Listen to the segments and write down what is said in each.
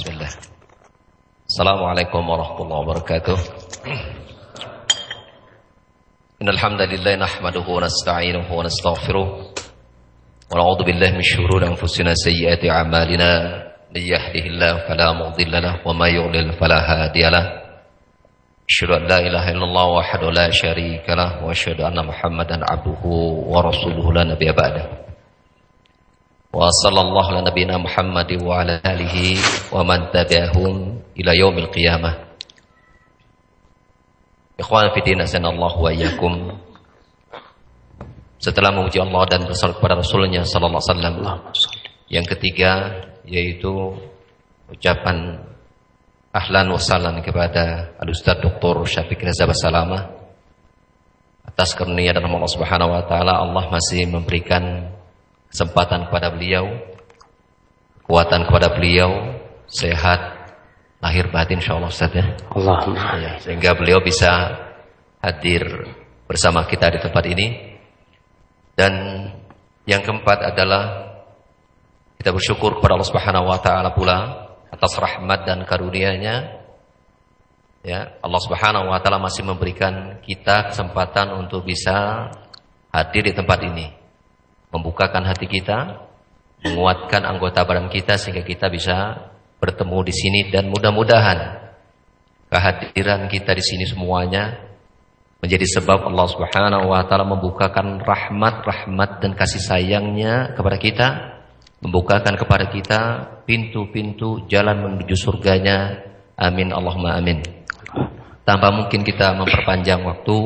Bismillah. Assalamualaikum warahmatullahi wabarakatuh. Innal hamdalillah nahmaduhu wa nasta'inuhu wa nastaghfiruh wa na'udzu billahi min shururi anfusina sayyiati a'malina may yahdihillahu fala mudilla wa may yudlil fala hadiya lahu. Asyhadu an la ilaha illallah wahdahu la syarika lahu wa asyhadu anna Muhammadan abduhu wa rasuluhu la nabiyya. وصلى الله على نبينا محمد وعلى آله ومن تبعهم إلى يوم القيامة Ikhwan Fidin Allah wa iyyakum Setelah memuji Allah dan bersalat kepada Rasulnya Sallallahu Alaihi Wasallam Yang ketiga yaitu Ucapan Ahlan wa salam kepada Al-Ustaz Dr. Syafiq Reza Basalama Atas karunia dan Allah Subhanahu Wa Taala Allah masih memberikan kesempatan kepada beliau, kekuatan kepada beliau, sehat, lahir batin insyaallah Ustaz ya. Allahumma ya, sehingga beliau bisa hadir bersama kita di tempat ini. Dan yang keempat adalah kita bersyukur kepada Allah Subhanahu wa taala pula atas rahmat dan karunia-Nya. Ya, Allah Subhanahu wa taala masih memberikan kita kesempatan untuk bisa hadir di tempat ini membukakan hati kita, menguatkan anggota badan kita sehingga kita bisa bertemu di sini dan mudah-mudahan kehadiran kita di sini semuanya menjadi sebab Allah Subhanahu wa taala membukakan rahmat-rahmat dan kasih sayangnya kepada kita, membukakan kepada kita pintu-pintu jalan menuju surganya. Amin Allahumma amin. Tanpa mungkin kita memperpanjang waktu,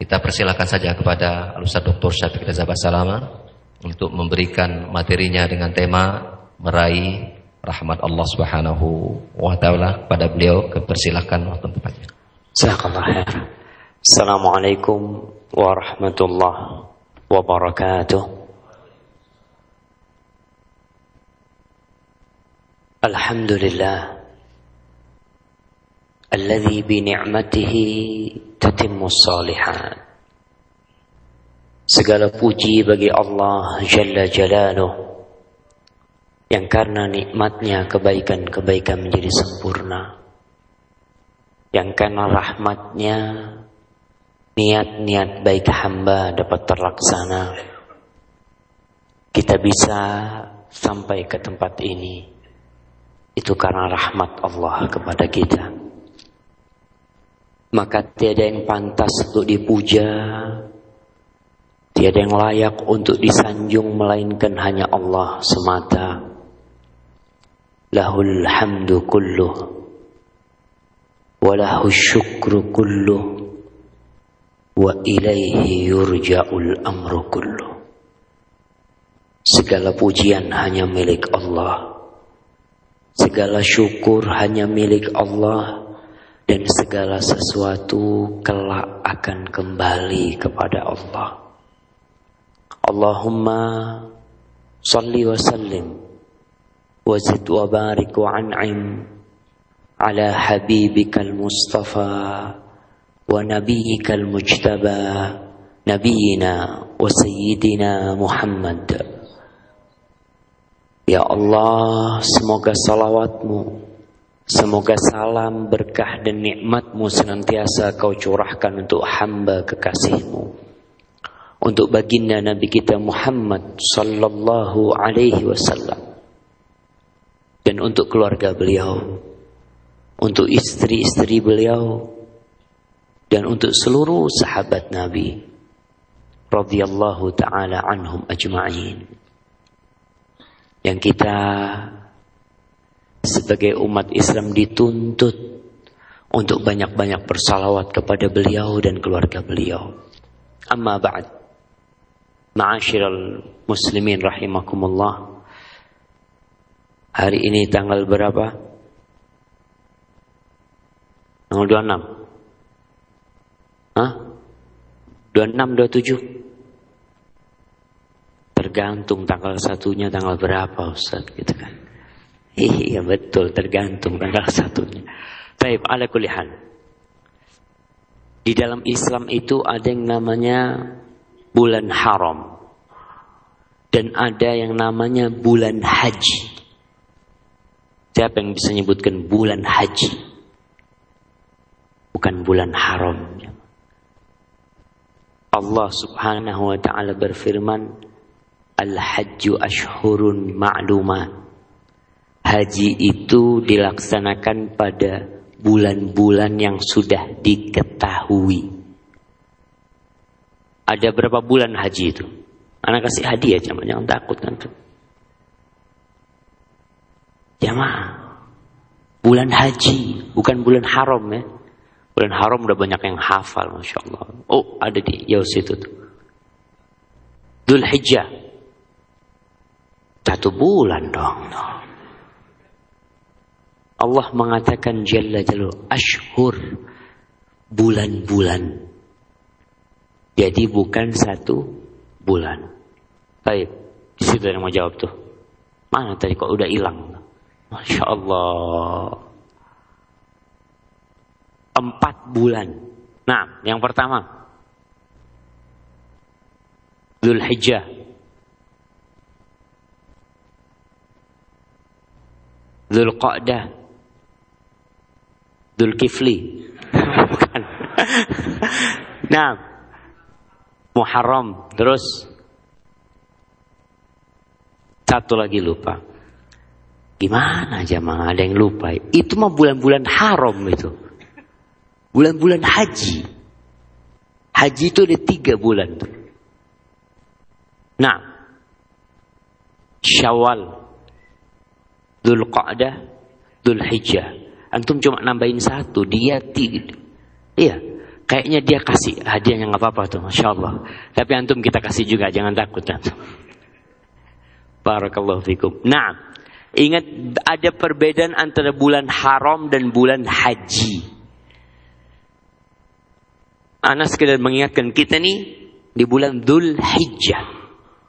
kita persilakan saja kepada Al-Ustaz Dr. Syafiq Reza Basalama untuk memberikan materinya dengan tema meraih rahmat Allah Subhanahu wa taala pada beliau kepersilakan waktu tempatnya. Jazakallah Assalamualaikum warahmatullahi wabarakatuh. Alhamdulillah الذي بنعمته tatimmu salihan. Segala puji bagi Allah Jalla Jalaluh yang karena nikmatnya kebaikan-kebaikan menjadi sempurna. Yang karena rahmatnya niat-niat baik hamba dapat terlaksana. Kita bisa sampai ke tempat ini. Itu karena rahmat Allah kepada kita maka tiada yang pantas untuk dipuja, tiada yang layak untuk disanjung melainkan hanya Allah semata. Lahul hamdu kulluh wa lahu syukru kulluh wa ilaihi yurja'ul amru kulluh. Segala pujian hanya milik Allah. Segala syukur hanya milik Allah dan segala sesuatu kelak akan kembali kepada Allah. Allahumma salli wa sallim wa zid wa barik wa an'im ala habibikal mustafa wa nabiyyikal mujtaba nabiyina wa sayyidina Muhammad. Ya Allah, semoga salawatmu Semoga salam, berkah dan nikmatmu senantiasa kau curahkan untuk hamba kekasihmu. Untuk baginda Nabi kita Muhammad sallallahu alaihi wasallam. Dan untuk keluarga beliau. Untuk istri-istri beliau. Dan untuk seluruh sahabat Nabi. radhiyallahu ta'ala anhum ajma'in. Yang kita sebagai umat Islam dituntut untuk banyak-banyak bersalawat kepada beliau dan keluarga beliau. Amma ba'd. Ma'asyiral muslimin rahimakumullah. Hari ini tanggal berapa? Tanggal 26. Hah? 26, 27? Tergantung tanggal satunya tanggal berapa Ustaz gitu kan. Iya betul tergantung tanggal satunya. Baik, ala kulihan. Di dalam Islam itu ada yang namanya bulan haram. Dan ada yang namanya bulan haji. Siapa yang bisa menyebutkan bulan haji? Bukan bulan haram. Allah subhanahu wa ta'ala berfirman, Al-hajju ashhurun ma'lumat. Haji itu dilaksanakan pada bulan-bulan yang sudah diketahui. Ada berapa bulan haji itu? Anak kasih hadiah, jangan, jangan takut kan. Jamaah. Bulan haji, bukan bulan haram ya. Bulan haram udah banyak yang hafal, Masya Allah. Oh, ada di Yaus itu tuh. Dhul Hijjah. Satu bulan dong. Allah mengatakan Jalla Jalla Ashur. Bulan-bulan. Jadi bukan satu bulan. Baik. Di situ yang mau jawab tuh. Mana tadi kok udah hilang? Masya Allah. Empat bulan. Nah, yang pertama. Dhul Hijjah. Dhul Qa'dah. Dhul Kifli. Bukan. nah. Muharram. Terus. Satu lagi lupa. Gimana jamaah ada yang lupa? Itu mah bulan-bulan haram itu. Bulan-bulan haji. Haji itu ada tiga bulan. Nah. Syawal. Dhul Qa'dah. Dhul Hijjah. Antum cuma nambahin satu. Dia tidak. Iya. Kayaknya dia kasih hadiahnya nggak apa-apa tuh. Masya Allah. Tapi antum kita kasih juga. Jangan takut antum. Barakallahu fikum. Nah. Ingat ada perbedaan antara bulan haram dan bulan haji. Anak sekedar mengingatkan kita nih di bulan Dhul Hijjah.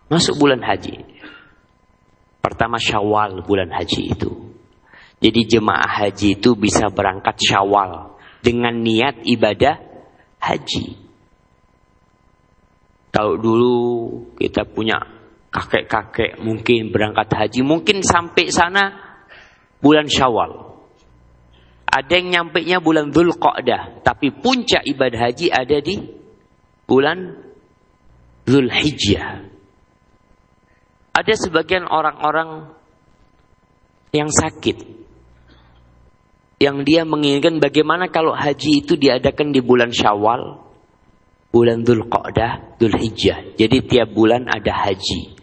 Masuk bulan haji. Pertama syawal bulan haji itu. Jadi jemaah haji itu bisa berangkat syawal. Dengan niat ibadah haji. Kalau dulu kita punya kakek-kakek mungkin berangkat haji, mungkin sampai sana bulan Syawal. Ada yang nyampe nya bulan Dhul Qa'dah, tapi puncak ibadah haji ada di bulan Dhul Hijjah. Ada sebagian orang-orang yang sakit. Yang dia menginginkan bagaimana kalau haji itu diadakan di bulan Syawal, bulan Dhul Qa'dah, Dhul Hijjah. Jadi tiap bulan ada haji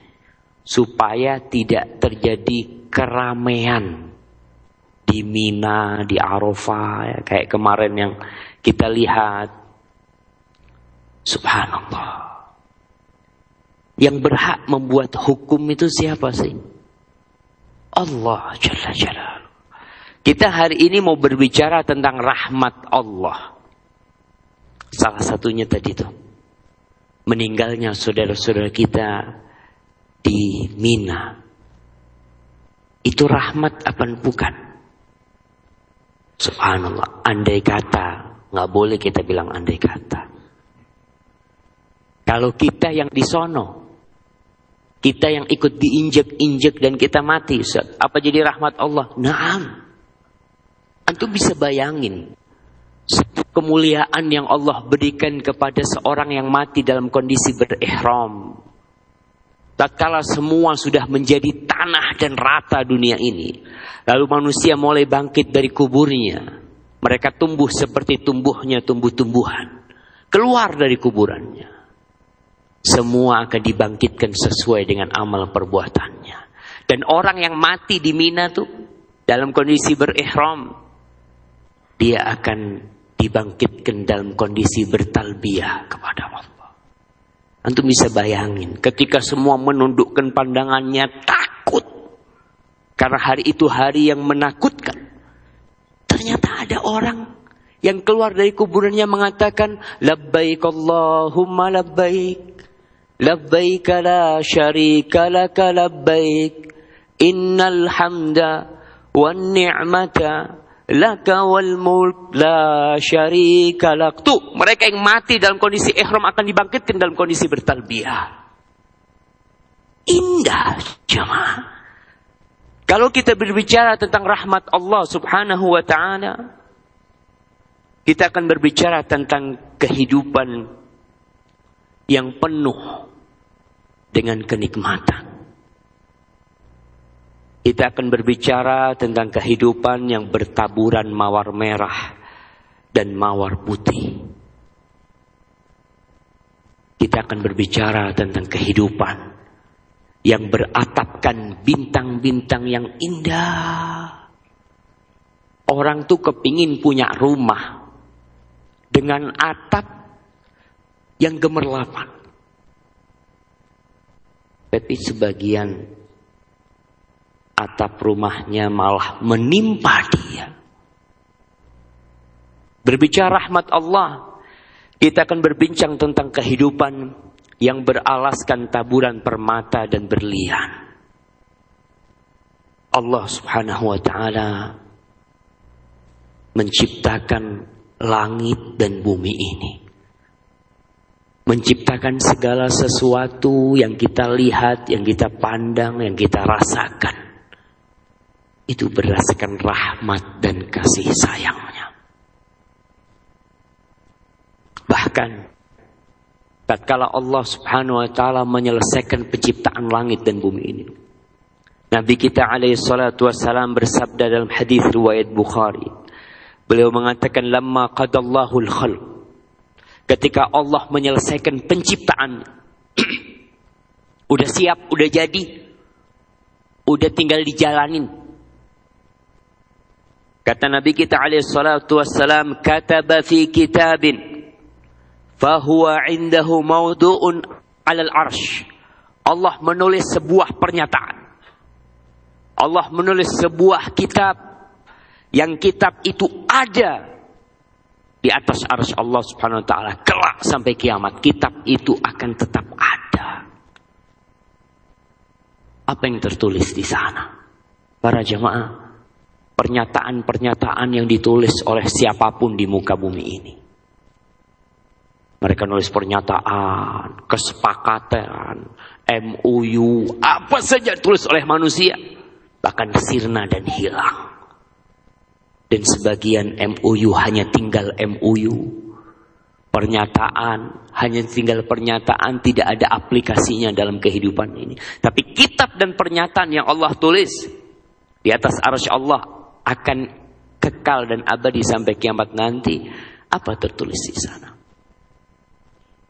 supaya tidak terjadi keramaian di Mina, di Arafah, ya, kayak kemarin yang kita lihat. Subhanallah. Yang berhak membuat hukum itu siapa sih? Allah Jalla Jalla. Kita hari ini mau berbicara tentang rahmat Allah. Salah satunya tadi tuh. Meninggalnya saudara-saudara kita di Mina. Itu rahmat apa bukan? Subhanallah, andai kata, nggak boleh kita bilang andai kata. Kalau kita yang di sono, kita yang ikut diinjek-injek dan kita mati, apa jadi rahmat Allah? Naam. Antum bisa bayangin kemuliaan yang Allah berikan kepada seorang yang mati dalam kondisi berihram tatkala semua sudah menjadi tanah dan rata dunia ini, lalu manusia mulai bangkit dari kuburnya. Mereka tumbuh seperti tumbuhnya tumbuh-tumbuhan. Keluar dari kuburannya. Semua akan dibangkitkan sesuai dengan amal perbuatannya. Dan orang yang mati di Mina tuh dalam kondisi berihram, dia akan dibangkitkan dalam kondisi bertalbiyah kepada Allah. Antum bisa bayangin ketika semua menundukkan pandangannya takut. Karena hari itu hari yang menakutkan. Ternyata ada orang yang keluar dari kuburannya mengatakan labbaik Allahumma labbaik labbaik la syarika laka labbaik innal hamda wan ni'mata laka wal mulk la syarika lak. Tuh, mereka yang mati dalam kondisi ihram akan dibangkitkan dalam kondisi bertalbiyah. Indah jemaah. Kalau kita berbicara tentang rahmat Allah Subhanahu wa taala, kita akan berbicara tentang kehidupan yang penuh dengan kenikmatan. Kita akan berbicara tentang kehidupan yang bertaburan mawar merah dan mawar putih. Kita akan berbicara tentang kehidupan yang beratapkan bintang-bintang yang indah. Orang tuh kepingin punya rumah dengan atap yang gemerlapan. Tapi sebagian atap rumahnya malah menimpa dia. Berbicara rahmat Allah, kita akan berbincang tentang kehidupan yang beralaskan taburan permata dan berlian. Allah Subhanahu wa taala menciptakan langit dan bumi ini. Menciptakan segala sesuatu yang kita lihat, yang kita pandang, yang kita rasakan. Itu berdasarkan rahmat dan kasih sayangnya. Bahkan tatkala Allah Subhanahu wa taala menyelesaikan penciptaan langit dan bumi ini. Nabi kita alaihi salatu wassalam bersabda dalam hadis riwayat Bukhari. Beliau mengatakan lamma qadallahu al-khalq. Ketika Allah menyelesaikan penciptaan udah siap, udah jadi, udah tinggal dijalanin. Kata Nabi kita alaihi salatu wassalam, kataba fi kitabin fahuwa indahu maudu'un alal arsh. Allah menulis sebuah pernyataan. Allah menulis sebuah kitab yang kitab itu ada di atas arsy Allah Subhanahu wa taala kelak sampai kiamat kitab itu akan tetap ada. Apa yang tertulis di sana? Para jemaah, pernyataan-pernyataan yang ditulis oleh siapa pun di muka bumi ini. Mereka nulis pernyataan, kesepakatan, MUU, apa saja tulis oleh manusia. Bahkan sirna dan hilang. Dan sebagian MUU hanya tinggal MUU. Pernyataan, hanya tinggal pernyataan, tidak ada aplikasinya dalam kehidupan ini. Tapi kitab dan pernyataan yang Allah tulis di atas arsy Allah akan kekal dan abadi sampai kiamat nanti. Apa tertulis di sana?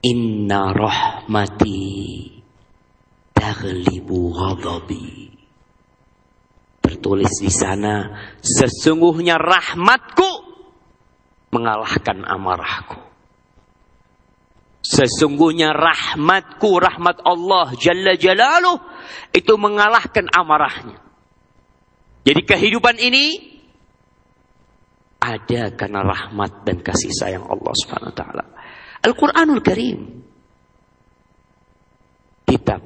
Inna rahmati taghlibu ghadabi. Tertulis di sana, sesungguhnya rahmatku mengalahkan amarahku. Sesungguhnya rahmatku, rahmat Allah Jalla Jalaluh itu mengalahkan amarahnya. Jadi kehidupan ini ada karena rahmat dan kasih sayang Allah Subhanahu wa taala. Al-Quranul Karim. Kitab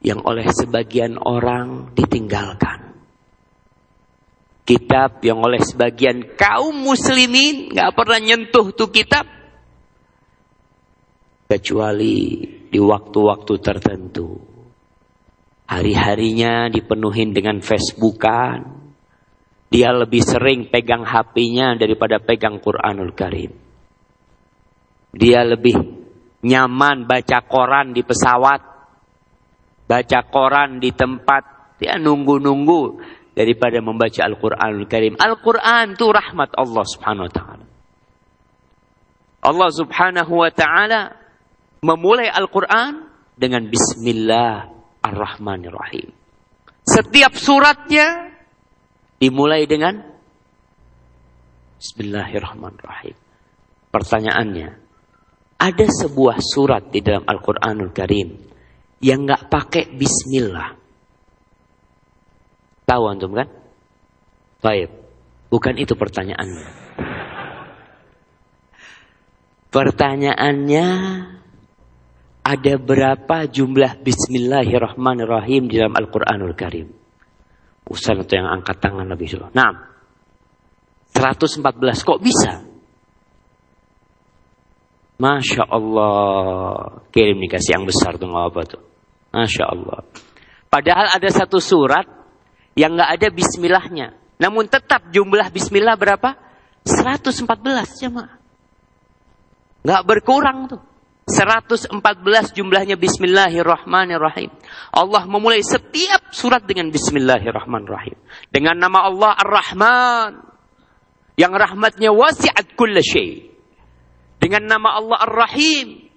yang oleh sebagian orang ditinggalkan. Kitab yang oleh sebagian kaum muslimin nggak pernah nyentuh tuh kitab. Kecuali di waktu-waktu tertentu. Hari-harinya dipenuhi dengan Facebookan. Dia lebih sering pegang HP-nya daripada pegang Quranul Karim. Dia lebih nyaman baca koran di pesawat, baca koran di tempat, dia nunggu-nunggu daripada membaca Al-Quranul Karim. Al-Quran itu rahmat Allah subhanahu wa ta'ala. Allah subhanahu wa ta'ala memulai Al-Quran dengan Bismillah ar-Rahmanir-Rahim. Setiap suratnya dimulai dengan Bismillahirrahmanirrahim. Pertanyaannya, ada sebuah surat di dalam Al-Quranul Karim yang nggak pakai Bismillah. Tahu antum kan? Baik, bukan itu pertanyaannya. Pertanyaannya ada berapa jumlah Bismillahirrahmanirrahim di dalam Al-Quranul Karim? Ustaz atau yang angkat tangan lebih dulu. Nah, 114 kok bisa? Masya Allah. Kirim nih kasih yang besar tuh nggak apa tuh. Masya Allah. Padahal ada satu surat yang nggak ada bismillahnya. Namun tetap jumlah bismillah berapa? 114 jemaah. Nggak berkurang tuh. 114 jumlahnya Bismillahirrahmanirrahim. Allah memulai setiap surat dengan Bismillahirrahmanirrahim. Dengan nama Allah Ar-Rahman. Yang rahmatnya wasi'at kulla. Dengan nama Allah Ar-Rahim.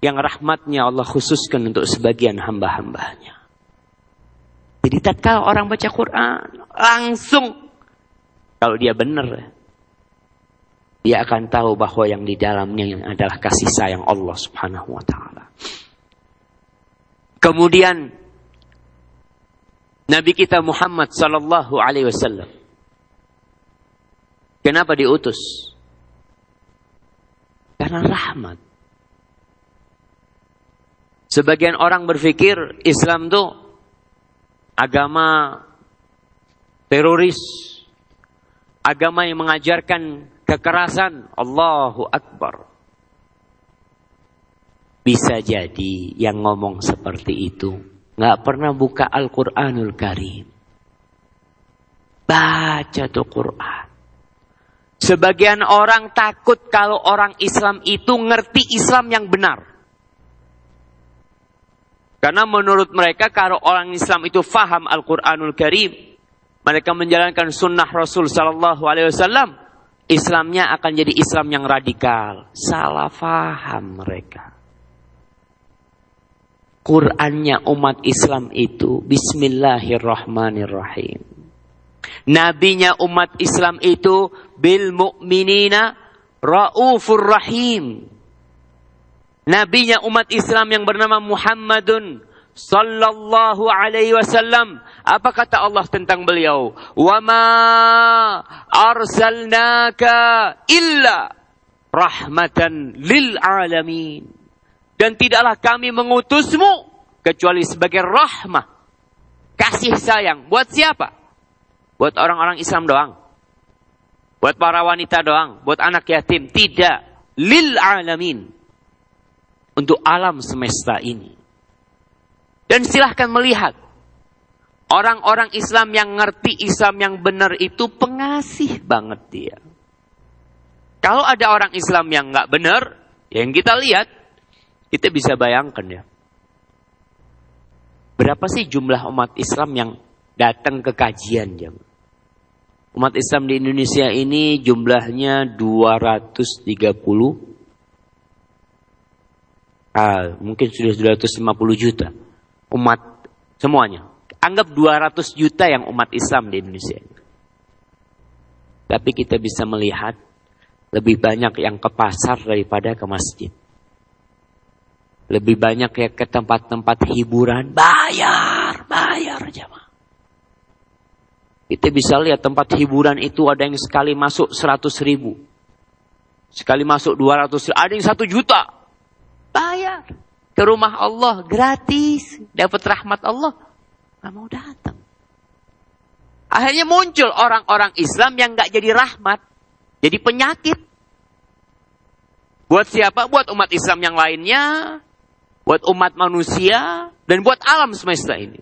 Yang rahmatnya Allah khususkan untuk sebagian hamba-hambanya. Jadi tatkala orang baca Quran, langsung kalau dia benar dia akan tahu bahwa yang di dalamnya adalah kasih sayang Allah Subhanahu wa taala. Kemudian Nabi kita Muhammad sallallahu alaihi wasallam Kenapa diutus? Karena rahmat. Sebagian orang berpikir Islam itu agama teroris, agama yang mengajarkan kekerasan. Allahu Akbar. Bisa jadi yang ngomong seperti itu nggak pernah buka Al-Quranul Karim. Baca tuh Quran. Sebagian orang takut kalau orang Islam itu ngerti Islam yang benar. Karena menurut mereka kalau orang Islam itu faham Al-Quranul Karim, mereka menjalankan sunnah Rasul Sallallahu Alaihi Wasallam, Islamnya akan jadi Islam yang radikal. Salah faham mereka. Qurannya umat Islam itu Bismillahirrahmanirrahim. Nabinya umat Islam itu bil mu'minina raufur rahim. Nabinya umat Islam yang bernama Muhammadun sallallahu alaihi wasallam. Apa kata Allah tentang beliau? Wa ma arsalnaka illa rahmatan lil alamin. Dan tidaklah kami mengutusmu kecuali sebagai rahmah kasih sayang. Buat siapa? Buat orang-orang Islam doang. Buat para wanita doang. Buat anak yatim. Tidak. Lil alamin. Untuk alam semesta ini dan silahkan melihat. Orang-orang Islam yang ngerti Islam yang benar itu pengasih banget dia. Kalau ada orang Islam yang nggak benar, yang kita lihat, kita bisa bayangkan ya. Berapa sih jumlah umat Islam yang datang ke kajian jam? Umat Islam di Indonesia ini jumlahnya 230 ah, mungkin sudah 250 juta umat semuanya. Anggap 200 juta yang umat Islam di Indonesia. Tapi kita bisa melihat lebih banyak yang ke pasar daripada ke masjid. Lebih banyak ya ke tempat-tempat hiburan. Bayar, bayar jamaah. Kita bisa lihat tempat hiburan itu ada yang sekali masuk 100 ribu. Sekali masuk 200 ribu. Ada yang 1 juta. Bayar ke rumah Allah gratis, dapat rahmat Allah, nggak mau datang. Akhirnya muncul orang-orang Islam yang nggak jadi rahmat, jadi penyakit. Buat siapa? Buat umat Islam yang lainnya, buat umat manusia, dan buat alam semesta ini.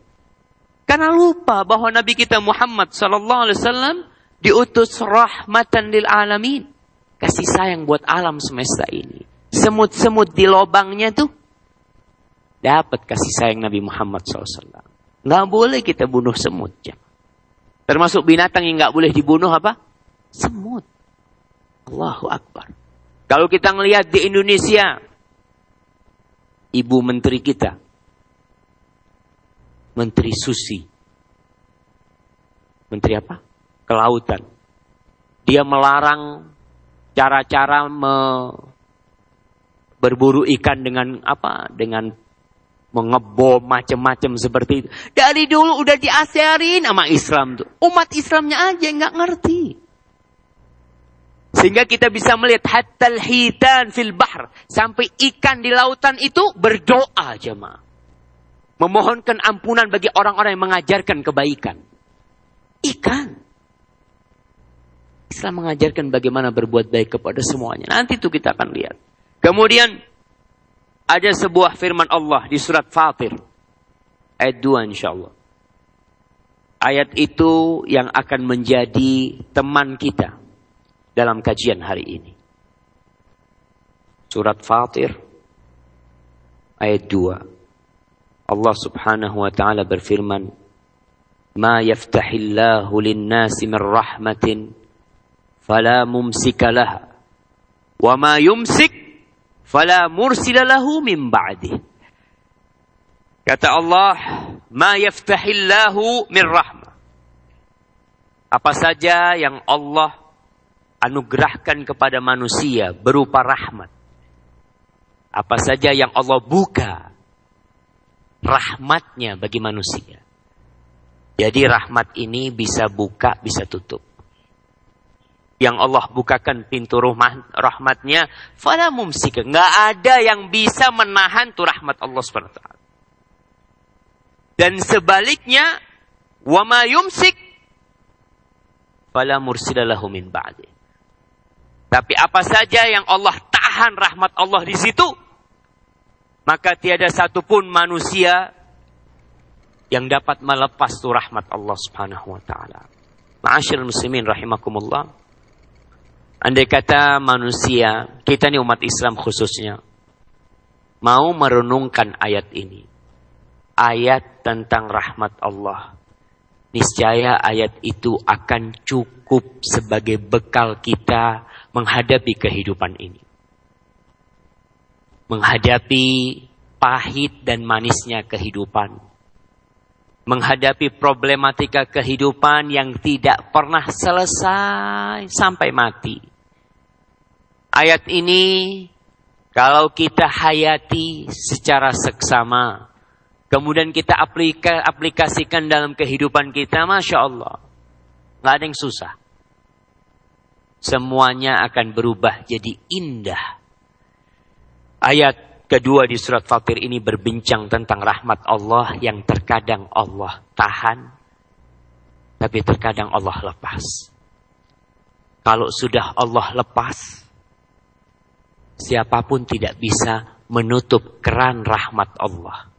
Karena lupa bahwa Nabi kita Muhammad Sallallahu Alaihi Wasallam diutus rahmatan lil alamin, kasih sayang buat alam semesta ini. Semut-semut di lobangnya tuh dapat kasih sayang Nabi Muhammad SAW. Nggak boleh kita bunuh semut. Termasuk binatang yang nggak boleh dibunuh apa? Semut. Allahu Akbar. Kalau kita ngelihat di Indonesia, ibu menteri kita, menteri susi, menteri apa? Kelautan. Dia melarang cara-cara me berburu ikan dengan apa? Dengan mengebom macam-macam seperti itu. Dari dulu udah diasarin sama Islam tuh. Umat Islamnya aja nggak ngerti. Sehingga kita bisa melihat hatal hitan fil bahr. Sampai ikan di lautan itu berdoa jemaah. Memohonkan ampunan bagi orang-orang yang mengajarkan kebaikan. Ikan. Islam mengajarkan bagaimana berbuat baik kepada semuanya. Nanti itu kita akan lihat. Kemudian ada sebuah firman Allah di surat Fatir ayat 2 insyaallah. ayat itu yang akan menjadi teman kita dalam kajian hari ini. Surat Fatir ayat 2. Allah Subhanahu wa taala berfirman, "Ma yaftahillahu lin-nasi min rahmatin fala mumsika laha wa ma yumsik fala mursila lahu min ba'di." Kata Allah, "Ma yaftahillahu min rahmah." Apa saja yang Allah anugerahkan kepada manusia berupa rahmat. Apa saja yang Allah buka rahmatnya bagi manusia. Jadi rahmat ini bisa buka, bisa tutup. Yang Allah bukakan pintu rumah rahmatnya, fala mumsika. Nggak ada yang bisa menahan tuh rahmat Allah SWT. Dan sebaliknya, wa ma yumsik fala mursilalahu min ba'di. Tapi apa saja yang Allah tahan rahmat Allah di situ, maka tiada satupun manusia yang dapat melepas tuh rahmat Allah Subhanahu wa muslimin rahimakumullah. Andai kata manusia, kita nih umat Islam khususnya, mau merenungkan ayat ini, ayat tentang rahmat Allah. Niscaya ayat itu akan cukup sebagai bekal kita menghadapi kehidupan ini. Menghadapi pahit dan manisnya kehidupan. Menghadapi problematika kehidupan yang tidak pernah selesai sampai mati. Ayat ini kalau kita hayati secara seksama, Kemudian kita aplika, aplikasikan dalam kehidupan kita, Masya Allah. Nggak ada yang susah. Semuanya akan berubah jadi indah. Ayat kedua di surat Fatir ini berbincang tentang rahmat Allah yang terkadang Allah tahan, tapi terkadang Allah lepas. Kalau sudah Allah lepas, siapa pun tidak bisa menutup keran rahmat Allah.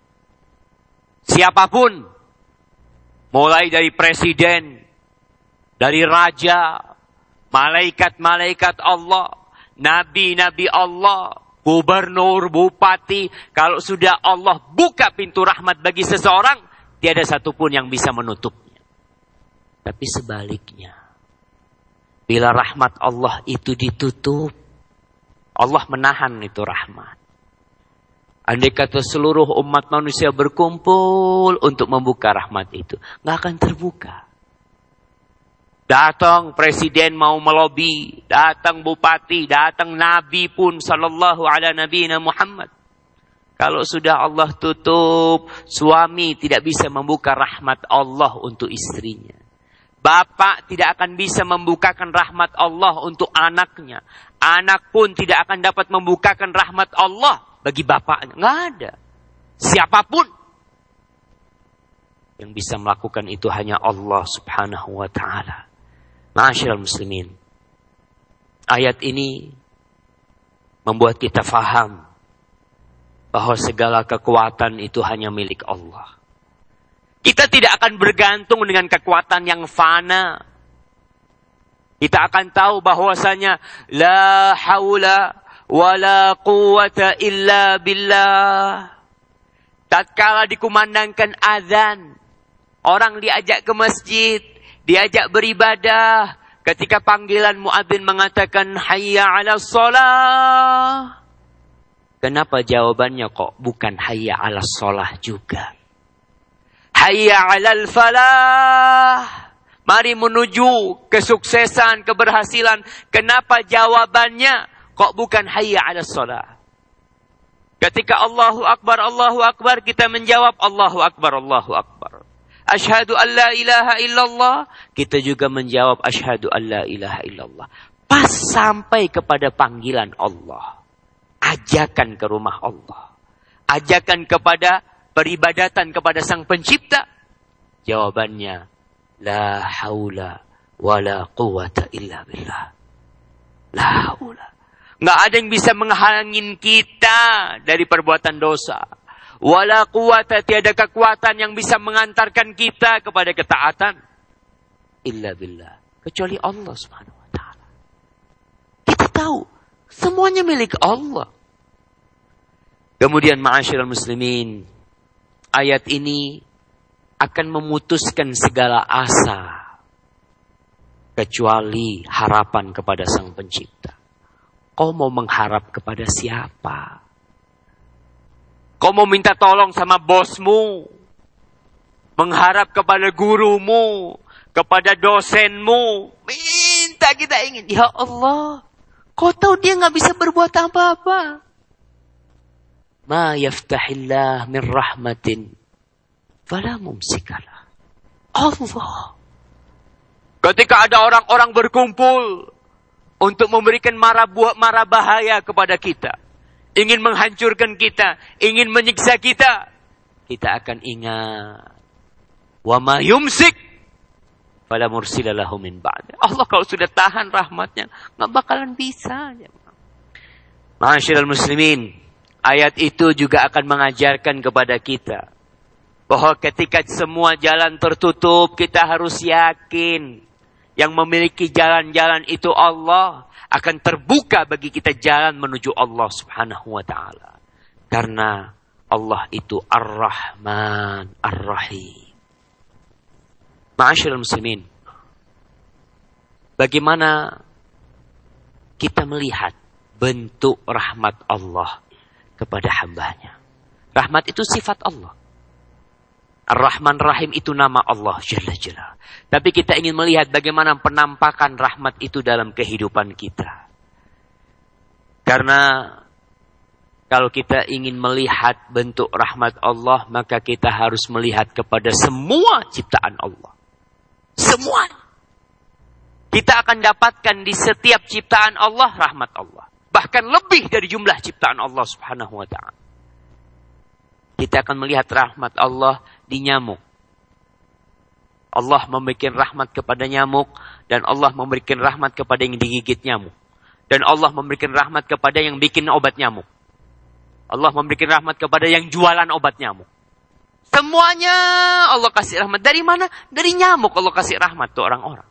Siapa pun. Mulai dari presiden, dari raja, malaikat-malaikat Allah, nabi-nabi Allah, gubernur, bupati. Kalau sudah Allah buka pintu rahmat bagi seseorang, tiada satupun yang bisa menutupnya. Tapi sebaliknya, bila rahmat Allah itu ditutup, Allah menahan itu rahmat. Andai kata seluruh umat manusia berkumpul untuk membuka rahmat itu. Nggak akan terbuka. Datang presiden mau melobi. Datang bupati. Datang nabi pun. Sallallahu ala nabi Muhammad. Kalau sudah Allah tutup. Suami tidak bisa membuka rahmat Allah untuk istrinya. Bapak tidak akan bisa membukakan rahmat Allah untuk anaknya. Anak pun tidak akan dapat membukakan rahmat Allah bagi bapaknya. Nggak ada. Siapa pun yang bisa melakukan itu hanya Allah subhanahu wa ta'ala. Masyarakat muslimin. Ayat ini membuat kita faham bahwa segala kekuatan itu hanya milik Allah. Kita tidak akan bergantung dengan kekuatan yang fana. Kita akan tahu bahwasanya la haula wala quwata illa billah. Tatkala dikumandangkan azan, orang diajak ke masjid, diajak beribadah, ketika panggilan muadzin mengatakan hayya 'ala shalah. Kenapa jawabannya kok bukan hayya 'ala shalah juga? Hayya 'alal falah. Mari menuju kesuksesan, keberhasilan. Kenapa jawabannya Kok bukan hayya ala salat? Ketika Allahu Akbar, Allahu Akbar, kita menjawab Allahu Akbar, Allahu Akbar. Ashadu an la ilaha illallah, kita juga menjawab ashadu an la ilaha illallah. Pas sampai kepada panggilan Allah. Ajakan ke rumah Allah. Ajakan kepada peribadatan kepada sang pencipta. Jawabannya, La haula wa la quwata illa billah. La haula Nggak ada yang bisa menghalangin kita dari perbuatan dosa. Wala quwata tiada kekuatan yang bisa mengantarkan kita kepada ketaatan. Illa billah. Kecuali Allah subhanahu wa ta'ala. Kita tahu. Semuanya milik Allah. Kemudian ma'asyiral muslimin. Ayat ini akan memutuskan segala asa. Kecuali harapan kepada sang pencipta. Kau mau mengharap kepada siapa? Kau mau minta tolong sama bosmu. Mengharap kepada gurumu. Kepada dosenmu. Minta kita ingin. Ya Allah. Kau tahu dia nggak bisa berbuat apa-apa. Ma yaftahillah min rahmatin. Fala mumsikalah. Allah. Ketika ada orang-orang berkumpul untuk memberikan marah buah marah bahaya kepada kita ingin menghancurkan kita, ingin menyiksa kita, kita akan ingat. Wa ma yumsik fala mursilalahu min ba'da. Allah kalau sudah tahan rahmatnya, nggak bakalan bisa. Masyiral muslimin, ayat itu juga akan mengajarkan kepada kita bahwa ketika semua jalan tertutup, kita harus yakin yang memiliki jalan-jalan itu Allah akan terbuka bagi kita jalan menuju Allah Subhanahu wa taala. Karena Allah itu Ar-Rahman Ar-Rahim. Ma'asyiral muslimin. Bagaimana kita melihat bentuk rahmat Allah kepada hambanya. Rahmat itu sifat Allah. Ar-Rahman Rahim itu nama Allah Jalla Jalla. Tapi kita ingin melihat bagaimana penampakan rahmat itu dalam kehidupan kita. Karena kalau kita ingin melihat bentuk rahmat Allah, maka kita harus melihat kepada semua ciptaan Allah. Semua. Kita akan dapatkan di setiap ciptaan Allah rahmat Allah. Bahkan lebih dari jumlah ciptaan Allah subhanahu wa ta'ala. Kita akan melihat rahmat Allah di nyamuk. Allah memberikan rahmat kepada nyamuk dan Allah memberikan rahmat kepada yang digigit nyamuk. Dan Allah memberikan rahmat kepada yang bikin obat nyamuk. Allah memberikan rahmat kepada yang jualan obat nyamuk. Semuanya Allah kasih rahmat. Dari mana? Dari nyamuk Allah kasih rahmat tuh orang-orang.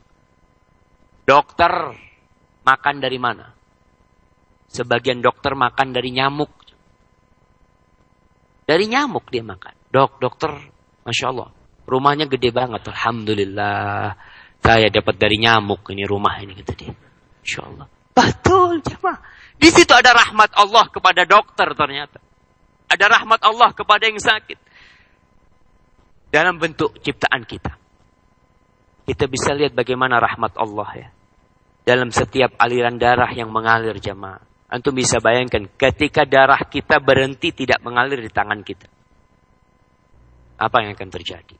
Dokter makan dari mana? Sebagian dokter makan dari nyamuk. Dari nyamuk dia makan. Dok, dokter Masya Allah. Rumahnya gede banget. Alhamdulillah. Saya dapat dari nyamuk ini rumah ini kata dia. Masya Allah. Betul jemaah. Di situ ada rahmat Allah kepada dokter ternyata. Ada rahmat Allah kepada yang sakit. Dalam bentuk ciptaan kita. Kita bisa lihat bagaimana rahmat Allah ya. Dalam setiap aliran darah yang mengalir jemaah. Antum bisa bayangkan ketika darah kita berhenti tidak mengalir di tangan kita apa yang akan terjadi?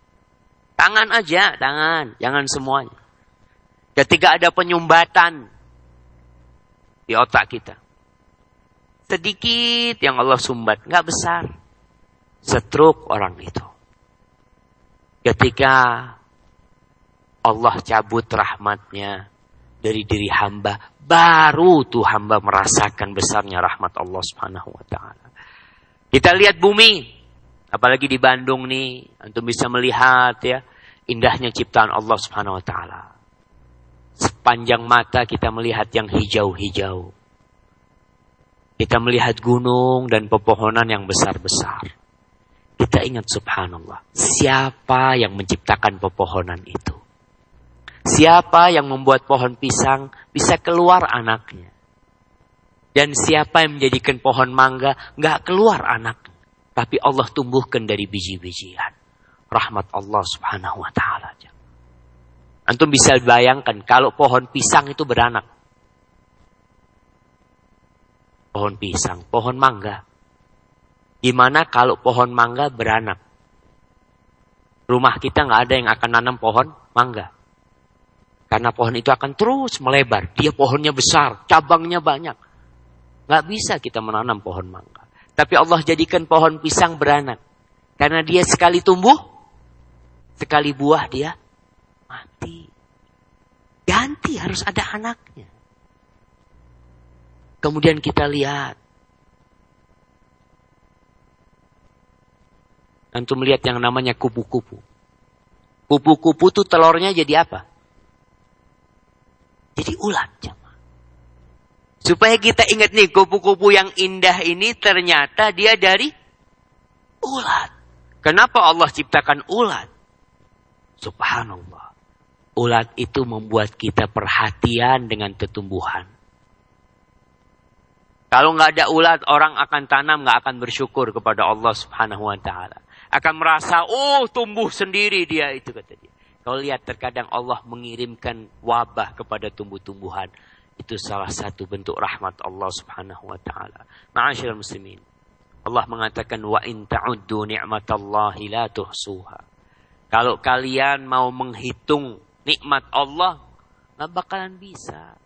Tangan aja, tangan, jangan semuanya. Ketika ada penyumbatan di otak kita. Sedikit yang Allah sumbat, nggak besar. Setruk orang itu. Ketika Allah cabut rahmatnya dari diri hamba, baru tuh hamba merasakan besarnya rahmat Allah Subhanahu wa taala. Kita lihat bumi, Apalagi di Bandung nih, antum bisa melihat ya indahnya ciptaan Allah Subhanahu wa taala. Sepanjang mata kita melihat yang hijau-hijau. Kita melihat gunung dan pepohonan yang besar-besar. Kita ingat subhanallah, siapa yang menciptakan pepohonan itu? Siapa yang membuat pohon pisang bisa keluar anaknya? Dan siapa yang menjadikan pohon mangga nggak keluar anaknya? Tapi Allah tumbuhkan dari biji-bijian. Rahmat Allah subhanahu wa ta'ala. Antum bisa bayangkan kalau pohon pisang itu beranak. Pohon pisang, pohon mangga. Gimana kalau pohon mangga beranak? Rumah kita nggak ada yang akan nanam pohon mangga. Karena pohon itu akan terus melebar. Dia pohonnya besar, cabangnya banyak. Nggak bisa kita menanam pohon mangga. Tapi Allah jadikan pohon pisang beranak. Karena dia sekali tumbuh, sekali buah dia mati. Ganti harus ada anaknya. Kemudian kita lihat Antum lihat yang namanya kupu-kupu. Kupu-kupu tuh telurnya jadi apa? Jadi ulat. Supaya kita ingat nih, kupu-kupu yang indah ini ternyata dia dari ulat. Kenapa Allah ciptakan ulat? Subhanallah. Ulat itu membuat kita perhatian dengan tumbuhan. Kalau nggak ada ulat, orang akan tanam, nggak akan bersyukur kepada Allah Subhanahu Wa Taala. Akan merasa, oh tumbuh sendiri dia itu kata dia. Kalau lihat terkadang Allah mengirimkan wabah kepada tumbuh-tumbuhan. Itu salah satu bentuk rahmat Allah Subhanahu Wa Taala. Ma'asyiral muslimin. Allah mengatakan wa in ta'uddu ni'matallahi la tuhsuha. Kalau kalian mau menghitung nikmat Allah, nggak bakalan bisa.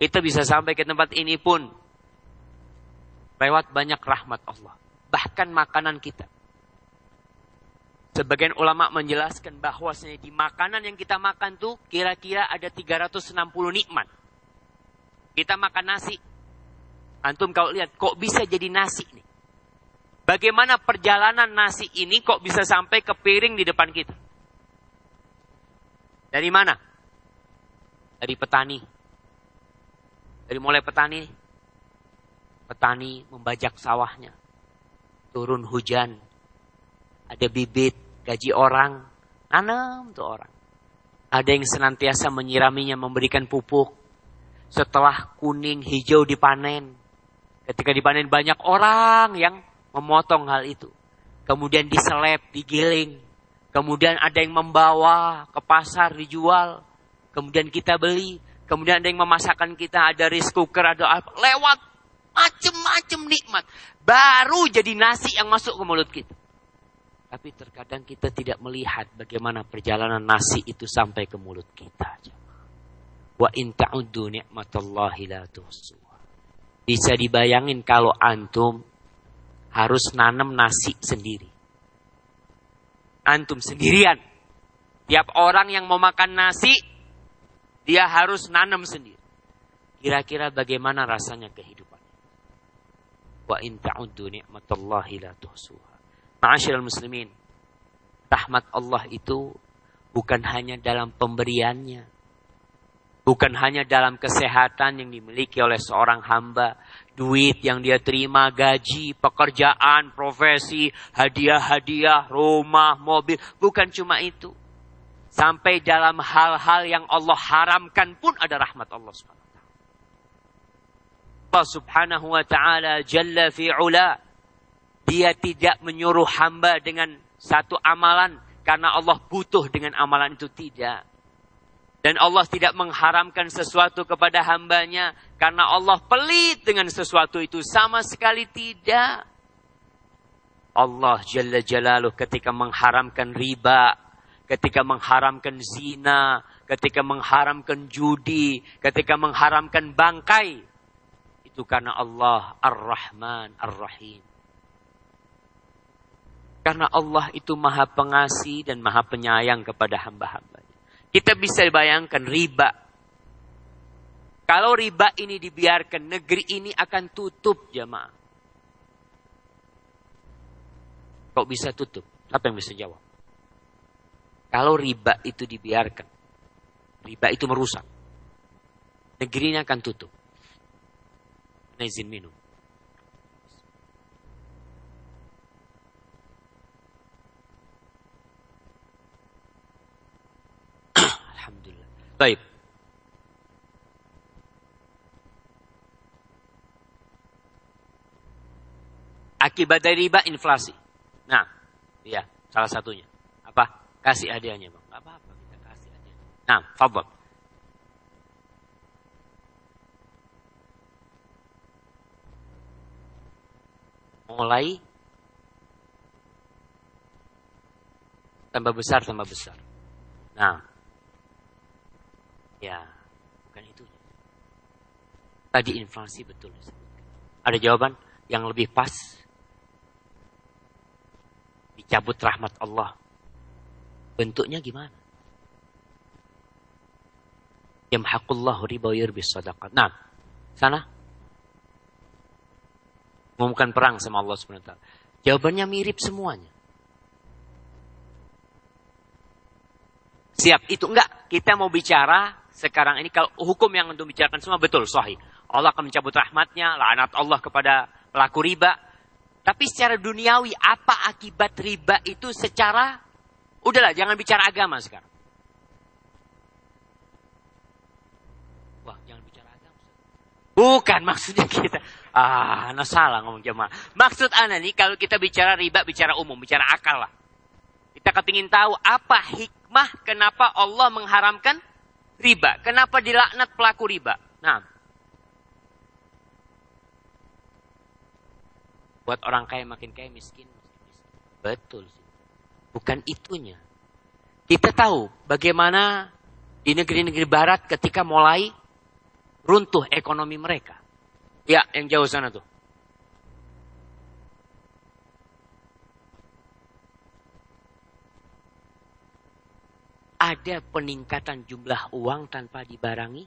Kita bisa sampai ke tempat ini pun lewat banyak rahmat Allah. Bahkan makanan kita. Sebagian ulama menjelaskan bahwasanya di makanan yang kita makan tuh kira-kira ada 360 nikmat. Kita makan nasi. Antum kalau lihat kok bisa jadi nasi nih. Bagaimana perjalanan nasi ini kok bisa sampai ke piring di depan kita? Dari mana? Dari petani. Dari mulai petani, petani membajak sawahnya. Turun hujan, ada bibit, gaji orang, nanam tuh orang. Ada yang senantiasa menyiraminya, memberikan pupuk. Setelah kuning, hijau dipanen. Ketika dipanen banyak orang yang memotong hal itu. Kemudian diselep, digiling. Kemudian ada yang membawa ke pasar dijual. Kemudian kita beli. Kemudian ada yang memasakkan kita, ada rice cooker, ada apa. Lewat macem-macem nikmat. Baru jadi nasi yang masuk ke mulut kita. Tapi terkadang kita tidak melihat bagaimana perjalanan nasi itu sampai ke mulut kita. Wa in ta'uddu ni'matallahi la Bisa dibayangin kalau antum harus nanam nasi sendiri. Antum sendirian. Tiap orang yang mau makan nasi, dia harus nanam sendiri. Kira-kira bagaimana rasanya kehidupan? Wa in ta'uddu ni'matallahi la tuhsuha. Ma'asyiral muslimin, rahmat Allah itu bukan hanya dalam pemberiannya. Bukan hanya dalam kesehatan yang dimiliki oleh seorang hamba, duit yang dia terima, gaji, pekerjaan, profesi, hadiah-hadiah, rumah, mobil, bukan cuma itu. Sampai dalam hal-hal yang Allah haramkan pun ada rahmat Allah Subhanahu. Allah Subhanahu wa taala jalla fi'ula dia tidak menyuruh hamba dengan satu amalan karena Allah butuh dengan amalan itu tidak. Dan Allah tidak mengharamkan sesuatu kepada hambanya karena Allah pelit dengan sesuatu itu sama sekali tidak. Allah Jalla Jalaluh ketika mengharamkan riba, ketika mengharamkan zina, ketika mengharamkan judi, ketika mengharamkan bangkai. Itu karena Allah Ar-Rahman Ar-Rahim. Karena Allah itu maha pengasih dan maha penyayang kepada hamba-hambanya. Kita bisa bayangkan riba. Kalau riba ini dibiarkan, negeri ini akan tutup jamaah. Kok bisa tutup? Siapa yang bisa jawab? Kalau riba itu dibiarkan, riba itu merusak. Negeri ini akan tutup. Nah, izin minum. Alhamdulillah. Baik. Akibat dari riba inflasi. Nah, ya, salah satunya. Apa? Kasih hadiahnya bang. Gak apa-apa kita kasih hadiahnya. Nah, fadl. Mulai tambah besar tambah besar. Nah, ya bukan itu. Tadi inflasi betul. Ada jawaban yang lebih pas? Dicabut rahmat Allah Bentuknya gimana? Yamhaqullahu riba yurbi sadaqat. Nah, sana. Mengumumkan perang sama Allah SWT. Jawabannya mirip semuanya. Siap, itu enggak. Kita mau bicara sekarang ini kalau hukum yang untuk bicarakan semua betul, sahih. Allah akan mencabut rahmatnya, laknat Allah kepada pelaku riba. Tapi secara duniawi, apa akibat riba itu secara... Udahlah, jangan bicara agama sekarang. Wah, jangan bicara agama. Bukan maksudnya kita. Ah, nah salah ngomong jemaah. Maksud ana nih, kalau kita bicara riba, bicara umum, bicara akal lah. Kita kepingin tahu apa hikmah kenapa Allah mengharamkan riba. Kenapa dilaknat pelaku riba. Nah. Buat orang kaya makin kaya, miskin. Betul. Bukan itunya. Kita tahu bagaimana di negeri-negeri barat ketika mulai runtuh ekonomi mereka. Ya, yang jauh sana tuh. Ada peningkatan jumlah uang tanpa dibarangi,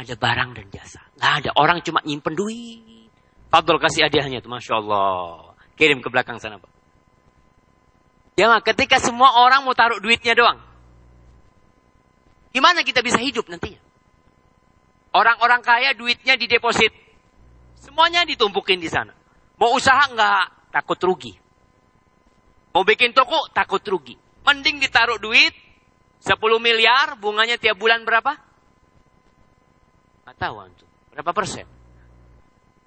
ada barang dan jasa. Nggak ada. Orang cuma nyimpen duit. Fadol kasih hadiahnya tuh, Masya Allah. Kirim ke belakang sana, Pak. Jangan, ketika semua orang mau taruh duitnya doang. Gimana kita bisa hidup nantinya? Orang-orang kaya duitnya di deposit. Semuanya ditumpukin di sana. Mau usaha nggak, takut rugi. Mau bikin toko, takut rugi. Mending ditaruh duit, 10 miliar, bunganya tiap bulan berapa? Nggak tahu antum. Berapa persen?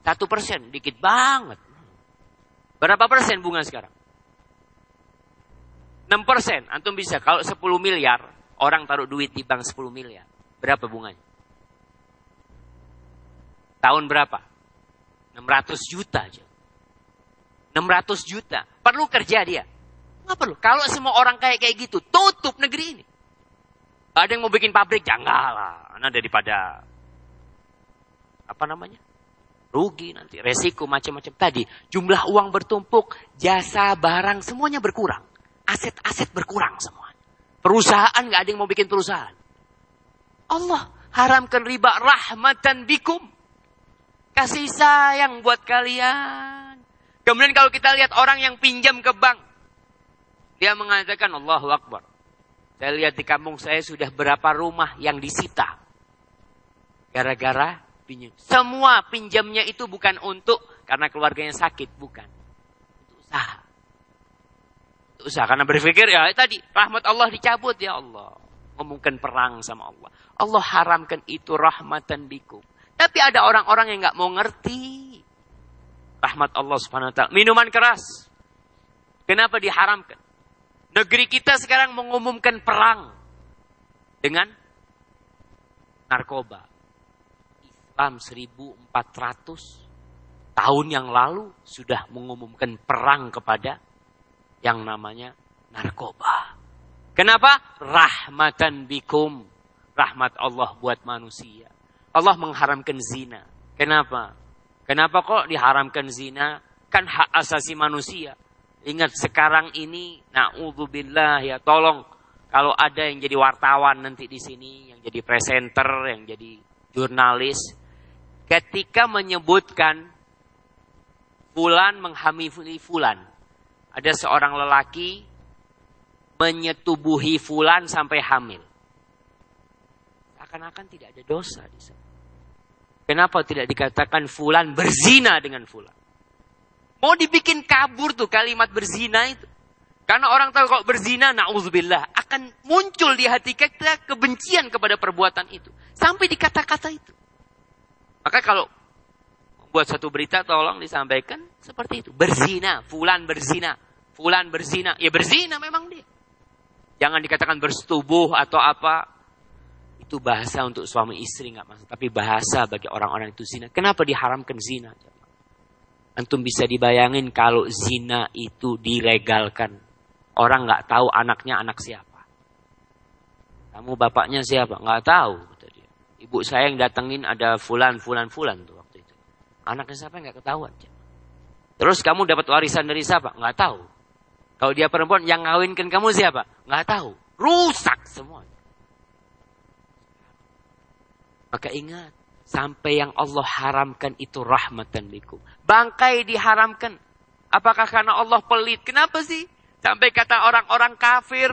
Satu persen, dikit banget. Berapa persen bunga sekarang? 6 persen, antum bisa. Kalau 10 miliar, orang taruh duit di bank 10 miliar. Berapa bunganya? Tahun berapa? 600 juta aja. 600 juta. Perlu kerja dia. Nggak perlu. Kalau semua orang kayak kayak gitu, tutup negeri ini. Ada yang mau bikin pabrik, janganlah. Karena daripada apa namanya? Rugi nanti, resiko macam-macam tadi. Jumlah uang bertumpuk, jasa, barang, semuanya berkurang. Aset-aset berkurang semua. Perusahaan nggak ada yang mau bikin perusahaan. Allah haramkan riba rahmatan bikum. Kasih sayang buat kalian. Kemudian kalau kita lihat orang yang pinjam ke bank. Dia mengatakan Allahu Akbar. Saya lihat di kampung saya sudah berapa rumah yang disita. Gara-gara pinjam. Semua pinjamnya itu bukan untuk karena keluarganya sakit, bukan. Untuk usaha. Untuk usaha. Karena berpikir ya tadi, rahmat Allah dicabut ya Allah. Ngomongkan perang sama Allah. Allah haramkan itu rahmatan bikum. Tapi ada orang-orang yang nggak mau ngerti. Rahmat Allah subhanahu wa ta'ala. Minuman keras. Kenapa diharamkan? Negeri kita sekarang mengumumkan perang dengan narkoba. Islam 1400 tahun yang lalu sudah mengumumkan perang kepada yang namanya narkoba. Kenapa? Rahmatan bikum. Rahmat Allah buat manusia. Allah mengharamkan zina. Kenapa? Kenapa kok diharamkan zina? Kan hak asasi manusia. Ingat sekarang ini, naudzubillah ya, tolong kalau ada yang jadi wartawan nanti di sini, yang jadi presenter, yang jadi jurnalis, ketika menyebutkan Fulan menghamili Fulan, ada seorang lelaki menyetubuhi Fulan sampai hamil. Akan-akan tidak ada dosa di sana. Kenapa tidak dikatakan Fulan berzina dengan Fulan? Mau dibikin kabur tuh kalimat berzina itu. Karena orang tahu kalau berzina, na'udzubillah, akan muncul di hati kita kebencian kepada perbuatan itu. Sampai di kata-kata itu. Maka kalau buat satu berita tolong disampaikan seperti itu. Berzina, fulan berzina, fulan berzina. Ya berzina memang dia. Jangan dikatakan bersetubuh atau apa. Itu bahasa untuk suami istri nggak masalah. Tapi bahasa bagi orang-orang itu zina. Kenapa diharamkan zina? Antum bisa dibayangin kalau zina itu dilegalkan. Orang nggak tahu anaknya anak siapa. Kamu bapaknya siapa? Nggak tahu. Ibu saya yang datengin ada fulan, fulan, fulan tuh waktu itu. Anaknya siapa nggak ketahuan. Terus kamu dapat warisan dari siapa? Nggak tahu. Kalau dia perempuan yang ngawinkan kamu siapa? Nggak tahu. Rusak semua. Maka ingat, Sampai yang Allah haramkan itu rahmatan bikum. Bangkai diharamkan. Apakah karena Allah pelit? Kenapa sih? Sampai kata orang-orang kafir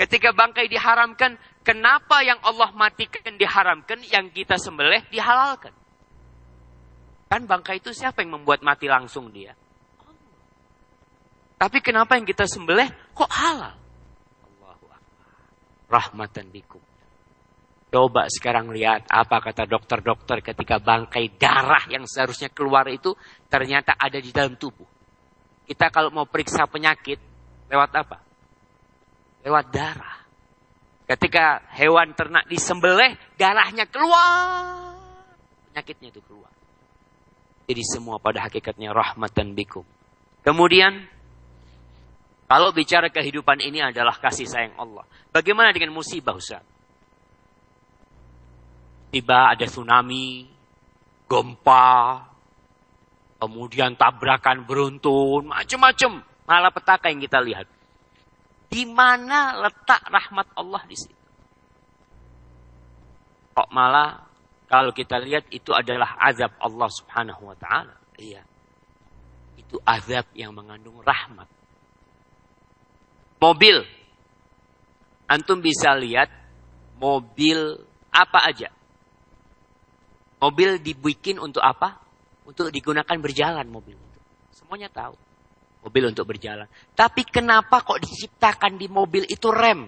ketika bangkai diharamkan, kenapa yang Allah matikan diharamkan, yang kita sembelih dihalalkan? Kan bangkai itu siapa yang membuat mati langsung dia? Tapi kenapa yang kita sembelih kok halal? Rahmatan bikum. Coba sekarang lihat apa kata dokter-dokter ketika bangkai darah yang seharusnya keluar itu ternyata ada di dalam tubuh. Kita kalau mau periksa penyakit lewat apa? Lewat darah. Ketika hewan ternak disembelih, darahnya keluar. Penyakitnya itu keluar. Jadi semua pada hakikatnya rahmatan bikum. Kemudian kalau bicara kehidupan ini adalah kasih sayang Allah. Bagaimana dengan musibah Ustaz? Tiba ada tsunami, gempa, kemudian tabrakan beruntun, macam-macam petaka yang kita lihat. Di mana letak rahmat Allah di situ? Kok malah kalau kita lihat itu adalah azab Allah Subhanahu wa taala. Iya. Itu azab yang mengandung rahmat. Mobil. Antum bisa lihat mobil apa aja Mobil dibikin untuk apa? Untuk digunakan berjalan mobil. Semuanya tahu. Mobil untuk berjalan. Tapi kenapa kok diciptakan di mobil itu rem?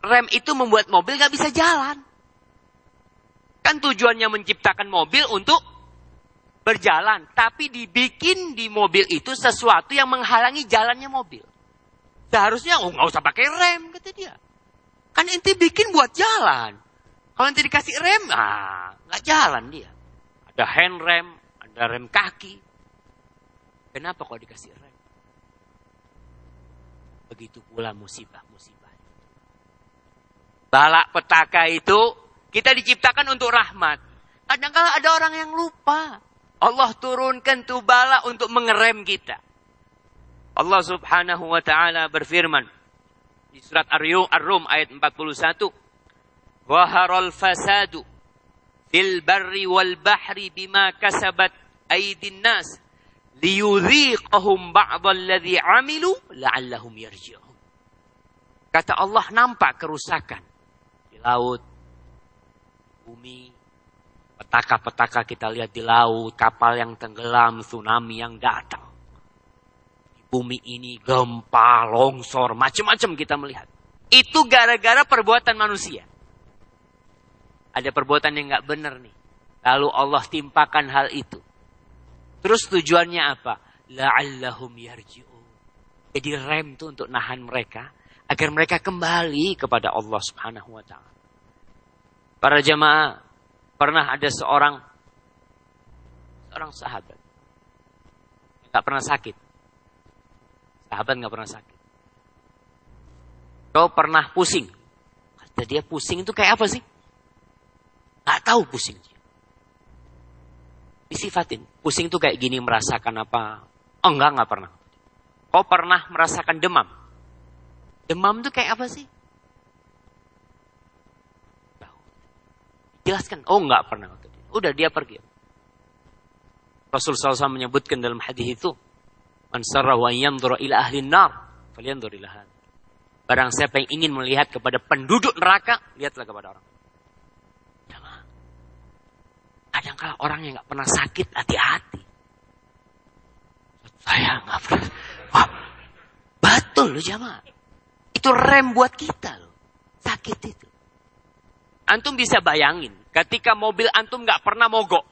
Rem itu membuat mobil gak bisa jalan. Kan tujuannya menciptakan mobil untuk berjalan. Tapi dibikin di mobil itu sesuatu yang menghalangi jalannya mobil. Seharusnya, oh nggak usah pakai rem, kata dia. Kan inti bikin buat jalan. Kalau nanti dikasih rem, ah, nggak jalan dia. Ada hand rem, ada rem kaki. Kenapa kalau dikasih rem? Begitu pula musibah-musibah. Balak petaka itu kita diciptakan untuk rahmat. Kadang-kadang ada orang yang lupa. Allah turunkan tuh bala untuk mengerem kita. Allah subhanahu wa ta'ala berfirman. Di surat Ar-Rum ayat 41. Waharal fasadu fil barri wal bahri bima kasabat aydin nas liyudhiqahum ba'dalladhi amilu la'allahum yarji'un. Kata Allah nampak kerusakan di laut, bumi, petaka-petaka kita lihat di laut, kapal yang tenggelam, tsunami yang datang. Di bumi ini gempa, longsor, macam-macam kita melihat. Itu gara-gara perbuatan manusia ada perbuatan yang nggak benar nih. Lalu Allah timpakan hal itu. Terus tujuannya apa? La'allahum yarji'un. Jadi rem itu untuk nahan mereka agar mereka kembali kepada Allah Subhanahu wa taala. Para jemaah, pernah ada seorang seorang sahabat nggak pernah sakit. Sahabat nggak pernah sakit. Kau pernah pusing? Kata dia pusing itu kayak apa sih? Gak tahu pusing. Disifatin. Pusing itu kayak gini merasakan apa? Oh enggak, enggak pernah. Kau pernah merasakan demam? Demam itu kayak apa sih? Jelaskan. Oh enggak pernah. Udah dia pergi. Rasul SAW menyebutkan dalam hadis itu. Man sarrahu ila ahli nar. Falyanzur ila Barang siapa yang ingin melihat kepada penduduk neraka, lihatlah kepada orang. Kadang-kala orang yang nggak pernah sakit, hati-hati. Saya nggak pernah. Wah, betul loh jamaah. Itu rem buat kita loh. Sakit itu. Antum bisa bayangin, ketika mobil antum nggak pernah mogok.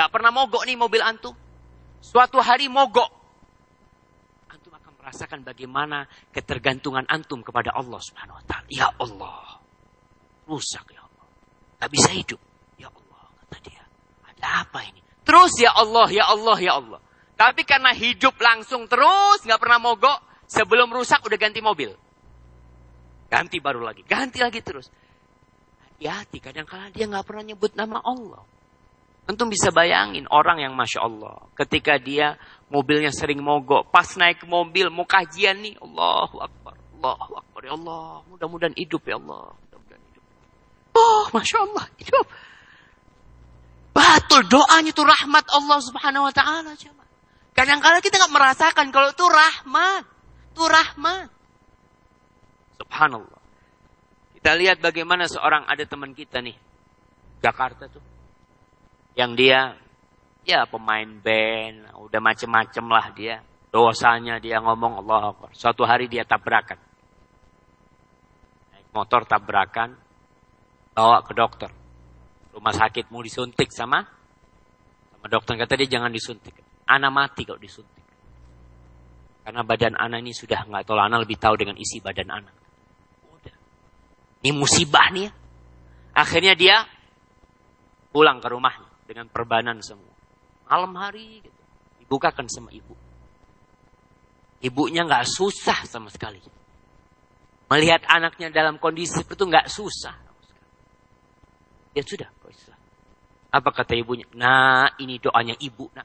Nggak pernah mogok nih mobil antum. Suatu hari mogok. Antum akan merasakan bagaimana ketergantungan antum kepada Allah Subhanahu wa taala. Ya Allah. Rusak ya Gak bisa hidup. Ya Allah, kata dia. Ada apa ini? Terus ya Allah, ya Allah, ya Allah. Tapi karena hidup langsung terus, gak pernah mogok, sebelum rusak udah ganti mobil. Ganti baru lagi, ganti lagi terus. Hati-hati, kadang-kadang dia gak pernah nyebut nama Allah. Tentu bisa bayangin orang yang Masya Allah. Ketika dia mobilnya sering mogok. Pas naik mobil, mau kajian nih. Allahu Akbar. Allahu Akbar. Ya Allah. Mudah-mudahan hidup ya Allah. Oh, Masya Allah, hidup. Betul, doanya itu rahmat Allah subhanahu wa ta'ala. Kadang-kadang kita nggak merasakan kalau itu rahmat. Itu rahmat. Subhanallah. Kita lihat bagaimana seorang ada teman kita nih. Jakarta tuh. Yang dia, ya pemain band, udah macem-macem lah dia. Dosanya dia ngomong Allah Akbar. Suatu hari dia tabrakan. Naik motor tabrakan, bawa ke dokter. Rumah sakit mau disuntik sama sama dokter kata dia jangan disuntik. Anak mati kalau disuntik. Karena badan anak ini sudah nggak tahu anak lebih tahu dengan isi badan anak. Ini musibah nih ya. Akhirnya dia pulang ke rumahnya dengan perbanan semua. Malam hari gitu. Dibukakan sama ibu. Ibunya nggak susah sama sekali. Melihat anaknya dalam kondisi itu nggak susah. Ya sudah, Apa kata ibunya? Nah, ini doanya ibu, nak.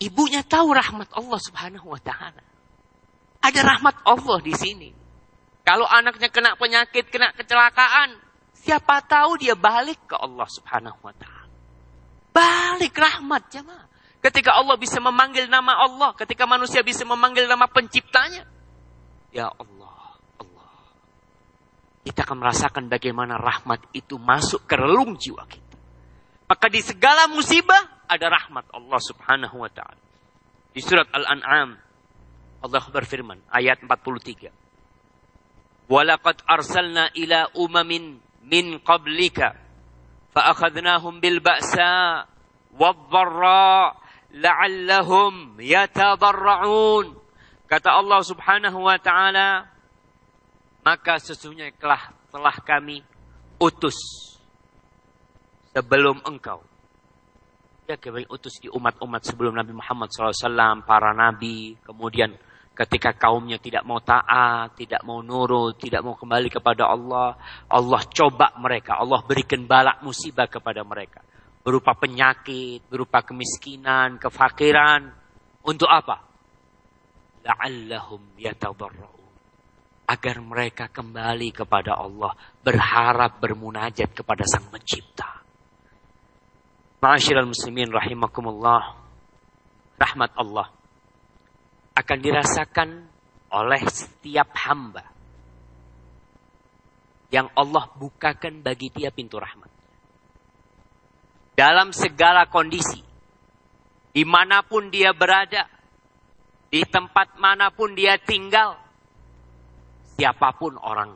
Ibunya tahu rahmat Allah Subhanahu wa taala. Ada rahmat Allah di sini. Kalau anaknya kena penyakit, kena kecelakaan, siapa tahu dia balik ke Allah Subhanahu wa taala. Balik rahmat jemaah. Ketika Allah bisa memanggil nama Allah, ketika manusia bisa memanggil nama penciptanya. Ya Allah. Kita akan merasakan bagaimana rahmat itu masuk ke relung jiwa kita. Maka di segala musibah ada rahmat Allah Subhanahu wa taala. Di surat Al-An'am Allah berfirman ayat 43. Walaqad arsalna ila umamin min qablika fa'akhadnahum bil ba'sa wad-dharra la'allahum yatadarra'un. Kata Allah Subhanahu wa taala, maka sesungguhnya telah telah kami utus sebelum engkau. Ya kami utus di umat-umat sebelum Nabi Muhammad SAW, para nabi, kemudian Ketika kaumnya tidak mau taat, tidak mau nurut, tidak mau kembali kepada Allah, Allah coba mereka, Allah berikan balak musibah kepada mereka. Berupa penyakit, berupa kemiskinan, kefakiran. Untuk apa? La'allahum yatadarra'un. Agar mereka kembali kepada Allah, berharap bermunajat kepada Sang Pencipta. Ma'asyiral muslimin rahimakumullah. Rahmat Allah akan dirasakan oleh setiap hamba yang Allah bukakan bagi dia pintu rahmat. Dalam segala kondisi, di mana pun dia berada, di tempat mana pun dia tinggal, siapa pun orang.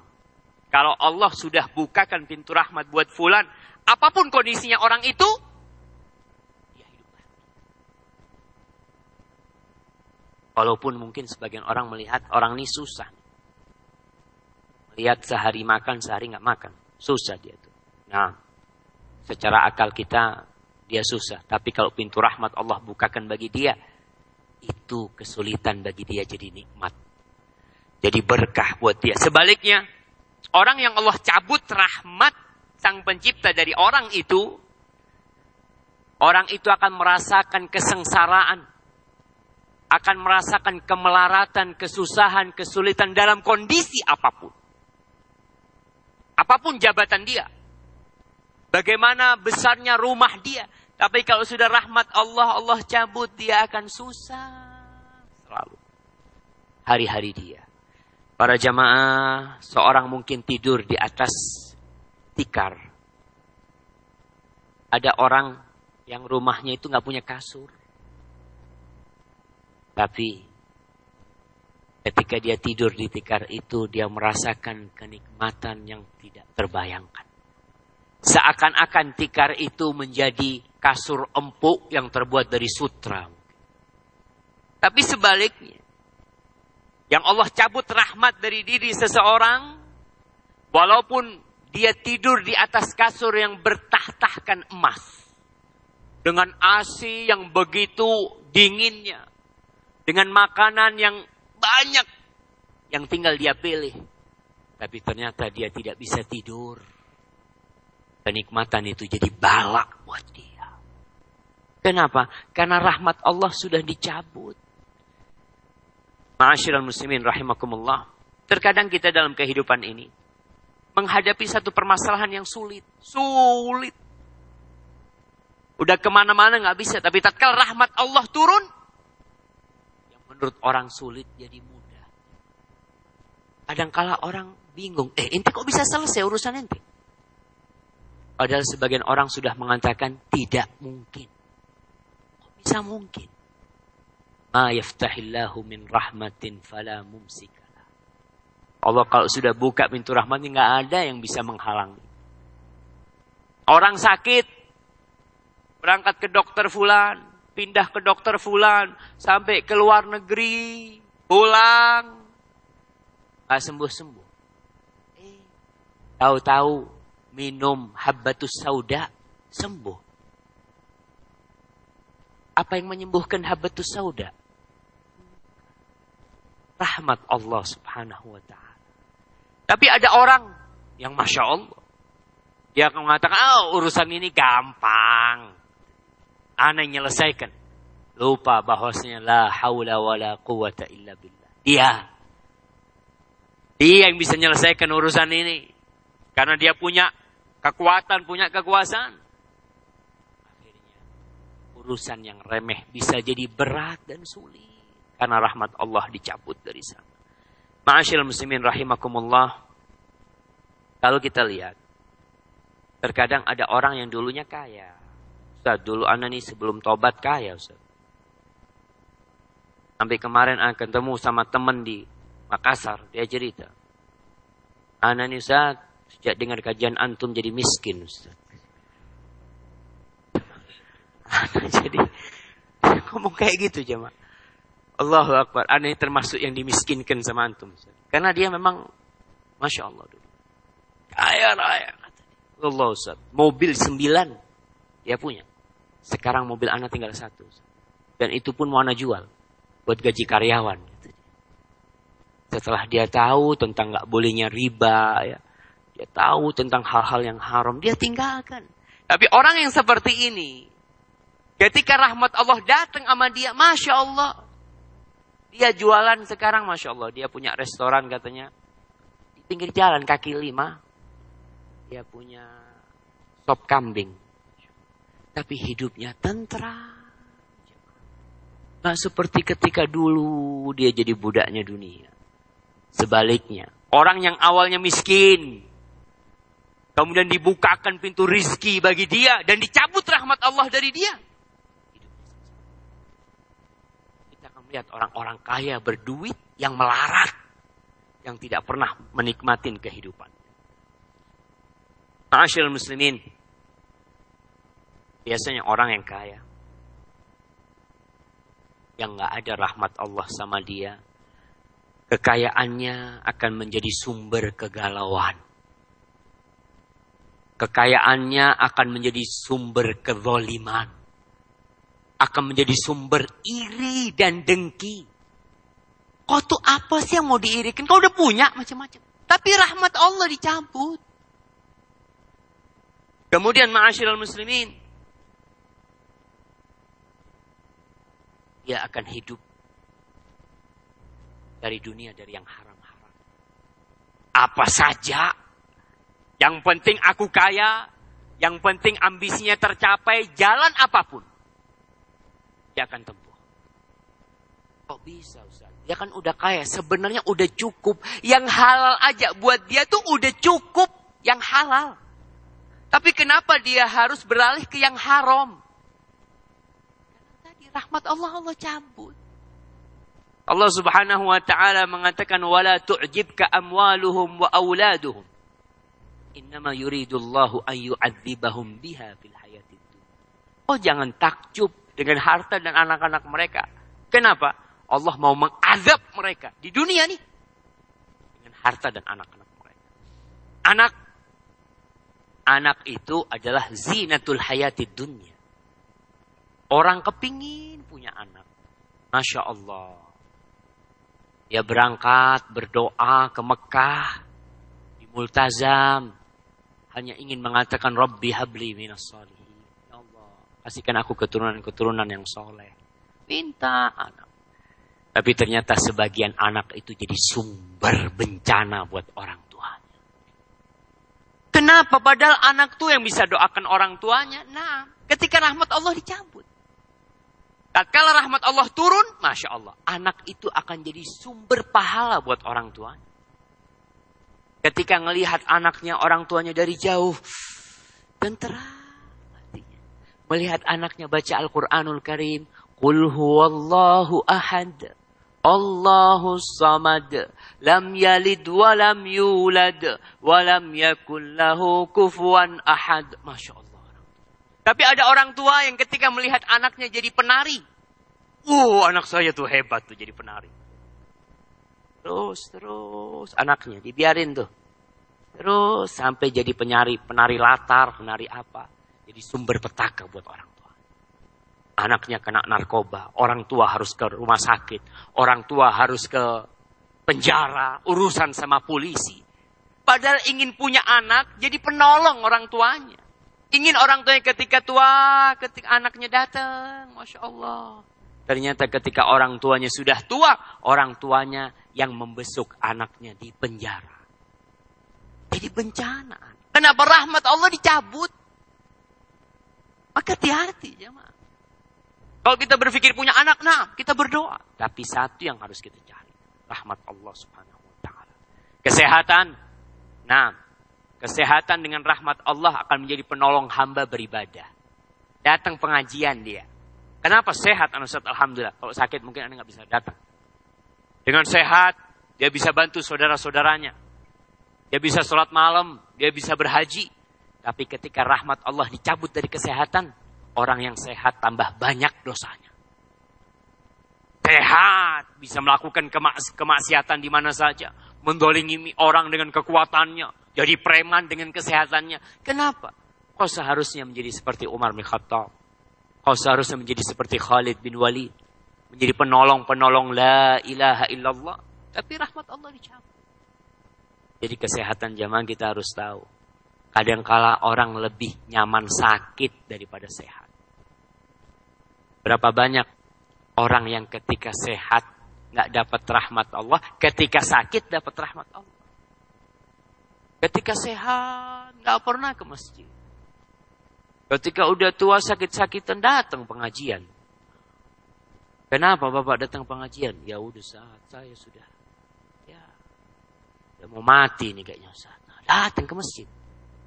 Kalau Allah sudah bukakan pintu rahmat buat fulan, apa pun kondisinya orang itu, Walaupun mungkin sebagian orang melihat orang ini susah. Lihat sehari makan, sehari nggak makan. Susah dia tuh. Nah, secara akal kita dia susah. Tapi kalau pintu rahmat Allah bukakan bagi dia, itu kesulitan bagi dia jadi nikmat. Jadi berkah buat dia. Sebaliknya, orang yang Allah cabut rahmat sang pencipta dari orang itu, orang itu akan merasakan kesengsaraan akan merasakan kemelaratan, kesusahan, kesulitan dalam kondisi apa pun. Apa pun jabatan dia. Bagaimana besarnya rumah dia. Tapi kalau sudah rahmat Allah, Allah cabut, dia akan susah. Selalu. Hari-hari dia. Para jamaah, seorang mungkin tidur di atas tikar. Ada orang yang rumahnya itu nggak punya kasur. Tapi ketika dia tidur di tikar itu dia merasakan kenikmatan yang tidak terbayangkan. Seakan-akan tikar itu menjadi kasur empuk yang terbuat dari sutra. Tapi sebaliknya, yang Allah cabut rahmat dari diri seseorang, walaupun dia tidur di atas kasur yang bertah-tahkan emas, dengan AC yang begitu dinginnya, dengan makanan yang banyak yang tinggal dia pilih. Tapi ternyata dia tidak bisa tidur. Kenikmatan itu jadi balak buat dia. Kenapa? Karena rahmat Allah sudah dicabut. Ma'asyiral muslimin rahimakumullah. Terkadang kita dalam kehidupan ini menghadapi satu permasalahan yang sulit. Sulit. Udah ke mana-mana nggak bisa. Tapi tatkala rahmat Allah turun, yang menurut orang sulit jadi mudah. Kadangkala orang bingung, eh ente kok bisa selesai urusan ente? Padahal sebagian orang sudah mengatakan tidak mungkin. Kok bisa mungkin? Ma yaftahillahu min rahmatin fala mumsika Allah kalau sudah buka pintu rahmatnya nggak ada yang bisa menghalangi. Orang sakit berangkat ke dokter fulan, pindah ke dokter fulan, sampai ke luar negeri, pulang, nggak sembuh sembuh. Eh, tahu-tahu minum habbatus sauda sembuh. Apa yang menyembuhkan habbatus sauda? Rahmat Allah subhanahu wa ta'ala. Tapi ada orang yang Masya Allah. Dia akan mengatakan, oh urusan ini gampang. Aneh menyelesaikan. Lupa bahwasanya la haula wa la quwata illa billah. Dia. Dia yang bisa menyelesaikan urusan ini. Karena dia punya kekuatan, punya kekuasaan. Urusan yang remeh bisa jadi berat dan sulit. Karena rahmat Allah dicabut dari sana. Ma'asyil muslimin rahimakumullah. Kalau kita lihat. Terkadang ada orang yang dulunya kaya. Ustaz, dulu anak nih sebelum tobat kaya Ustaz. Sampai kemarin akan ketemu sama teman di Makassar. Dia cerita. Anak nih Ustaz, sejak dengar kajian antum jadi miskin Ustaz. jadi ngomong kayak gitu jemaah. Allahu Akbar. Aneh termasuk yang dimiskinkan sama antum. Karena dia memang, Masya Allah. Dulu. Kaya raya. Allah Ustaz. Mobil sembilan dia punya. Sekarang mobil anak tinggal satu. Dan itu pun mau jual. Buat gaji karyawan. Setelah dia tahu tentang nggak bolehnya riba. ya Dia tahu tentang hal-hal yang haram. Dia tinggalkan. Tapi orang yang seperti ini. Ketika rahmat Allah datang sama dia. Masya Allah. Dia jualan sekarang, Masya Allah. Dia punya restoran katanya. Di pinggir jalan kaki lima. Dia punya sop kambing. Tapi hidupnya tentram. Nah seperti ketika dulu dia jadi budaknya dunia. Sebaliknya. Orang yang awalnya miskin. Kemudian dibukakan pintu rizki bagi dia. Dan dicabut rahmat Allah dari dia lihat orang-orang kaya berduit yang melarat. Yang tidak pernah menikmatin kehidupan. Ma'asyil muslimin. Biasanya orang yang kaya. Yang nggak ada rahmat Allah sama dia. Kekayaannya akan menjadi sumber kegalauan. Kekayaannya akan menjadi sumber kezoliman akan menjadi sumber iri dan dengki. Kau tuh apa sih yang mau diirikan? Kau udah punya macam-macam. Tapi rahmat Allah dicabut. Kemudian ma'asyiral muslimin. Dia akan hidup dari dunia dari yang haram-haram. Apa saja. Yang penting aku kaya. Yang penting ambisinya tercapai. Jalan apa pun dia akan tempuh. Kok bisa Ustaz? Dia kan udah kaya, sebenarnya udah cukup. Yang halal aja buat dia tuh udah cukup yang halal. Tapi kenapa dia harus beralih ke yang haram? Karena tadi rahmat Allah Allah cabut. Allah Subhanahu wa taala mengatakan wala tu'jibka amwaluhum wa auladuhum. Innama yuridullahu an yu'adzibahum biha fil hayatid Oh jangan takjub dengan harta dan anak-anak mereka. Kenapa? Allah mau mengazab mereka di dunia nih dengan harta dan anak-anak mereka. Anak anak itu adalah zinatul hayati dunia. Orang kepingin punya anak. Masya Allah. Dia berangkat berdoa ke Mekah di Multazam hanya ingin mengatakan Rabbi habli minas salih. Kasihkan aku keturunan-keturunan yang soleh. Minta anak. Tapi ternyata sebagian anak itu jadi sumber bencana buat orang tuanya. Kenapa? Padahal anak tuh yang bisa doakan orang tuanya. Nah, ketika rahmat Allah dicabut. Tatkala rahmat Allah turun, Masya Allah. Anak itu akan jadi sumber pahala buat orang tuanya. Ketika ngelihat anaknya orang tuanya dari jauh. Dan terang Melihat anaknya baca Al-Quranul Karim. Qul huwallahu ahad. Allahu samad. Lam yalid wa lam yulad. Wa lam yakun lahu kufuan ahad. Masya Allah. Tapi ada orang tua yang ketika melihat anaknya jadi penari. Wow, anak saya tuh hebat tuh jadi penari. Terus, terus. Anaknya dibiarin tuh. Terus sampai jadi penari, penari latar, penari apa. Jadi sumber petaka buat orang tua. Anaknya kena narkoba, orang tua harus ke rumah sakit, orang tua harus ke penjara, urusan sama polisi. Padahal ingin punya anak, jadi penolong orang tuanya. Ingin orang tuanya ketika tua, ketika anaknya datang, Masya Allah. Ternyata ketika orang tuanya sudah tua, orang tuanya yang membesuk anaknya di penjara. Jadi bencana. Kenapa rahmat Allah dicabut? Maka hati-hati jemaah. Kalau kita berpikir punya anak, nah kita berdoa. Tapi satu yang harus kita cari. Rahmat Allah subhanahu wa ta'ala. Kesehatan. Nah, kesehatan dengan rahmat Allah akan menjadi penolong hamba beribadah. Datang pengajian dia. Kenapa sehat Ustaz? Alhamdulillah. Kalau sakit mungkin Anda nggak bisa datang. Dengan sehat, dia bisa bantu saudara-saudaranya. Dia bisa sholat malam, dia bisa berhaji, tapi ketika rahmat Allah dicabut dari kesehatan, orang yang sehat tambah banyak dosanya. Sehat, bisa melakukan kemaks kemaksiatan di mana saja. Mendolingimi orang dengan kekuatannya. Jadi preman dengan kesehatannya. Kenapa? Kau seharusnya menjadi seperti Umar bin Khattab. Kau seharusnya menjadi seperti Khalid bin Walid. Menjadi penolong-penolong la ilaha illallah. Tapi rahmat Allah dicabut. Jadi kesehatan zaman kita harus tahu Kadangkala orang lebih nyaman sakit daripada sehat. Berapa banyak orang yang ketika sehat nggak dapat rahmat Allah, ketika sakit dapat rahmat Allah. Ketika sehat nggak pernah ke masjid. Ketika udah tua sakit-sakitan datang pengajian. Kenapa Bapak datang pengajian? Ya udah saat saya sudah ya udah mau mati nih kayaknya saat. Nah, datang ke masjid.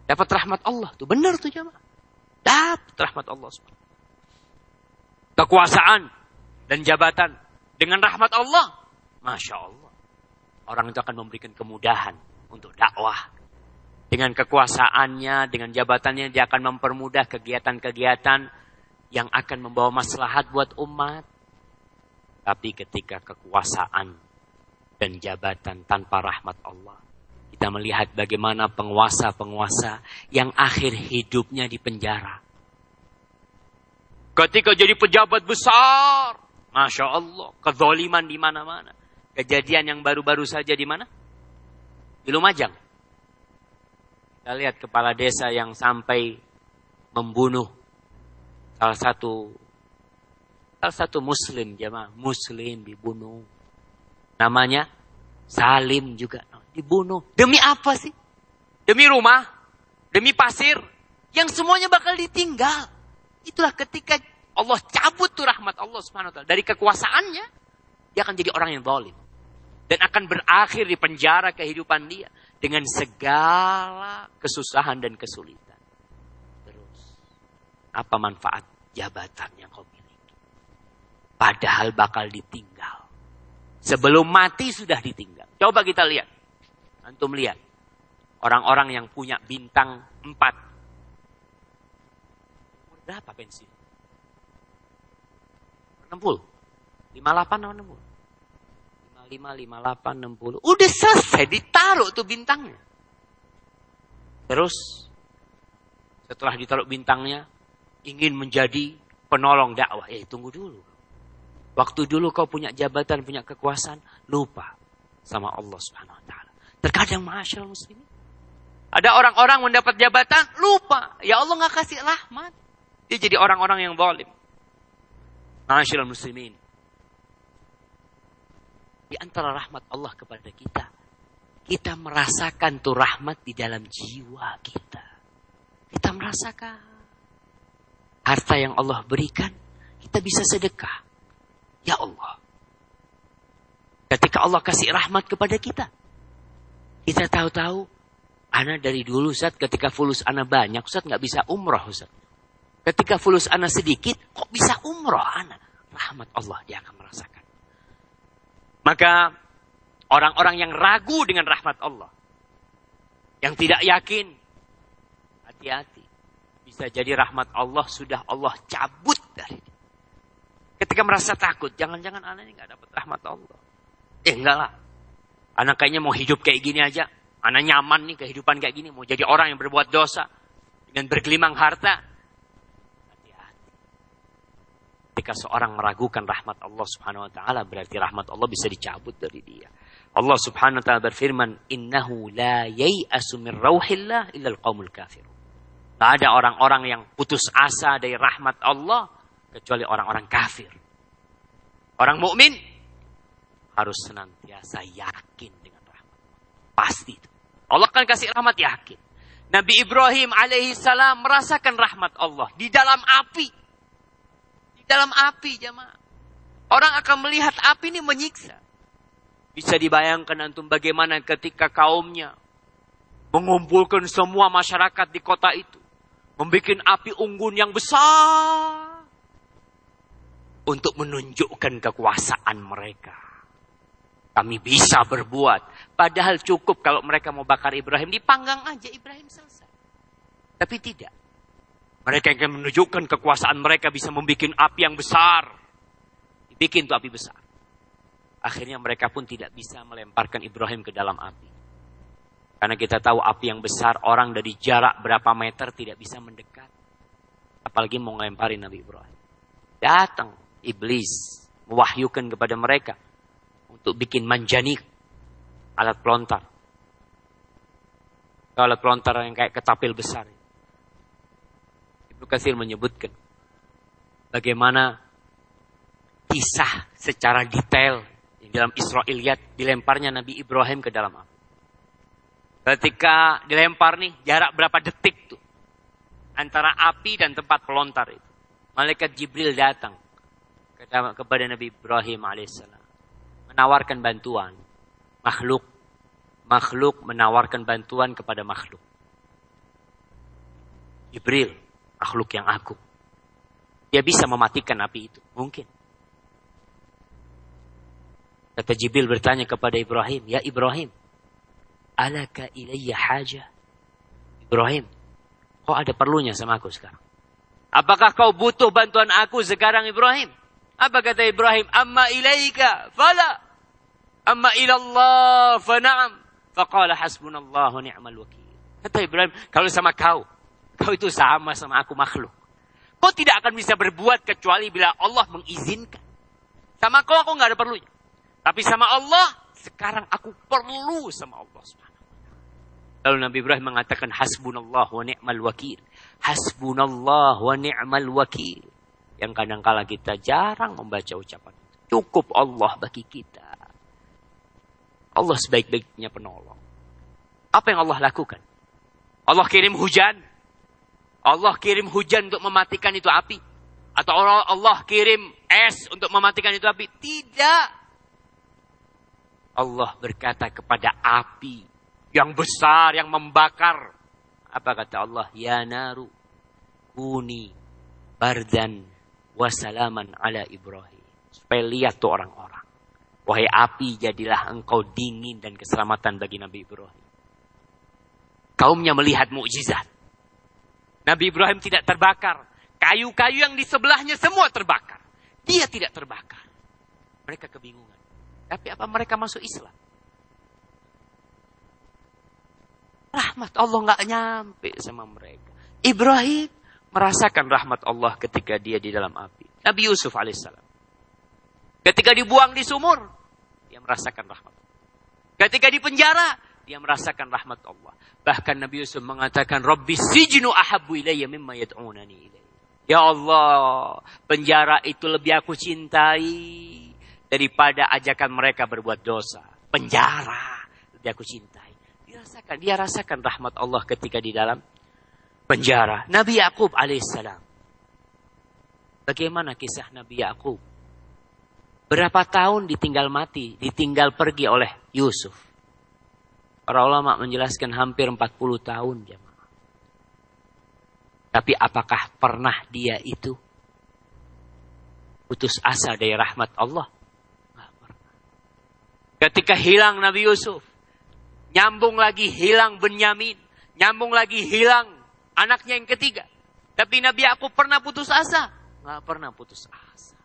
Dapat rahmat Allah. Tuh benar tuh jamaah. Dapat rahmat Allah. Kekuasaan dan jabatan. Dengan rahmat Allah. Masya Allah. Orang itu akan memberikan kemudahan untuk dakwah. Dengan kekuasaannya, dengan jabatannya, dia akan mempermudah kegiatan-kegiatan yang akan membawa maslahat buat umat. Tapi ketika kekuasaan dan jabatan tanpa rahmat Allah, kita melihat bagaimana penguasa-penguasa yang akhir hidupnya di penjara. Ketika jadi pejabat besar, Masya Allah, kezoliman di mana-mana. Kejadian yang baru-baru saja di mana? Di Lumajang. Kita lihat kepala desa yang sampai membunuh salah satu salah satu muslim jemaah muslim dibunuh namanya Salim juga dibunuh. Demi apa sih? Demi rumah, demi pasir, yang semuanya bakal ditinggal. Itulah ketika Allah cabut tuh rahmat Allah Subhanahu wa taala dari kekuasaannya, dia akan jadi orang yang zalim dan akan berakhir di penjara kehidupan dia dengan segala kesusahan dan kesulitan. Terus, apa manfaat jabatan yang kau miliki? Padahal bakal ditinggal. Sebelum mati sudah ditinggal. Coba kita lihat. Antum lihat. Orang-orang yang punya bintang 4. Berapa pensiun? 60. 58 atau 60? 55, 58, 60. Udah selesai, ditaruh tuh bintangnya. Terus, setelah ditaruh bintangnya, ingin menjadi penolong dakwah. Eh, tunggu dulu. Waktu dulu kau punya jabatan, punya kekuasaan, lupa sama Allah Subhanahu wa taala. Terkadang masyarakat muslim. Ada orang-orang mendapat jabatan, lupa. Ya Allah nggak kasih rahmat. Dia jadi orang-orang yang zalim. Masyarakat muslimin. Di antara rahmat Allah kepada kita. kita merasakan tuh rahmat di dalam jiwa kita. Kita merasakan harta yang Allah berikan, kita bisa sedekah. Ya Allah. Ketika Allah kasih rahmat kepada kita, kita tahu-tahu, anak dari dulu Ustaz, ketika fulus anak banyak, Ustaz nggak bisa umroh Ustaz. Ketika fulus anak sedikit, kok bisa umroh anak? Rahmat Allah dia akan merasakan. Maka orang-orang yang ragu dengan rahmat Allah, yang tidak yakin, hati-hati. Bisa jadi rahmat Allah sudah Allah cabut dari dia. Ketika merasa takut, jangan-jangan anak ini nggak dapat rahmat Allah. Eh enggak lah. Anak kayaknya mau hidup kayak gini aja. Anak nyaman nih kehidupan kayak gini. Mau jadi orang yang berbuat dosa. Dengan bergelimang harta. Ketika seorang meragukan rahmat Allah Subhanahu wa taala berarti rahmat Allah bisa dicabut dari dia. Allah Subhanahu wa taala berfirman, "Innahu la yai'asu min rauhillah illa al-qaumul kafir." Tidak ada orang-orang yang putus asa dari rahmat Allah kecuali orang-orang kafir. Orang mukmin harus senantiasa yakin dengan rahmat. Pasti itu. Allah akan kasih rahmat yakin. Nabi Ibrahim alaihi salam merasakan rahmat Allah di dalam api dalam api jemaah. Orang akan melihat api ini menyiksa. Bisa dibayangkan antum bagaimana ketika kaumnya mengumpulkan semua masyarakat di kota itu. Membuat api unggun yang besar. Untuk menunjukkan kekuasaan mereka. Kami bisa berbuat. Padahal cukup kalau mereka mau bakar Ibrahim. Dipanggang aja Ibrahim selesai. Tapi tidak. Mereka yang menunjukkan kekuasaan mereka bisa membuat api yang besar. Bikin tuh api besar. Akhirnya mereka pun tidak bisa melemparkan Ibrahim ke dalam api. Karena kita tahu api yang besar orang dari jarak berapa meter tidak bisa mendekat. Apalagi mau ngelemparin Nabi Ibrahim. Datang iblis mewahyukan kepada mereka untuk bikin manjanik alat pelontar. Alat pelontar yang kayak ketapil besar. Ibnu Katsir menyebutkan bagaimana kisah secara detail di dalam Israiliyat dilemparnya Nabi Ibrahim ke dalam api. Ketika dilempar nih jarak berapa detik tuh antara api dan tempat pelontar itu. Malaikat Jibril datang kepada Nabi Ibrahim alaihissalam menawarkan bantuan makhluk makhluk menawarkan bantuan kepada makhluk Jibril makhluk yang agung. Dia bisa mematikan api itu. Mungkin. Kata Jibril bertanya kepada Ibrahim, Ya Ibrahim, alaka ilayya haja? Ibrahim, kok ada perlunya sama aku sekarang? Apakah kau butuh bantuan aku sekarang Ibrahim? Apa kata Ibrahim? Amma ilaika fala. Amma ilallah fana'am. Faqala hasbunallahu ni'mal wakil. Kata Ibrahim, kalau sama kau, Kau itu sama sama aku makhluk. Kau tidak akan bisa berbuat kecuali bila Allah mengizinkan. Sama kau aku nggak ada perlunya. Tapi sama Allah, sekarang aku perlu sama Allah Lalu Nabi Ibrahim mengatakan hasbunallah wa ni'mal wakil. Hasbunallah wa ni'mal wakil. Yang kadang-kala kita jarang membaca ucapan. Cukup Allah bagi kita. Allah sebaik-baiknya penolong. Apa yang Allah lakukan? Allah kirim hujan. Allah kirim hujan untuk mematikan itu api. Atau Allah kirim es untuk mematikan itu api. Tidak. Allah berkata kepada api yang besar, yang membakar. Apa kata Allah? Ya naru, kuni, bardan, wasalaman ala Ibrahim. Supaya lihat tuh orang-orang. Wahai api, jadilah engkau dingin dan keselamatan bagi Nabi Ibrahim. Kaumnya melihat mukjizat. Nabi Ibrahim tidak terbakar. Kayu-kayu yang di sebelahnya semua terbakar. Dia tidak terbakar. Mereka kebingungan. Tapi apa mereka masuk Islam? Rahmat Allah nggak nyampe sama mereka. Ibrahim merasakan rahmat Allah ketika dia di dalam api. Nabi Yusuf alaihissalam. Ketika dibuang di sumur, dia merasakan rahmat. Ketika di penjara, dia merasakan rahmat Allah. Bahkan Nabi Yusuf mengatakan, Rabbi sijnu ahabu ilayya mimma yad'unani ilayya. Ya Allah, penjara itu lebih aku cintai daripada ajakan mereka berbuat dosa. Penjara dia aku cintai. Dirasakan, dia rasakan rahmat Allah ketika di dalam penjara. Nabi Yakub alaihissalam. Bagaimana kisah Nabi Yakub? Berapa tahun ditinggal mati, ditinggal pergi oleh Yusuf. Para ulama menjelaskan hampir 40 tahun jemaah. Tapi apakah pernah dia itu putus asa dari rahmat Allah? Ketika hilang Nabi Yusuf, nyambung lagi hilang Benyamin, nyambung lagi hilang anaknya yang ketiga. Tapi Nabi aku pernah putus asa? Nggak pernah putus asa.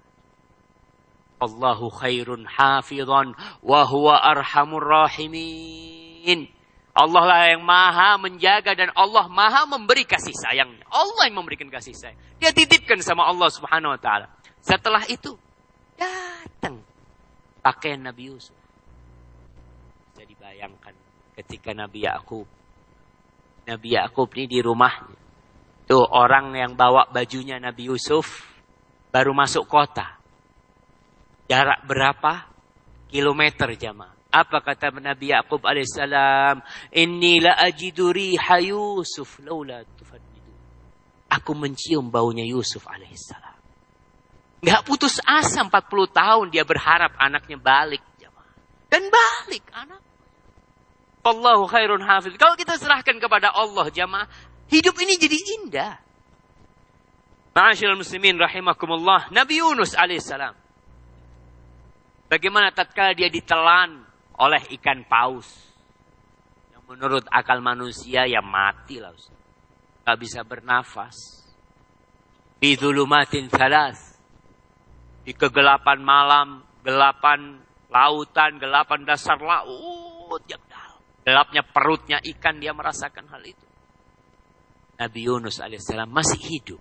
Allahu khairun hafidhan wa huwa arhamur rahimin. Allah lah yang maha menjaga dan Allah maha memberi kasih sayangnya. Allah yang memberikan kasih sayang. Dia titipkan sama Allah subhanahu wa ta'ala. Setelah itu, datang pakaian Nabi Yusuf. Bisa dibayangkan ketika Nabi Yakub. Nabi Yakub ini di rumahnya. Tuh orang yang bawa bajunya Nabi Yusuf baru masuk kota. Jarak berapa? Kilometer jamaah. Apa kata Nabi Yaqub alaihissalam? Inni la Yusuf laula tufaddidu. Aku mencium baunya Yusuf alaihissalam. Gak putus asa 40 tahun dia berharap anaknya balik. Jamaah. Dan balik anak. Allahu khairun hafiz. Kalau kita serahkan kepada Allah jamaah. Hidup ini jadi indah. Ma'asyiral muslimin rahimakumullah. Nabi Yunus alaihissalam. Bagaimana tatkala dia ditelan oleh ikan paus. Yang menurut akal manusia ya mati lah. Gak bisa bernafas. Di dhulumatin salas. Di kegelapan malam, gelapan lautan, gelapan dasar laut yang dalam. Gelapnya perutnya ikan dia merasakan hal itu. Nabi Yunus alaihissalam masih hidup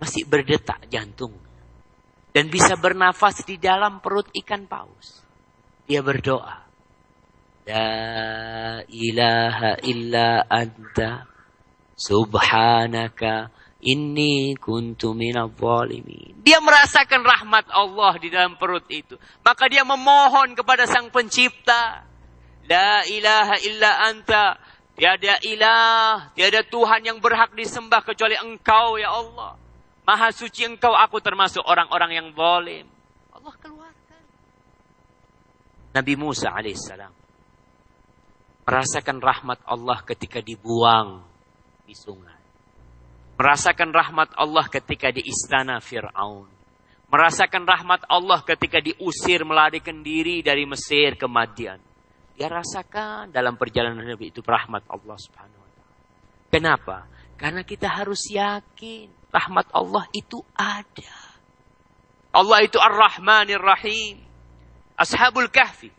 masih berdetak jantung dan bisa bernafas di dalam perut ikan paus. Dia berdoa, La ilaha illa anta subhanaka inni kuntu minal. Dia merasakan rahmat Allah di dalam perut itu. Maka dia memohon kepada sang pencipta. La ilaha illa anta. Tiada ilah, tiada Tuhan yang berhak disembah kecuali engkau ya Allah. Maha suci engkau, aku termasuk orang-orang yang zalim. Allah keluarkan. Nabi Musa alaihissalam merasakan rahmat Allah ketika dibuang di sungai. Merasakan rahmat Allah ketika di istana Fir'aun. Merasakan rahmat Allah ketika diusir melarikan diri dari Mesir ke Madian. Dia rasakan dalam perjalanan Nabi itu rahmat Allah subhanahu wa ta'ala. Kenapa? Karena kita harus yakin rahmat Allah itu ada. Allah itu Ar-Rahmanir Rahim. Ashabul Kahfi.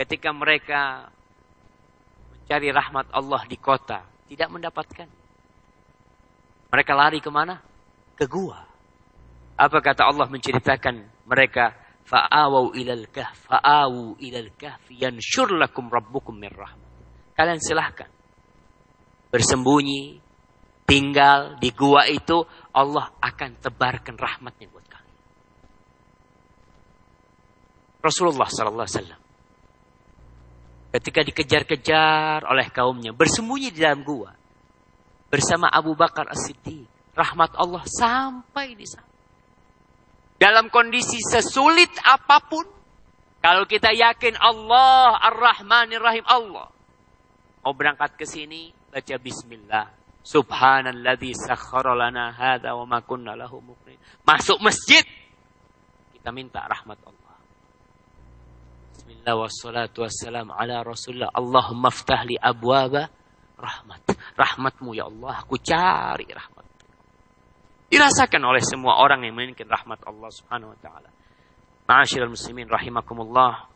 Ketika mereka mencari rahmat Allah di kota, tidak mendapatkan. Mereka lari ke mana? Ke gua. Apa kata Allah menceritakan mereka? Fa'awau ilal kahf, fa'awu ilal kahfi, yanshur lakum rabbukum min rahmat. Kalian silahkan. Bersembunyi, tinggal di gua itu, Allah akan tebarkan rahmatnya buat kalian. Rasulullah Sallallahu Alaihi Wasallam ketika dikejar-kejar oleh kaumnya, bersembunyi di dalam gua bersama Abu Bakar As-Siddiq. Rahmat Allah sampai di sana. Dalam kondisi sesulit apa pun, kalau kita yakin Allah Ar-Rahmanir Rahim Allah, mau berangkat ke sini, baca Bismillah. Subhanalladzi sakhkhara lana hadza wa ma kunna lahu muqrin. Masuk masjid kita minta rahmat Allah. Bismillah wassalatu wassalam ala Rasulullah. Allahumma ftah li abwaba rahmat. Rahmatmu ya Allah, aku cari rahmat. Dirasakan oleh semua orang yang menginginkan rahmat Allah Subhanahu wa taala. Ma'asyiral muslimin rahimakumullah.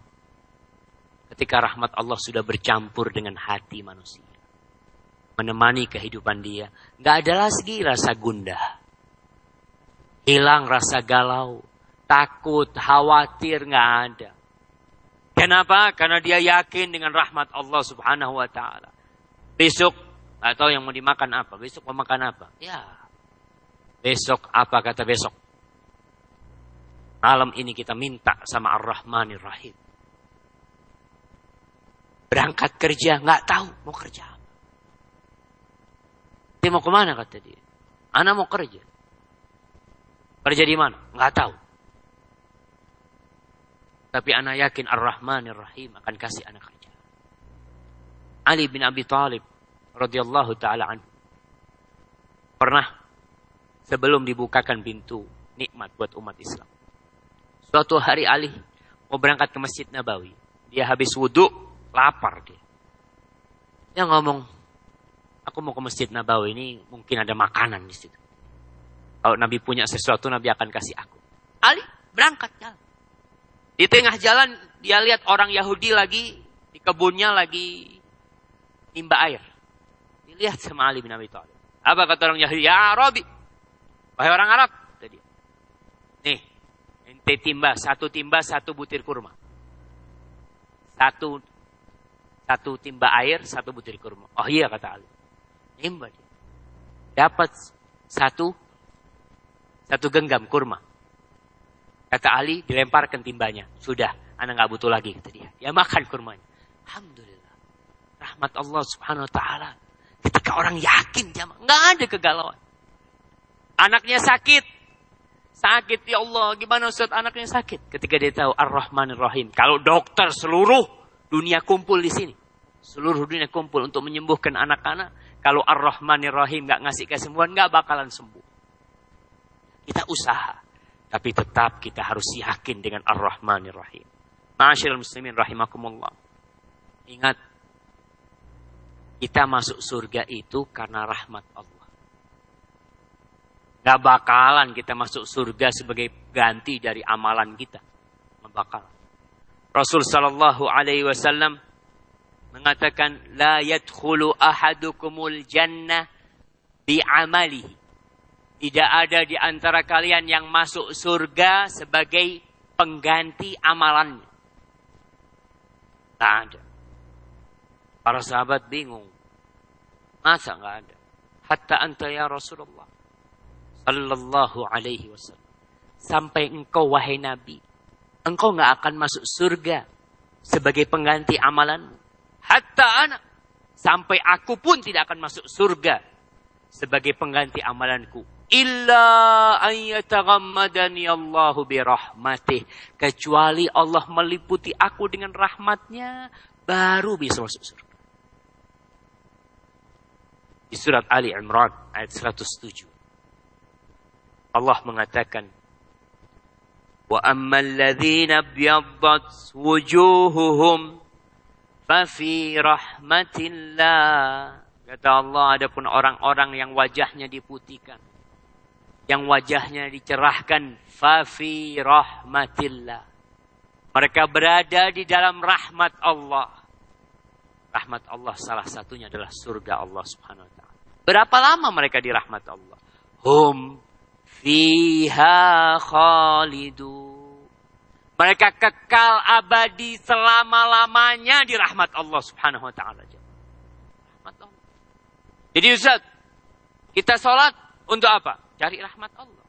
Ketika rahmat Allah sudah bercampur dengan hati manusia menemani kehidupan dia. Gak ada lagi rasa gundah. Hilang rasa galau, takut, khawatir, gak ada. Kenapa? Karena dia yakin dengan rahmat Allah subhanahu wa ta'ala. Besok, atau yang mau dimakan apa? Besok mau makan apa? Ya. Besok apa kata besok? Malam ini kita minta sama Ar-Rahmanir Rahim. Berangkat kerja, nggak tahu mau kerja. Dia mau ke mana kata dia. Anak mau kerja. Kerja di mana? Nggak tahu. Tapi anak yakin Ar-Rahmanir Rahim akan kasih anak kerja. Ali bin Abi Thalib radhiyallahu taala anhu pernah sebelum dibukakan pintu nikmat buat umat Islam. Suatu hari Ali mau berangkat ke Masjid Nabawi. Dia habis wudhu, lapar dia. Dia ngomong, aku mau ke Masjid Nabawi ini mungkin ada makanan di situ. Kalau Nabi punya sesuatu, Nabi akan kasih aku. Ali berangkat jalan. Di tengah jalan dia lihat orang Yahudi lagi di kebunnya lagi nimba air. Dilihat sama Ali bin Abi Thalib. Apa kata orang Yahudi? Ya Robi. Wahai orang Arab. Tadi. Nih. Ente timba. Satu timba, satu butir kurma. Satu satu timba air, satu butir kurma. Oh iya kata Ali. Timba dia. Dapat satu satu genggam kurma. Kata Ali, dilemparkan timbanya. Sudah, anak nggak butuh lagi, kata dia. Ya makan kurmanya. Alhamdulillah. Rahmat Allah subhanahu wa ta'ala. Ketika orang yakin jamaah, nggak ada kegalauan. Anaknya sakit. Sakit ya Allah, gimana Ustaz anaknya sakit? Ketika dia tahu Ar-Rahman Ar-Rahim. Kalau dokter seluruh dunia kumpul di sini. Seluruh dunia kumpul untuk menyembuhkan anak-anak. Kalau Ar-Rahman Ar-Rahim nggak ngasih kesembuhan, nggak bakalan sembuh. Kita usaha. Tapi tetap kita harus yakin dengan Ar-Rahman Ar-Rahim. Masyarakat muslimin rahimakumullah. Ingat, kita masuk surga itu karena rahmat Allah. Gak bakalan kita masuk surga sebagai ganti dari amalan kita. Gak bakalan. Rasul Sallallahu Alaihi Wasallam mengatakan, La yadkhulu ahadukumul jannah bi amalihi. Tidak ada di antara kalian yang masuk surga sebagai pengganti amalannya. Tak ada. Para sahabat bingung. Masa nggak ada? Hatta anta ya Rasulullah. Sallallahu alaihi wasallam. Sampai engkau wahai Nabi. Engkau nggak akan masuk surga sebagai pengganti amalan. Hatta anak. Sampai aku pun tidak akan masuk surga sebagai pengganti amalanku. Illa ayyataghammadani Allahu birahmatih. Kecuali Allah meliputi aku dengan rahmatnya. Baru bisa masuk surga di surat Ali Imran ayat 107. Allah mengatakan, "Wa ammal ladzina biyaddat wujuhuhum fa fi rahmatillah." Kata Allah, adapun orang-orang yang wajahnya diputihkan, yang wajahnya dicerahkan, fa fi rahmatillah. Mereka berada di dalam rahmat Allah. Rahmat Allah salah satunya adalah surga Allah Subhanahu wa taala. Berapa lama mereka di rahmat Allah? Hum fiha khalidu. Mereka kekal abadi selama-lamanya di rahmat Allah subhanahu wa ta'ala. Jadi Ustaz, kita sholat untuk apa? Cari rahmat Allah.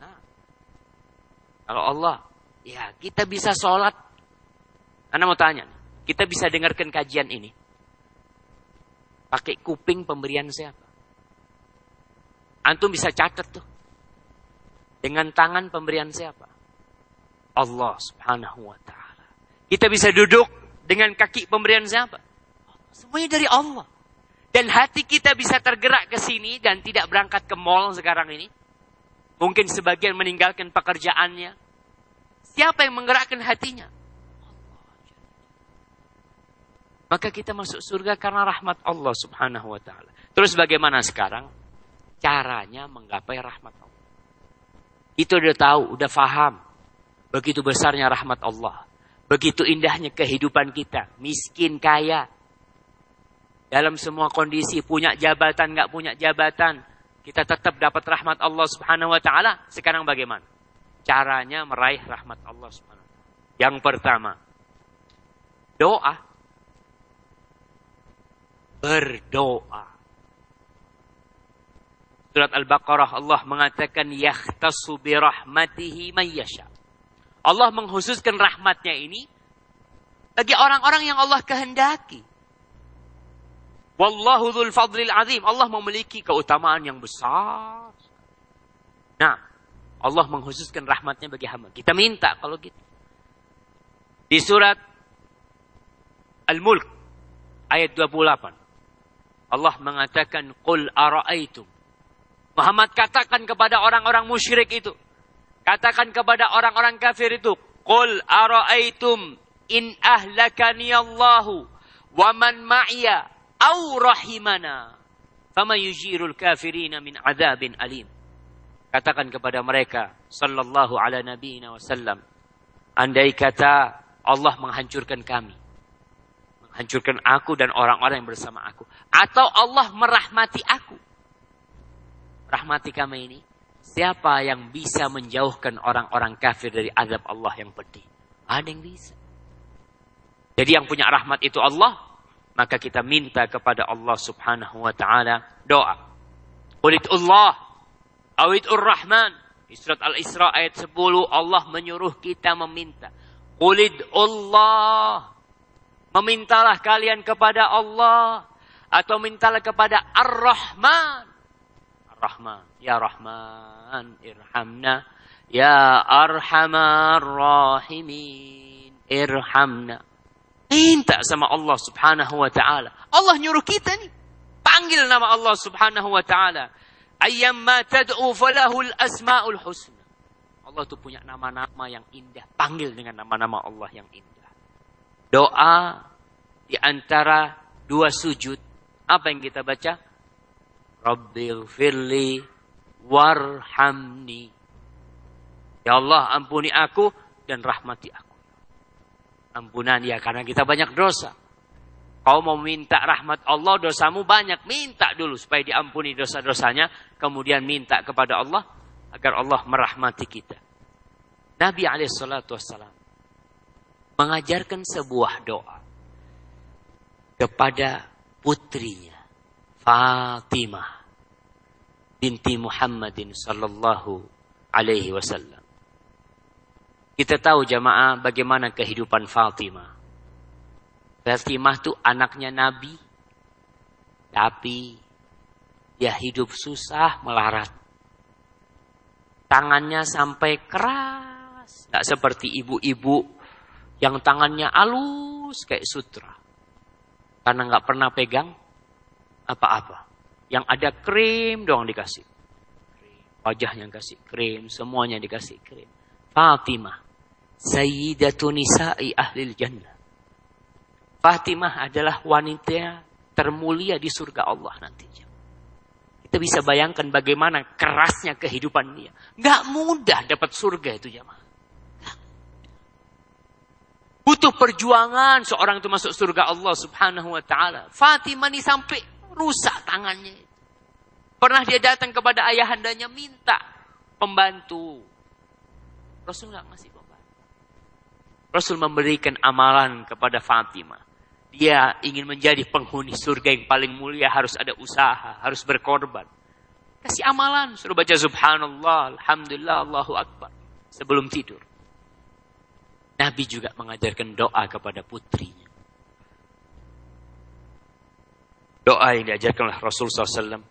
Nah, kalau Allah, ya kita bisa sholat. Anda mau tanya, kita bisa dengarkan kajian ini. Pakai kuping pemberian siapa? Antum bisa catat tuh. Dengan tangan pemberian siapa? Allah subhanahu wa ta'ala. Kita bisa duduk dengan kaki pemberian siapa? Semuanya dari Allah. Dan hati kita bisa tergerak ke sini dan tidak berangkat ke mall sekarang ini. Mungkin sebagian meninggalkan pekerjaannya. Siapa yang menggerakkan hatinya? Maka kita masuk surga karena rahmat Allah subhanahu wa ta'ala. Terus bagaimana sekarang? Caranya menggapai rahmat Allah. Itu udah tahu, udah faham. Begitu besarnya rahmat Allah. Begitu indahnya kehidupan kita. Miskin, kaya. Dalam semua kondisi, punya jabatan, nggak punya jabatan. Kita tetap dapat rahmat Allah subhanahu wa ta'ala. Sekarang bagaimana? Caranya meraih rahmat Allah subhanahu wa ta'ala. Yang pertama, doa berdoa. Surat Al-Baqarah Allah mengatakan yahtasu bi rahmatihi may yasha. Allah menghususkan rahmatnya ini Bagi orang-orang yang Allah kehendaki. Wallahu dzul fadlil azim. Allah memiliki keutamaan yang besar. Nah, Allah mengkhususkan rahmatnya bagi hamba. Kita minta kalau gitu. Di surat Al-Mulk ayat 28. Allah mengatakan, Qul ara'aitum. Muhammad katakan kepada orang-orang musyrik itu. Katakan kepada orang-orang kafir itu. Qul ara'aitum in ahlakani Allahu wa man ma'iya au rahimana fama yujirul kafirina min azabin alim katakan kepada mereka sallallahu ala nabiyina wasallam andai kata Allah menghancurkan kami menghancurkan aku dan orang-orang yang bersama aku atau Allah merahmati aku rahmati kami ini siapa yang bisa menjauhkan orang-orang kafir dari azab Allah yang pedih ada yang bisa jadi yang punya rahmat itu Allah maka kita minta kepada Allah Subhanahu wa taala doa. Allah awidur Rahman. Surat Al-Isra ayat 10 Allah menyuruh kita meminta. Allah. Memintalah kalian kepada Allah atau mintalah kepada Ar-Rahman. Ar-Rahman, ya Rahman, irhamna. Ya Arhamar Rahimin, irhamna. Minta sama Allah subhanahu wa ta'ala. Allah nyuruh kita nih. Panggil nama Allah subhanahu wa ta'ala. Ayyamma tad'u falahul asma'ul husna. Allah tuh punya nama-nama yang indah. Panggil dengan nama-nama Allah yang indah. Doa di antara dua sujud. Apa yang kita baca? Rabbil firli warhamni. Ya Allah ampuni aku dan rahmati aku ampunan ya karena kita banyak dosa. Kau mau minta rahmat Allah, dosamu banyak. Minta dulu supaya diampuni dosa-dosanya. Kemudian minta kepada Allah agar Allah merahmati kita. Nabi Alaihissalam mengajarkan sebuah doa kepada putrinya Fatimah binti Muhammadin sallallahu alaihi wasallam. Kita tahu jamaah bagaimana kehidupan Fatimah. Fatimah itu anaknya Nabi. Tapi dia hidup susah melarat. Tangannya sampai keras. Tidak seperti ibu-ibu yang tangannya halus kayak sutra. Karena nggak pernah pegang apa-apa. Yang ada krim doang dikasih. Wajahnya kasih krim, semuanya dikasih krim. Fatimah Sayyidatu nisa'i ahlil jannah. Fatimah adalah wanita termulia di surga Allah nantinya. Kita bisa bayangkan bagaimana kerasnya kehidupan dia. Gak mudah dapat surga itu jamaah. Butuh perjuangan seorang itu masuk surga Allah subhanahu wa ta'ala. Fatimah ini sampai rusak tangannya. Pernah dia datang kepada ayahandanya minta pembantu. Rasul nggak ngasih Rasul memberikan amalan kepada Fatimah. Dia ingin menjadi penghuni surga yang paling mulia harus ada usaha, harus berkorban. Kasih amalan, suruh baca subhanallah, alhamdulillah, Allahu akbar. Sebelum tidur. Nabi juga mengajarkan doa kepada putrinya. Doa yang diajarkan oleh Rasul SAW.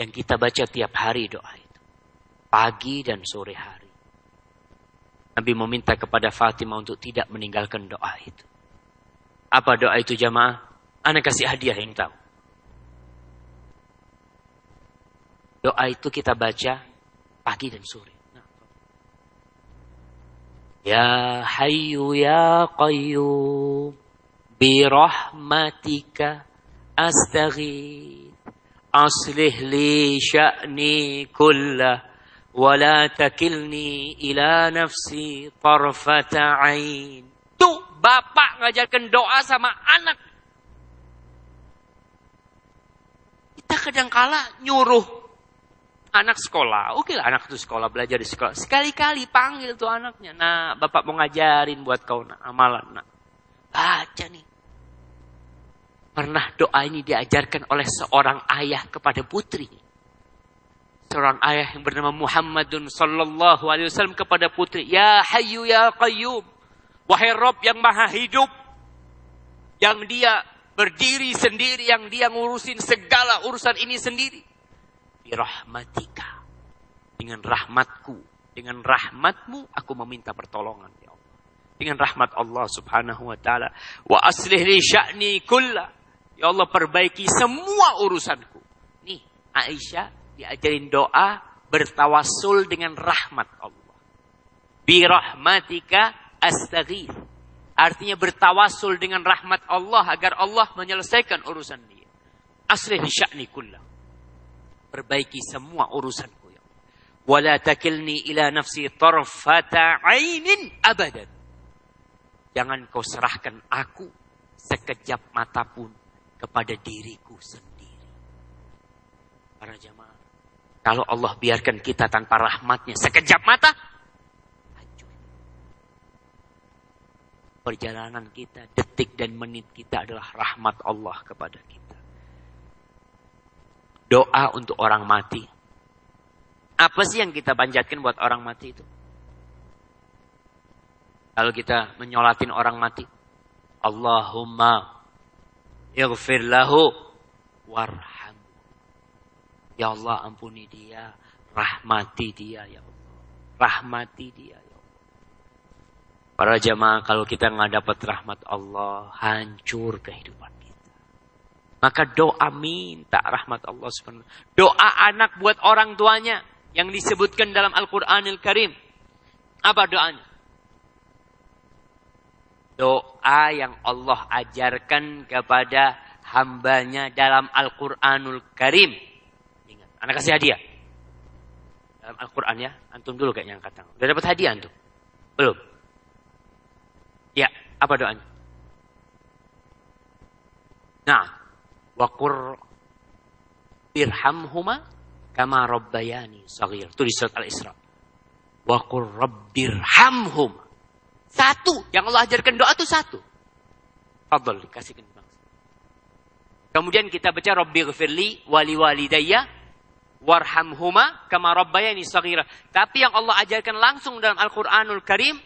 Yang kita baca tiap hari doa itu pagi dan sore hari. Nabi meminta kepada Fatimah untuk tidak meninggalkan doa itu. Apa doa itu jamaah? Anak kasih hadiah yang tahu. Doa itu kita baca pagi dan sore. Nah. Ya Hayyu Ya Qayyum Birahmatika Astaghith Aslih li sya'ni kullah ولا takilni ila nafsi tarfata ain. Tuh, bapak ngajarkan doa sama anak. Kita kadang kala nyuruh anak sekolah. Oke lah anak itu sekolah, belajar di sekolah. Sekali-kali panggil tuh anaknya. Nah, bapak mau ngajarin buat kau nah, amalan. Nah. Baca nih. Pernah doa ini diajarkan oleh seorang ayah kepada putrinya. seorang ayah yang bernama Muhammadun sallallahu alaihi wasallam kepada putri, "Ya Hayyu ya Qayyum." Wahai Rob yang Maha Hidup, yang dia berdiri sendiri, yang dia ngurusin segala urusan ini sendiri. Birahmatika. Dengan rahmatku, dengan rahmatmu aku meminta pertolongan ya Allah. Dengan rahmat Allah subhanahu wa ta'ala. Wa aslih li sya'ni kulla. Ya Allah perbaiki semua urusanku. Nih Aisyah diajarin doa bertawasul dengan rahmat Allah. Birahmatika astaghith. Artinya bertawasul dengan rahmat Allah agar Allah menyelesaikan urusan dia. Aslih sya'ni kullah. Perbaiki semua urusanku ya Allah. Wala takilni ila nafsi tarfata ainin abadan. Jangan kau serahkan aku sekejap mata pun kepada diriku sendiri. Para jamaah. Kalau Allah biarkan kita tanpa rahmatnya sekejap mata, perjalanan kita, detik dan menit kita adalah rahmat Allah kepada kita. Doa untuk orang mati. Apa sih yang kita panjatkan buat orang mati itu? Kalau kita menyolatin orang mati. Allahumma ighfir lahu warham. Ya Allah ampuni dia, rahmati dia ya Allah. Rahmati dia ya Para jamaah kalau kita nggak dapat rahmat Allah, hancur kehidupan. Maka doa minta rahmat Allah subhanahu Doa anak buat orang tuanya yang disebutkan dalam Al-Quranil Karim. Apa doanya? Doa yang Allah ajarkan kepada hambanya dalam Al-Quranul Karim. Ingat, anak kasih hadiah. Dalam Al-Quran ya. Antum dulu kayaknya angkat tangan. Udah dapat hadiah antum? Belum? Ya, apa doanya? Nah, wakur irhamhuma kama rabbayani saghir. Itu di surat Al-Isra. Wakur rabbirhamhuma. Satu. Yang Allah ajarkan doa itu satu. Fadl, dikasihkan. Kemudian kita baca Rabbi ghafirli wali walidayya warhamhuma kama rabbayani saghira. Tapi yang Allah ajarkan langsung dalam Al-Qur'anul Karim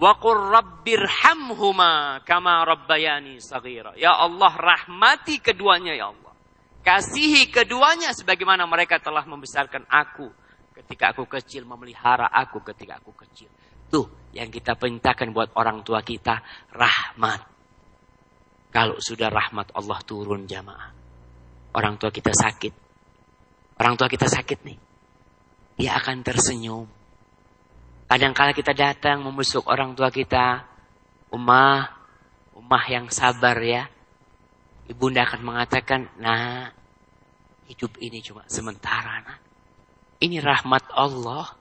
Wa qur rabbirhamhuma kama rabbayani saghira. Ya Allah rahmati keduanya ya Allah. Kasihi keduanya sebagaimana mereka telah membesarkan aku ketika aku kecil, memelihara aku ketika aku kecil. Tuh yang kita perintahkan buat orang tua kita rahmat. Kalau sudah rahmat Allah turun jamaah. Orang tua kita sakit. Orang tua kita sakit nih. Dia akan tersenyum Kadang-kala kita datang membesuk orang tua kita. Umah, umah yang sabar ya. Ibunda akan mengatakan, nah hidup ini cuma sementara. Nah. Ini rahmat Allah.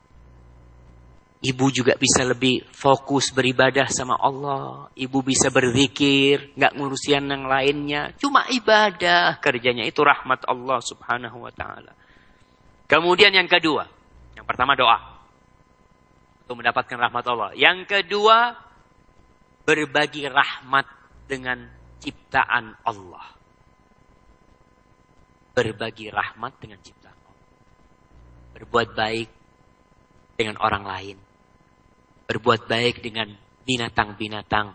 Ibu juga bisa lebih fokus beribadah sama Allah. Ibu bisa berzikir, nggak ngurusin yang lainnya. Cuma ibadah kerjanya. Itu rahmat Allah subhanahu wa ta'ala. Kemudian yang kedua. Yang pertama doa untuk mendapatkan rahmat Allah. Yang kedua, berbagi rahmat dengan ciptaan Allah. Berbagi rahmat dengan ciptaan Allah. Berbuat baik dengan orang lain. Berbuat baik dengan binatang-binatang.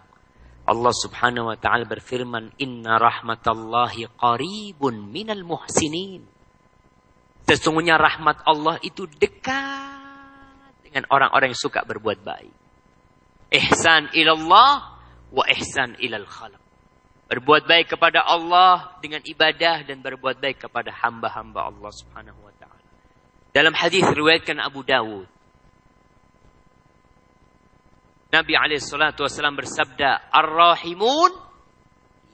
Allah subhanahu wa ta'ala berfirman, Inna rahmatallahi qaribun minal muhsinin. Sesungguhnya rahmat Allah itu dekat dengan orang-orang yang suka berbuat baik. Ihsan ilallah wa ihsan ilal khalq. Berbuat baik kepada Allah dengan ibadah dan berbuat baik kepada hamba-hamba Allah Subhanahu wa taala. Dalam hadis riwayatkan Abu Dawud Nabi alaihissalatu wassalam bersabda, Ar-Rahimun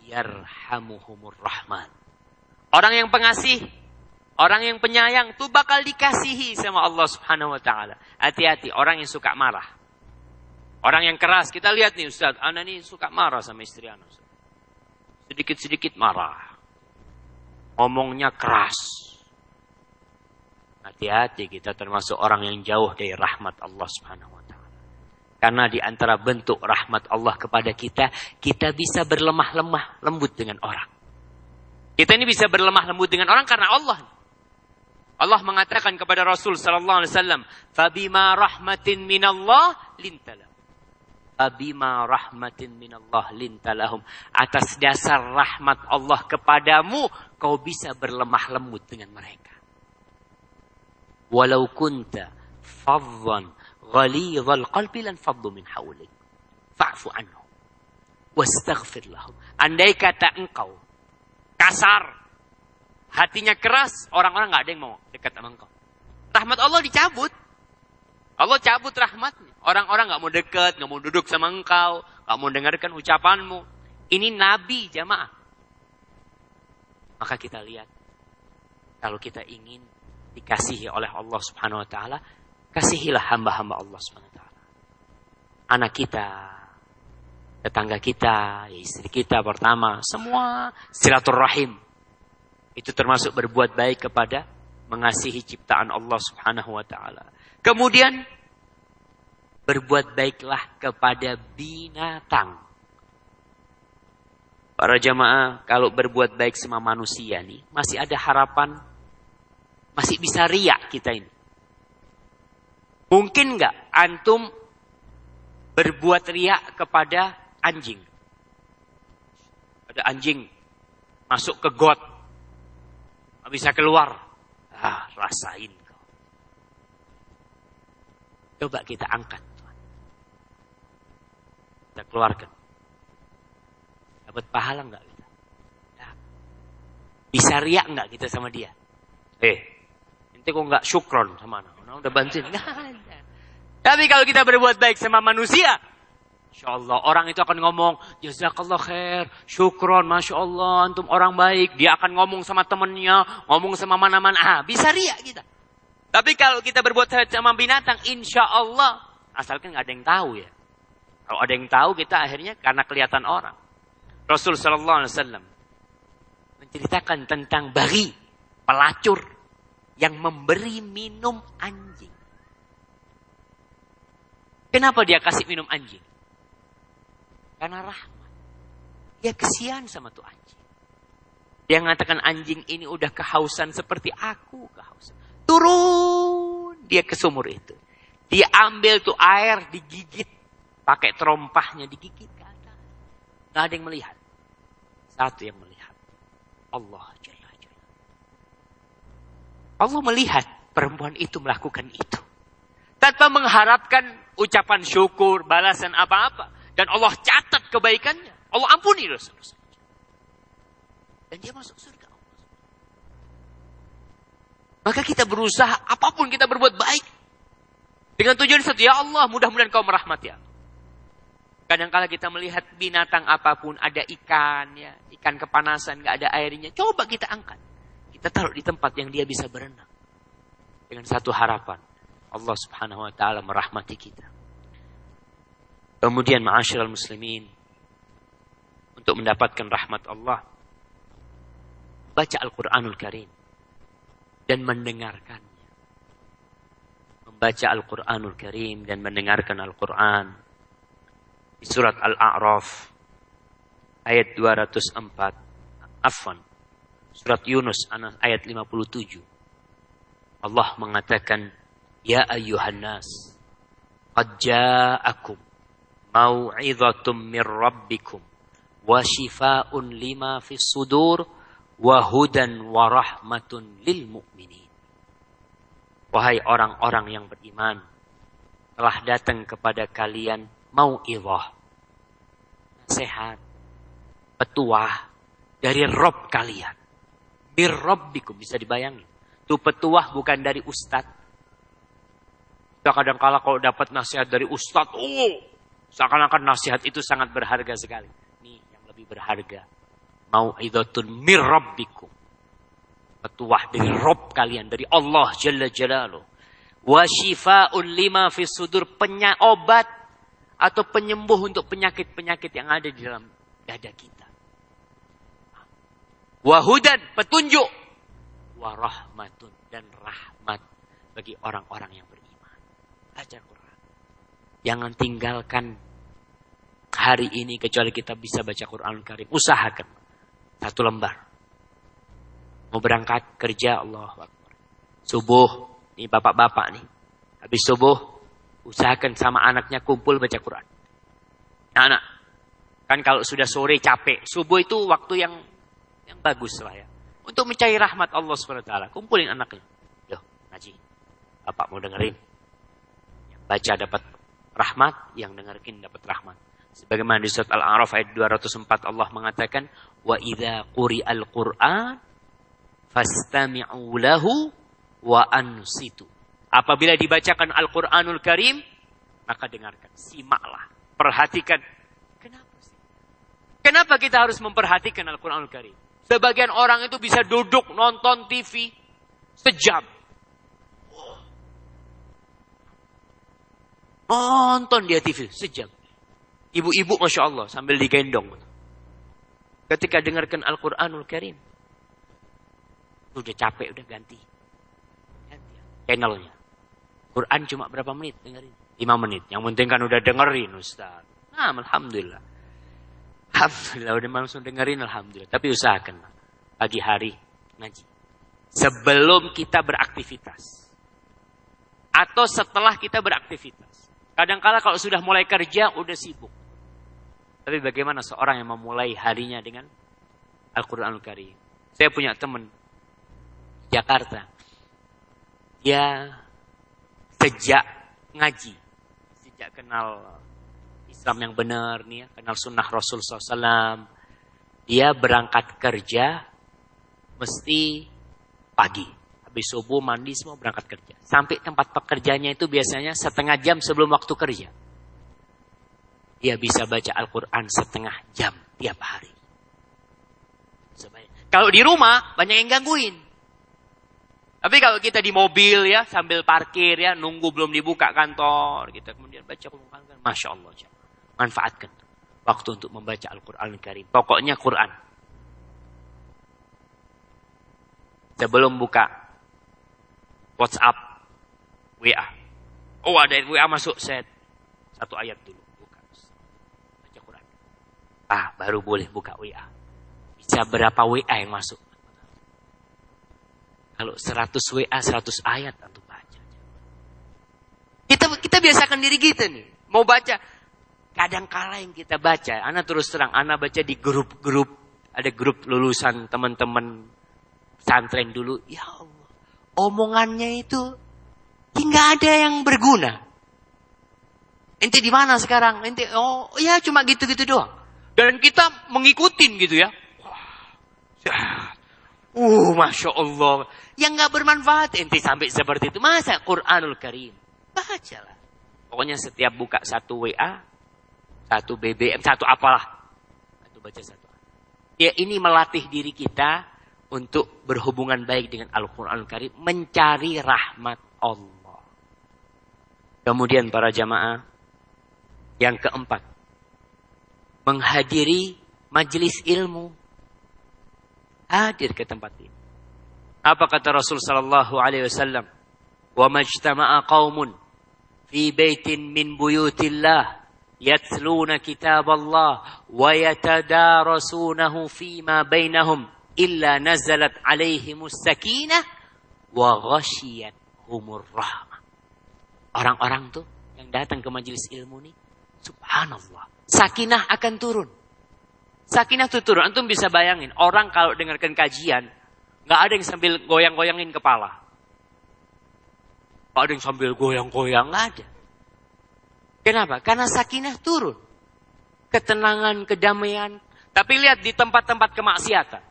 yarhamuhumur Rahman. Orang yang pengasih Orang yang penyayang tuh bakal dikasihi sama Allah Subhanahu wa taala. Hati-hati orang yang suka marah. Orang yang keras, kita lihat nih Ustaz, anak ini suka marah sama istri anak. Sedikit-sedikit marah. Ngomongnya keras. Hati-hati kita termasuk orang yang jauh dari rahmat Allah Subhanahu wa taala. Karena di antara bentuk rahmat Allah kepada kita, kita bisa berlemah-lemah lembut dengan orang. Kita ini bisa berlemah lembut dengan orang karena Allah. Allah mengatakan kepada Rasul sallallahu alaihi wasallam, "Fabima rahmatin minallah lintalah." Fabima rahmatin minallah lintalahum. Atas dasar rahmat Allah kepadamu, kau bisa berlemah lembut dengan mereka. Walau kunta fadhan ghalidhal qalbi lan faddu min hawlik. Fa'fu anhum. Wastaghfir lahum. Andai kata engkau kasar, hatinya keras, orang-orang nggak ada yang mau dekat sama engkau. Rahmat Allah dicabut. Allah cabut rahmatnya. Orang-orang nggak mau dekat, nggak mau duduk sama engkau, nggak mau dengarkan ucapanmu. Ini Nabi jamaah. Maka kita lihat, kalau kita ingin dikasihi oleh Allah Subhanahu Wa Taala, kasihilah hamba-hamba Allah Subhanahu Wa Taala. Anak kita, tetangga kita, istri kita pertama, semua silaturahim. Itu termasuk berbuat baik kepada mengasihi ciptaan Allah Subhanahu wa taala. Kemudian berbuat baiklah kepada binatang. Para jamaah, kalau berbuat baik sama manusia nih, masih ada harapan, masih bisa riak kita ini. Mungkin nggak antum berbuat riak kepada anjing? Ada anjing masuk ke got, bisa keluar. Ah, rasain Coba kita angkat. Kita keluarkan. Dapat pahala enggak kita? Ya. Bisa riak enggak kita sama dia? Eh, nanti kok enggak syukron sama anak. Nah, udah bantuin. Tapi kalau kita berbuat baik sama manusia, Insya Allah orang itu akan ngomong, Jazakallah khair, syukron, Masya Allah, antum orang baik. Dia akan ngomong sama temennya, ngomong sama mana-mana. Ah, bisa riak kita. Tapi kalau kita berbuat sama binatang, insya Allah, asalkan nggak ada yang tahu ya. Kalau ada yang tahu, kita akhirnya karena kelihatan orang. Rasul Wasallam menceritakan tentang bagi pelacur yang memberi minum anjing. Kenapa dia kasih minum anjing? Karena rahmat. Dia kesian sama tuh anjing. Dia mengatakan anjing ini udah kehausan seperti aku kehausan. Turun dia ke sumur itu. Dia ambil tuh air, digigit. Pakai terompahnya, digigit ke atas. Gak ada yang melihat. Satu yang melihat. Allah Jalla Jalla. Allah melihat perempuan itu melakukan itu. Tanpa mengharapkan ucapan syukur, balasan apa-apa. Dan Allah catat kebaikannya. Allah ampuni dosa Dan dia masuk surga. Maka kita berusaha apa pun kita berbuat baik. Dengan tujuan satu, ya Allah mudah-mudahan kau merahmati ya. Kadang-kala kita melihat binatang apa pun, ada ikan, ya, ikan kepanasan, nggak ada airnya. Coba kita angkat. Kita taruh di tempat yang dia bisa berenang. Dengan satu harapan. Allah subhanahu wa ta'ala merahmati kita. Kemudian ma'asyiral muslimin. Untuk mendapatkan rahmat Allah. Baca Al-Quranul Karim dan mendengarkannya. Membaca Al-Quranul Karim dan mendengarkan Al-Quran. Di surat Al-A'raf ayat 204. Afwan. Surat Yunus ayat 57. Allah mengatakan, Ya ayyuhan nas, qad ja'akum mau'idhatum min rabbikum wa shifaa'un lima fis sudur wahudan warahmatun lil mu'minin. Wahai orang-orang yang beriman, telah datang kepada kalian mau ilah, sehat, petuah dari Rob kalian. Bir Robbikum, bisa dibayangin. Itu petuah bukan dari ustadz. Kita kadang kala kalau dapat nasihat dari ustadz, oh, seakan-akan nasihat itu sangat berharga sekali. Ini yang lebih berharga mau'idhatun mir rabbikum. Petuah dari Rob kalian, dari Allah Jalla Jalaluh. Wa shifa'un lima fi sudur, atau penyembuh untuk penyakit-penyakit yang ada di dalam dada kita. Wahudan, petunjuk. Warahmatun, dan rahmat bagi orang-orang yang beriman. Baca Quran. Jangan tinggalkan hari ini kecuali kita bisa baca Quran Karim. Usahakan. Satu lembar. Mau berangkat kerja Allah. Subuh, nih bapak-bapak nih. Habis subuh, usahakan sama anaknya kumpul baca Quran. Anak, kan kalau sudah sore capek, subuh itu waktu yang yang bagus lah ya. Untuk mencari rahmat Allah SWT. Kumpulin anaknya. Yo, ngaji. Bapak mau dengerin. Baca dapat rahmat, yang dengerin dapat rahmat. Sebagaimana di surat Al-A'raf ayat 204 Allah mengatakan, "Wa idza quri'al Qur'an fastami'u lahu wa ansitu." Apabila dibacakan Al-Qur'anul Karim, maka dengarkan, simaklah, perhatikan. Kenapa sih? Kenapa kita harus memperhatikan Al-Qur'anul Karim? Sebagian orang itu bisa duduk nonton TV sejam. Nonton dia TV sejam. Ibu-ibu Masya Allah sambil digendong. Ketika dengarkan Al-Quranul Karim. Udah capek, udah ganti. Ganti channelnya. Quran cuma berapa menit dengerin? 5 menit. Yang penting kan udah dengerin Ustaz. Nah, Alhamdulillah. Alhamdulillah udah langsung dengerin Alhamdulillah. Tapi usahakan pagi hari ngaji. Sebelum kita beraktivitas. Atau setelah kita beraktivitas. Kadang-kala kalau sudah mulai kerja udah sibuk. Tapi bagaimana seorang yang memulai harinya dengan Al-Quranul Karim. Saya punya teman Jakarta. Dia sejak ngaji. Sejak kenal Islam yang benar nih ya, kenal sunnah Rasul SAW. Dia berangkat kerja mesti pagi. Habis subuh mandi semua berangkat kerja. Sampai tempat pekerjaannya itu biasanya setengah jam sebelum waktu kerja. Dia bisa baca Al-Quran setengah jam tiap hari. Kalau di rumah banyak yang gangguin. Tapi kalau kita di mobil ya sambil parkir ya nunggu belum dibuka kantor kita kemudian baca Quran masya Allah manfaatkan waktu untuk membaca Al-Quran Karim. Pokoknya Quran. Sebelum buka WhatsApp, WA. Oh ada WA masuk, set satu ayat dulu. Buka. Baca Quran. Ah, baru boleh buka WA. Bisa berapa WA yang masuk? Kalau 100 WA, 100 ayat untuk baca. Kita kita biasakan diri kita nih. Mau baca, Kadang kala yang kita baca, anak terus terang, anak baca di grup-grup, ada grup lulusan teman-teman santren dulu. Ya Allah, omongannya itu hingga ada yang berguna. Ente di mana sekarang? Ente oh ya cuma gitu-gitu doang. Dan kita mengikutin gitu ya. Uh, masya Allah. Yang nggak bermanfaat ente sampai seperti itu. Masa Quranul Karim? Bacalah. Pokoknya setiap buka satu WA, satu BBM, satu apalah. Satu baca satu. Ya ini melatih diri kita untuk berhubungan baik dengan Al-Quran Al Karim, mencari rahmat Allah. Kemudian para jamaah, yang keempat, menghadiri majelis ilmu. Hadir ke tempat ini. Apa kata Rasul sallallahu alaihi wasallam? Wa majtama'a fi baitin min buyutillah yatluna kitaballah wa yatadarasunahu fima bainahum illa nazalat alaihimus sakinah wa ghasyiyat humur rahmah. Orang-orang tuh yang datang ke majelis ilmu nih, subhanallah, sakinah akan turun. Sakinah tuh turun. Antum bisa bayangin, orang kalau dengarkan kajian, nggak ada yang sambil goyang-goyangin kepala. Nggak ada yang sambil goyang-goyang, aja. ada. Kenapa? Karena sakinah turun. Ketenangan, kedamaian. Tapi lihat di tempat-tempat kemaksiatan.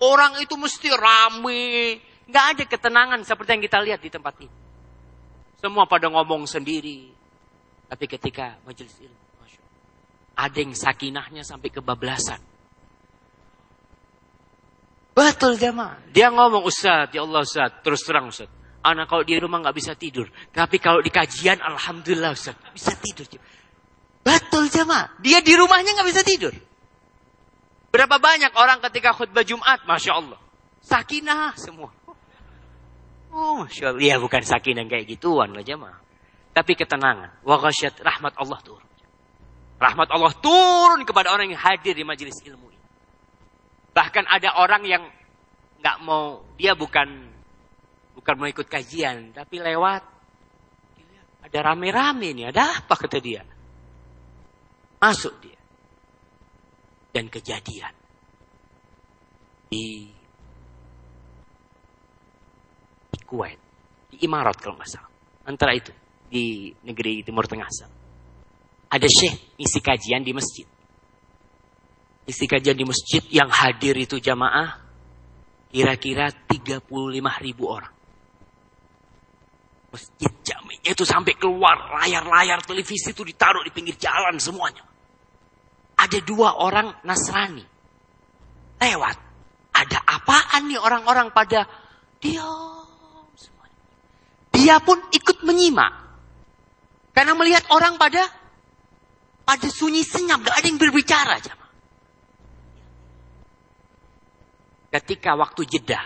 Orang itu mesti rame. Gak ada ketenangan seperti yang kita lihat di tempat ini. Semua pada ngomong sendiri. Tapi ketika majelis ilmu. Ada yang sakinahnya sampai kebablasan. Betul jemaah. Dia ngomong Ustaz, ya Allah Ustaz. Terus terang Ustaz. Anak kalau di rumah nggak bisa tidur. Tapi kalau di kajian, Alhamdulillah Ustaz, bisa tidur. Betul jemaah. Dia di rumahnya nggak bisa tidur. Berapa banyak orang ketika khutbah Jumat, Masya Allah. Sakinah semua. Oh, Masya Allah. Ya bukan sakinah kayak gituan lah jemaah. Tapi ketenangan. Wa rahmat Allah turun. Rahmat Allah turun kepada orang yang hadir di majelis ilmu ini. Bahkan ada orang yang nggak mau, dia bukan Bukan mau ikut kajian, tapi lewat. Ada rame-rame nih, ada apa kata dia. Masuk dia. Dan kejadian. Di, di Kuwait. Di Imarat kalau nggak salah. Antara itu. Di negeri Timur Tengah. Ada syekh isi kajian di masjid. Isi kajian di masjid yang hadir itu jamaah kira-kira 35 ribu orang. Masjid jaminya itu sampai keluar layar-layar televisi itu ditaruh di pinggir jalan semuanya. Ada dua orang Nasrani. Lewat. Ada apaan nih orang-orang pada diam. Dia pun ikut menyimak. Karena melihat orang pada pada sunyi senyap, gak ada yang berbicara. Ketika waktu jeda,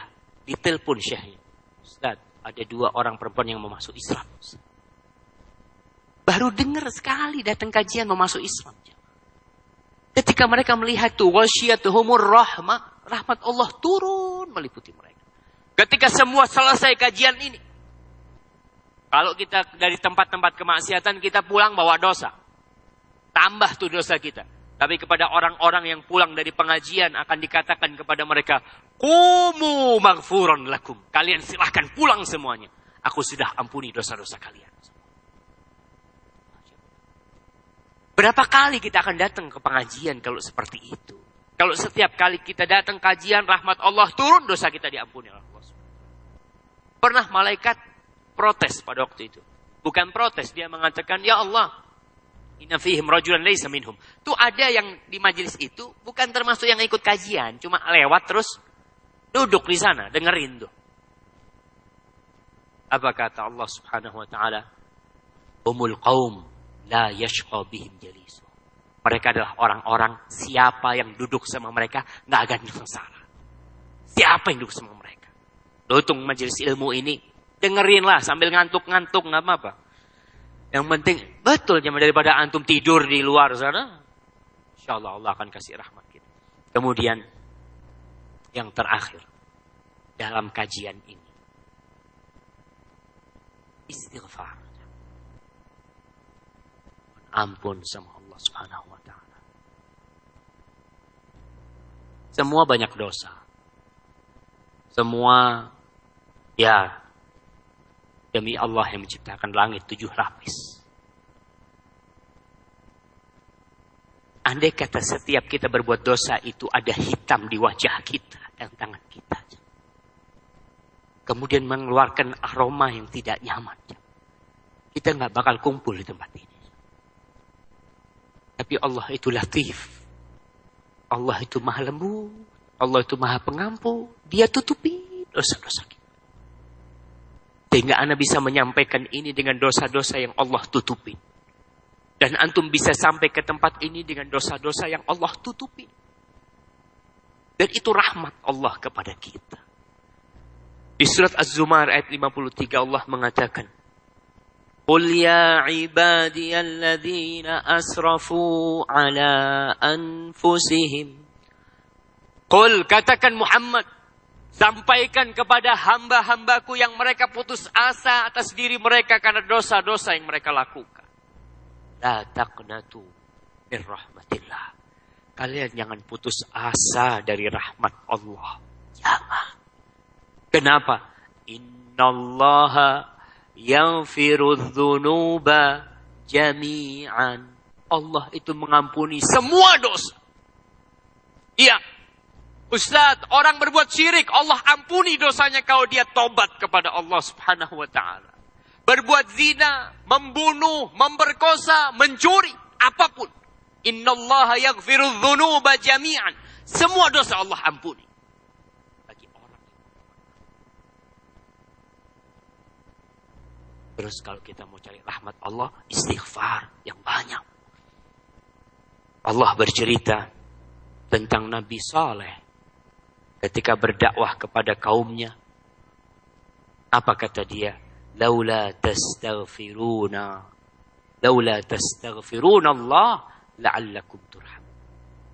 ditelepon syekhnya. Ustaz, ada dua orang perempuan yang mau Islam. Baru dengar sekali datang kajian mau masuk Islam. Ketika mereka melihat tuh wasyiyatuhumur rahmah, rahmat Allah turun meliputi mereka. Ketika semua selesai kajian ini. Kalau kita dari tempat-tempat kemaksiatan kita pulang bawa dosa. Tambah tuh dosa kita. Tapi kepada orang-orang yang pulang dari pengajian akan dikatakan kepada mereka, Kumu maghfuran lakum. Kalian silahkan pulang semuanya. Aku sudah ampuni dosa-dosa kalian. Berapa kali kita akan datang ke pengajian kalau seperti itu? Kalau setiap kali kita datang kajian, rahmat Allah turun, dosa kita diampuni oleh Allah. Pernah malaikat protes pada waktu itu. Bukan protes, dia mengatakan, Ya Allah, Inna fihim rajulan laysa minhum. Ada yang di majelis itu bukan termasuk yang ikut kajian, cuma lewat terus duduk di sana dengerin tuh. Apa kata Allah Subhanahu wa taala? Umul qaum la yashqa bihim jalis. Mereka adalah orang-orang siapa yang duduk sama mereka nggak akan sengsara. Siapa yang duduk sama mereka? Lutung majelis ilmu ini dengerinlah sambil ngantuk-ngantuk nggak apa-apa. Yang penting betul jangan daripada antum tidur di luar sana. Insya Allah Allah akan kasih rahmat kita. Kemudian yang terakhir dalam kajian ini istighfar. Ampun sama Allah Subhanahu wa taala. Semua banyak dosa. Semua ya demi Allah yang menciptakan langit tujuh lapis. Andai kata setiap kita berbuat dosa itu ada hitam di wajah kita dan tangan kita. Kemudian mengeluarkan aroma yang tidak nyaman. Kita nggak bakal kumpul di tempat ini. Tapi Allah itu latif. Allah itu maha lembut. Allah itu maha pengampu. Dia tutupi dosa-dosa kita. Sehingga Anda bisa menyampaikan ini dengan dosa-dosa yang Allah tutupi. Dan antum bisa sampai ke tempat ini dengan dosa-dosa yang Allah tutupi. Dan itu rahmat Allah kepada kita. Di surat Az-Zumar ayat 53 Allah mengatakan, Qul ya ibadiyalladzina asrafu ala anfusihim. Qul katakan Muhammad, Sampaikan kepada hamba-hambaku yang mereka putus asa atas diri mereka karena dosa-dosa yang mereka lakukan. La taqnatu min rahmatillah. Kalian jangan putus asa dari rahmat Allah. Jangan. Kenapa? Innallaha yaghfiru dzunuba jami'an. Allah itu mengampuni semua dosa. Iya, Ustaz, orang berbuat syirik, Allah ampuni dosanya kalau dia tobat kepada Allah subhanahu wa ta'ala. Berbuat zina, membunuh, memperkosa, mencuri, apa pun. Inna Allah yaghfiru dhunuba jami'an. Semua dosa Allah ampuni. Bagi orang Terus kalau kita mau cari rahmat Allah, istighfar yang banyak. Allah bercerita tentang Nabi Saleh ketika berdakwah kepada kaumnya. Apa kata dia? Laula tastaghfiruna laula tastaghfiruna Allah la'allakum turham.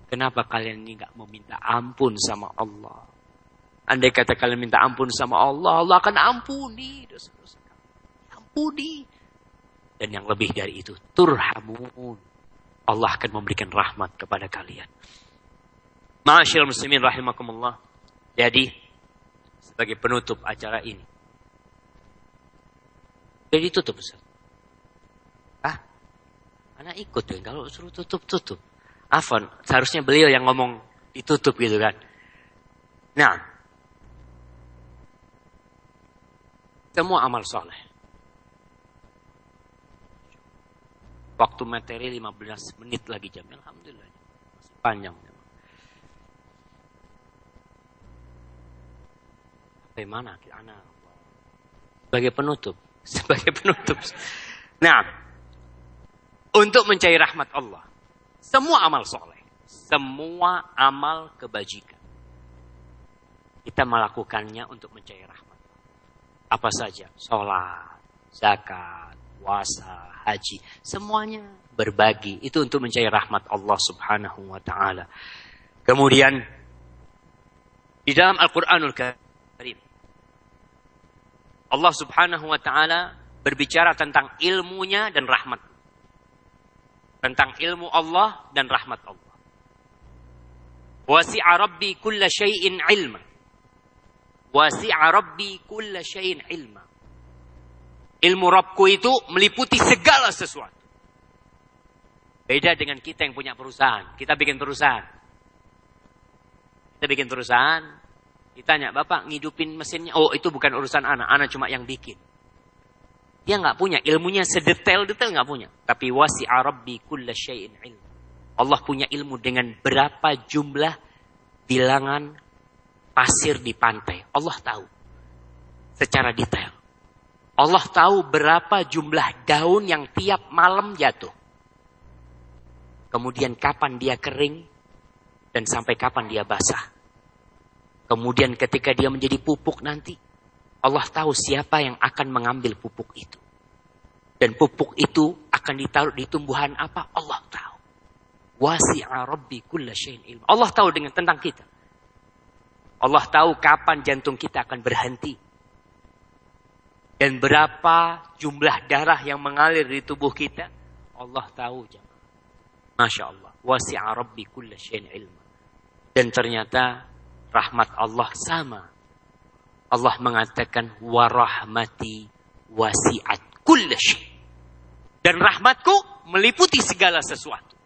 Kenapa kalian ini enggak meminta ampun sama Allah? Andai kata kalian minta ampun sama Allah, Allah akan ampuni kalian. Ampuni. Dan yang lebih dari itu, turhamun. Allah akan memberikan rahmat kepada kalian. Ma'asyiral muslimin rahimakumullah. Jadi, sebagai penutup acara ini. Jadi tutup Ustaz. Ah, anak ikut ya. Kalau suruh tutup, tutup. Afon, seharusnya beliau yang ngomong ditutup gitu kan. Nah, semua amal soleh. Waktu materi 15 menit lagi jam. Alhamdulillah. Masih panjang. Bagaimana anak? Sebagai penutup. Sebagai penutup. Nah, untuk mencari rahmat Allah. Semua amal soleh. Semua amal kebajikan. Kita melakukannya untuk mencari rahmat. Apa saja. Sholat, zakat, puasa, haji. Semuanya berbagi. Itu untuk mencari rahmat Allah subhanahu wa ta'ala. Kemudian, di dalam Al-Quranul Karim. Allah subhanahu wa ta'ala berbicara tentang ilmunya dan rahmat tentang ilmu Allah dan rahmat Allah. Wasi'a rabbi kulla syai'in ilma. Wasi'a rabbi kulla syai'in ilma. Ilmu Rabbku itu meliputi segala sesuatu. Beda dengan kita yang punya perusahaan. Kita bikin perusahaan. Kita bikin perusahaan. Ditanya, Bapak ngidupin mesinnya. Oh itu bukan urusan anak. Anak cuma yang bikin. Dia nggak punya ilmunya sedetail-detail nggak punya. Tapi wasi Arabi kulla syai'in ilmu. Allah punya ilmu dengan berapa jumlah bilangan pasir di pantai. Allah tahu secara detail. Allah tahu berapa jumlah daun yang tiap malam jatuh. Kemudian kapan dia kering dan sampai kapan dia basah. Kemudian ketika dia menjadi pupuk nanti, Allah tahu siapa yang akan mengambil pupuk itu. Dan pupuk itu akan ditaruh di tumbuhan apa? Allah tahu. Wasi'a rabbi kulla syai'in. Allah tahu dengan tentang kita. Allah tahu kapan jantung kita akan berhenti. Dan berapa jumlah darah yang mengalir di tubuh kita. Allah tahu. Masya Allah. Wasi'a rabbi kulla. Dan ternyata rahmat Allah sama Allah mengatakan warahmati wasiat kullashi. Dan rahmatku meliputi segala sesuatu.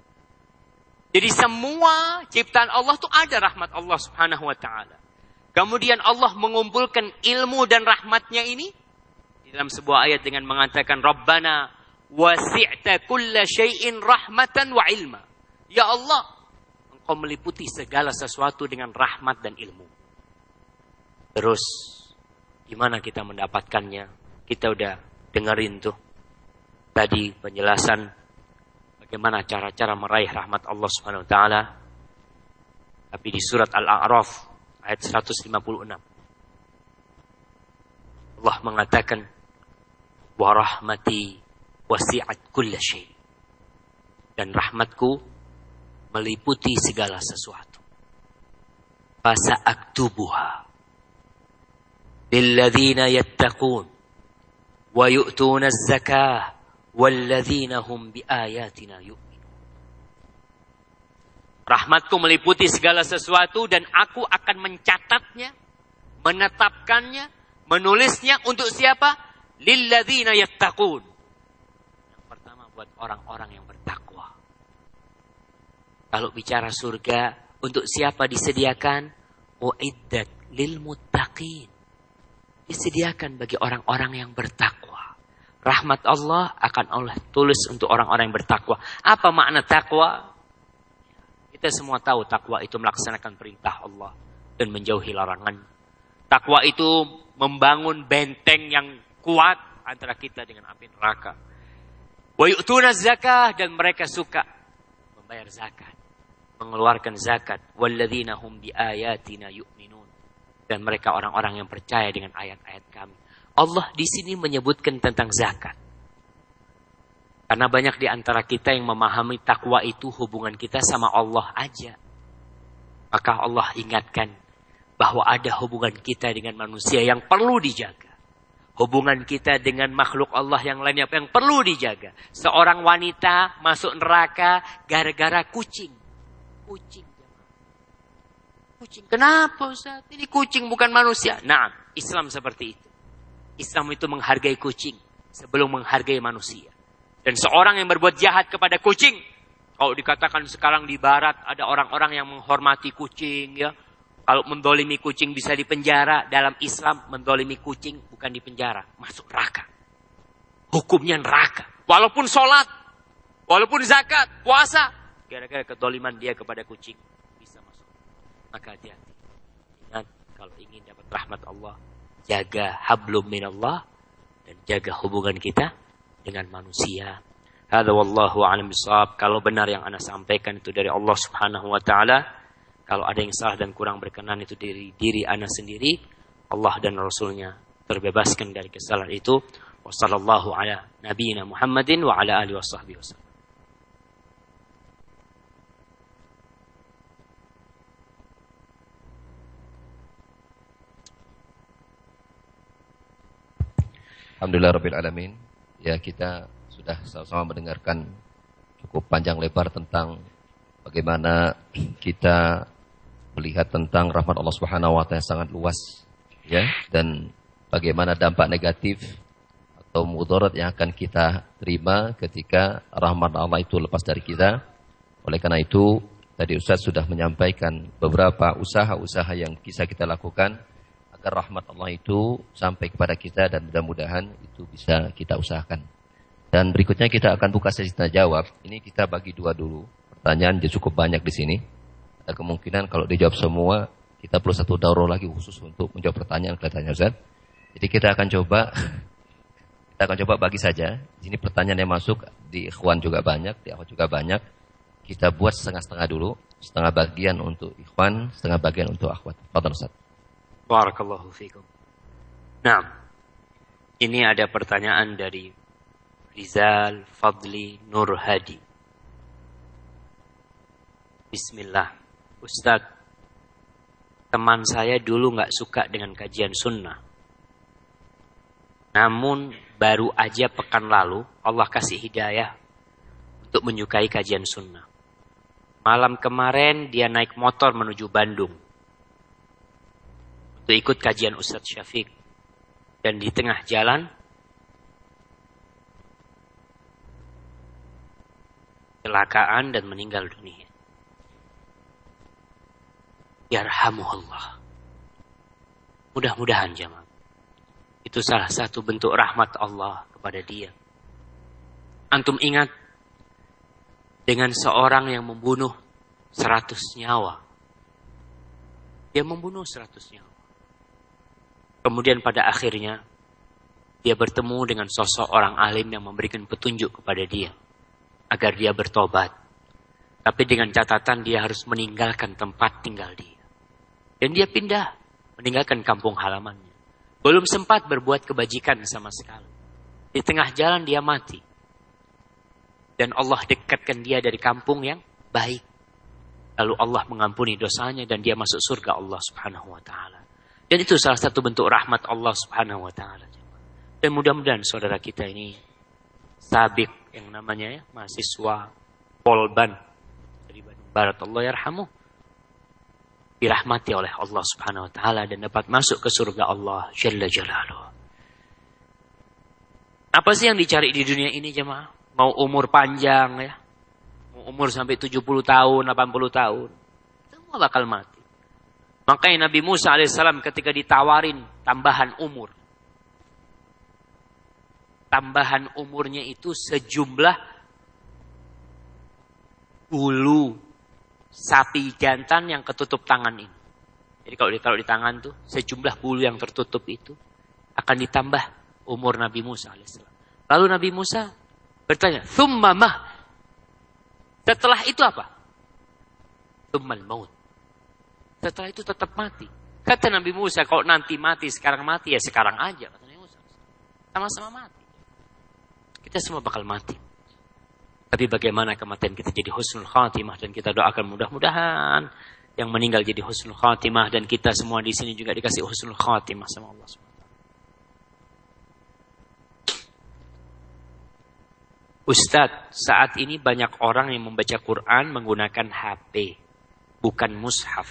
Jadi semua ciptaan Allah itu ada rahmat Allah subhanahu wa ta'ala. Kemudian Allah mengumpulkan ilmu dan rahmatnya ini. Dalam sebuah ayat dengan mengatakan. Rabbana wasi'ta kulla syai'in rahmatan wa ilma. Ya Allah, engkau meliputi segala sesuatu dengan rahmat dan ilmu. Terus Gimana kita mendapatkannya? Kita udah dengerin tuh tadi penjelasan bagaimana cara-cara meraih rahmat Allah Subhanahu wa taala. Tapi di surat Al-A'raf ayat 156 Allah mengatakan warahmati wasi'at kulla syai. Dan rahmatku meliputi segala sesuatu. Fasa aktubuha. Lilladzina yattaqun. Wa yu'tuna zakah. Walladzina hum biayatina yu'minun. Rahmatku meliputi segala sesuatu dan aku akan mencatatnya, menetapkannya, menulisnya untuk siapa? Lilladzina yattaqun. Yang pertama buat orang-orang yang bertakwa. Kalau bicara surga, untuk siapa disediakan? Uiddat lil muttaqin disediakan bagi orang-orang yang bertakwa. Rahmat Allah akan Allah tulis untuk orang-orang yang bertakwa. Apa makna takwa? Kita semua tahu takwa itu melaksanakan perintah Allah dan menjauhi larangan. Takwa itu membangun benteng yang kuat antara kita dengan api neraka. Wa yu'tuna zakah dan mereka suka membayar zakat, mengeluarkan zakat. Walladzina hum bi ayatina yu'minun dan mereka orang-orang yang percaya dengan ayat-ayat kami. Allah di sini menyebutkan tentang zakat. Karena banyak di antara kita yang memahami takwa itu hubungan kita sama Allah aja. Maka Allah ingatkan, bahwa ada hubungan kita dengan manusia yang perlu dijaga. Hubungan kita dengan makhluk Allah yang lainnya yang perlu dijaga. Seorang wanita masuk neraka gara-gara kucing. Kucing. Kucing. Kenapa Ustaz? Ini kucing bukan manusia. Nah, Islam seperti itu. Islam itu menghargai kucing sebelum menghargai manusia. Dan seorang yang berbuat jahat kepada kucing, kalau dikatakan sekarang di barat ada orang-orang yang menghormati kucing ya, kalau mendolimi kucing bisa dipenjara, dalam Islam mendolimi kucing bukan dipenjara, masuk neraka. Hukumnya neraka. Walaupun sholat, walaupun zakat, puasa, gara-gara kedoliman dia kepada kucing bisa masuk. Maka hati-hati. Ingat, kalau ingin dapat rahmat Allah, jaga hablum minallah dan jaga hubungan kita dengan manusia. Hada wallahu alam bisawab. Kalau benar yang Anda sampaikan itu dari Allah Subhanahu wa taala, kalau ada yang salah dan kurang berkenan itu diri diri anak sendiri, Allah dan Rasulnya terbebaskan dari kesalahan itu. Wassallallahu ala nabiyina Muhammadin wa ala alihi wasahbihi wasallam. Alhamdulillah Rabbil Alamin. Ya kita sudah sama-sama mendengarkan cukup panjang lebar tentang bagaimana kita melihat tentang rahmat Allah Subhanahu wa taala yang sangat luas ya dan bagaimana dampak negatif atau mudarat yang akan kita terima ketika rahmat Allah itu lepas dari kita. Oleh karena itu, tadi Ustaz sudah menyampaikan beberapa usaha-usaha yang bisa kita lakukan agar rahmat Allah itu sampai kepada kita dan mudah-mudahan itu bisa kita usahakan. Dan berikutnya kita akan buka sesi tanya jawab. Ini kita bagi dua dulu. Pertanyaan cukup banyak di sini ada kemungkinan kalau dijawab semua kita perlu satu daurah lagi khusus untuk menjawab pertanyaan kelihatannya Ustaz. Jadi kita akan coba kita akan coba bagi saja. Di sini pertanyaan yang masuk di ikhwan juga banyak, di akhwat juga banyak. Kita buat setengah-setengah dulu, setengah bagian untuk ikhwan, setengah bagian untuk akhwat. Fadhal Ustaz. Barakallahu fikum. Nah, ini ada pertanyaan dari Rizal Fadli Nur Hadi. Bismillah. Ustadz, teman saya dulu nggak suka dengan kajian sunnah. Namun baru aja pekan lalu Allah kasih hidayah untuk menyukai kajian sunnah. Malam kemarin dia naik motor menuju Bandung. Untuk ikut kajian Ustadz Syafiq. Dan di tengah jalan kecelakaan dan meninggal dunia. Yarhamuhullah. Mudah-mudahan jemaah. Itu salah satu bentuk rahmat Allah kepada dia. Antum ingat dengan seorang yang membunuh seratus nyawa. Dia membunuh seratus nyawa. Kemudian pada akhirnya dia bertemu dengan sosok orang alim yang memberikan petunjuk kepada dia agar dia bertobat. Tapi dengan catatan dia harus meninggalkan tempat tinggal dia. Dan dia pindah, meninggalkan kampung halamannya. Belum sempat berbuat kebajikan sama sekali. Di tengah jalan dia mati. Dan Allah dekatkan dia dari kampung yang baik. Lalu Allah mengampuni dosanya dan dia masuk surga Allah subhanahu wa ta'ala. Dan itu salah satu bentuk rahmat Allah subhanahu wa ta'ala. Dan mudah-mudahan saudara kita ini sabik yang namanya ya, mahasiswa Polban dari Bandung Barat. Allah yarhamuh dirahmati oleh Allah Subhanahu wa taala dan dapat masuk ke surga Allah Jalla Jalaluh. Apa sih yang dicari di dunia ini jemaah? Mau umur panjang ya. Mau umur sampai 70 tahun, 80 tahun. Semua bakal mati. Makanya Nabi Musa alaihissalam ketika ditawarin tambahan umur. Tambahan umurnya itu sejumlah bulu sapi jantan yang ketutup tangan ini. Jadi kalau ditaruh di tangan tuh sejumlah bulu yang tertutup itu akan ditambah umur Nabi Musa alaihissalam. Lalu Nabi Musa bertanya, "Thumma mah?" Setelah itu apa? Thummal maut. Setelah itu tetap mati. Kata Nabi Musa, kalau nanti mati, sekarang mati, ya sekarang aja. Kata Nabi Musa. Sama-sama mati. Kita semua bakal mati. Tapi bagaimana kematian kita jadi husnul khatimah dan kita doakan mudah-mudahan yang meninggal jadi husnul khatimah dan kita semua di sini juga dikasih husnul khatimah sama Allah SWT. Ustadz, saat ini banyak orang yang membaca Quran menggunakan HP, bukan mushaf.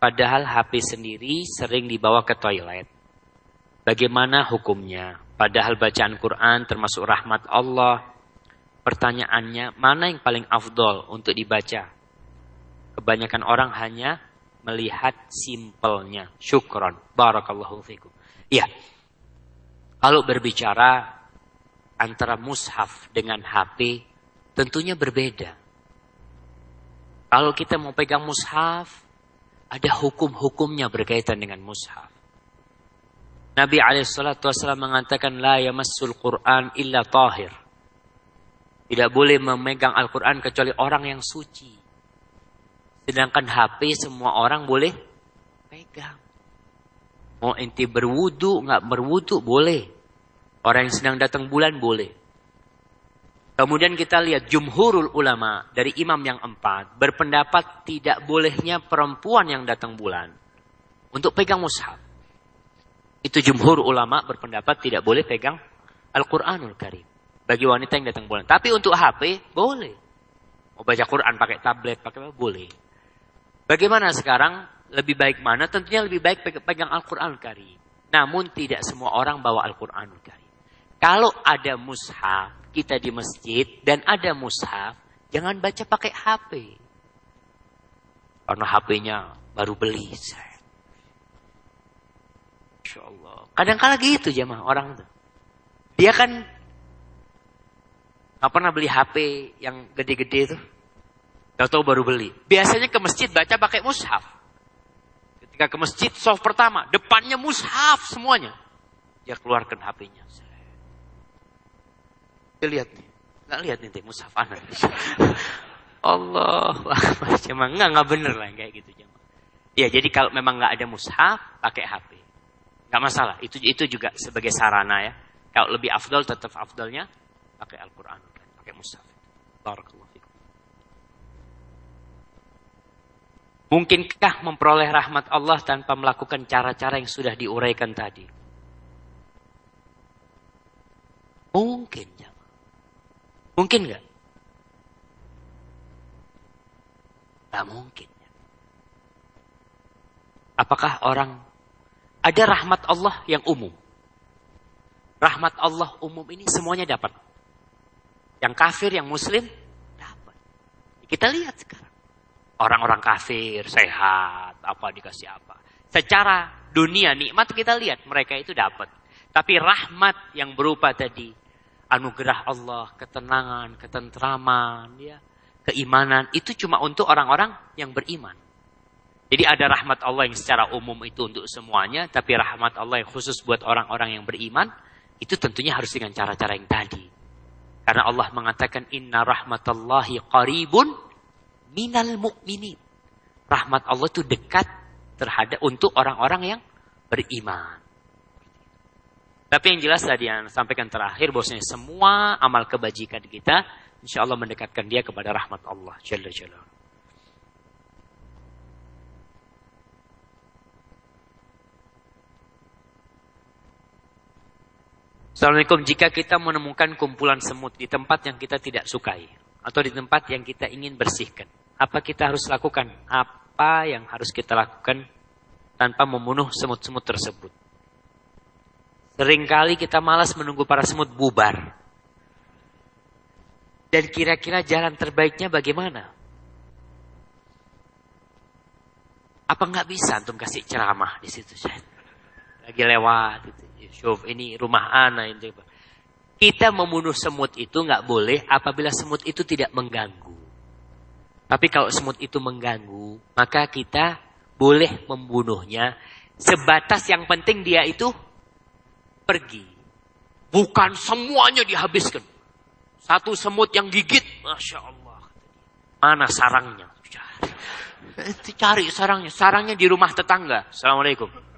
Padahal HP sendiri sering dibawa ke toilet. Bagaimana hukumnya? Padahal bacaan Quran termasuk rahmat Allah. Pertanyaannya, mana yang paling afdol untuk dibaca? Kebanyakan orang hanya melihat simpelnya. Syukron. Barakallahu fikum. Iya. Kalau berbicara antara mushaf dengan HP tentunya berbeda. Kalau kita mau pegang mushaf, ada hukum-hukumnya berkaitan dengan mushaf. Nabi SAW mengatakan, La yamassul Qur'an illa tahir. Tidak boleh memegang Al-Quran kecuali orang yang suci. Sedangkan HP semua orang boleh pegang. Mau inti berwudu, nggak berwudu, boleh. Orang yang sedang datang bulan boleh. Kemudian kita lihat jumhurul ulama dari imam yang empat berpendapat tidak bolehnya perempuan yang datang bulan untuk pegang mushaf. Itu jumhur ulama berpendapat tidak boleh pegang Al-Quranul Karim. Bagi wanita yang datang bulan. Tapi untuk HP boleh. Mau baca Quran pakai tablet, pakai apa boleh. Bagaimana sekarang? Lebih baik mana? Tentunya lebih baik pegang Al-Quranul Karim. Namun tidak semua orang bawa Al-Quranul Karim. Kalau ada mushaf, kita di masjid dan ada mushaf, jangan baca pakai HP. Karena HP-nya baru beli. Insya Allah. Kadang-kala gitu jemaah orang tuh. Dia kan nggak pernah beli HP yang gede-gede itu. Gak tahu baru beli. Biasanya ke masjid baca pakai mushaf. Ketika ke masjid, soft pertama, depannya mushaf semuanya. Dia keluarkan HP-nya. Dia lihat nih. Nggak lihat nih mushaf anak. Allah, cuma enggak bener lah kayak gitu jemaah. Ya jadi kalau memang nggak ada mushaf, pakai HP. Nggak masalah. Itu itu juga sebagai sarana ya. Kalau lebih afdol tetap afdolnya pakai Al-Qur'an, pakai mushaf. Barakallahu. Mungkinkah memperoleh rahmat Allah tanpa melakukan cara-cara yang sudah diuraikan tadi? Mungkin, ya. Mungkin nggak? Gak mungkin. Apakah orang ada rahmat Allah yang umum? Rahmat Allah umum ini semuanya dapat. Yang kafir, yang muslim, dapat. Kita lihat sekarang. Orang-orang kafir, sehat, apa dikasih apa. Secara dunia nikmat kita lihat mereka itu dapat. Tapi rahmat yang berupa tadi anugerah Allah, ketenangan, ketentraman, ya, keimanan itu cuma untuk orang-orang yang beriman. Jadi ada rahmat Allah yang secara umum itu untuk semuanya, tapi rahmat Allah yang khusus buat orang-orang yang beriman itu tentunya harus dengan cara-cara yang tadi. Karena Allah mengatakan inna rahmatallahi qaribun minal mu'minin. Rahmat Allah itu dekat terhadap untuk orang-orang yang beriman. Tapi yang jelas tadi yang sampaikan terakhir bahwasanya semua amal kebajikan kita insya Allah mendekatkan dia kepada rahmat Allah Jalla Jalla. Assalamualaikum. Jika kita menemukan kumpulan semut di tempat yang kita tidak sukai atau di tempat yang kita ingin bersihkan, apa kita harus lakukan? Apa yang harus kita lakukan tanpa membunuh semut-semut tersebut? Seringkali kita malas menunggu para semut bubar. Dan kira-kira jalan terbaiknya bagaimana? Apa nggak bisa antum kasih ceramah di situ? Lagi lewat, gitu. Syuf, ini rumah anak. Ini. Kita membunuh semut itu nggak boleh apabila semut itu tidak mengganggu. Tapi kalau semut itu mengganggu, maka kita boleh membunuhnya sebatas yang penting dia itu pergi. Bukan semuanya dihabiskan. Satu semut yang gigit, Masya Allah. Mana sarangnya? Cari. Cari sarangnya. Sarangnya di rumah tetangga. Assalamualaikum.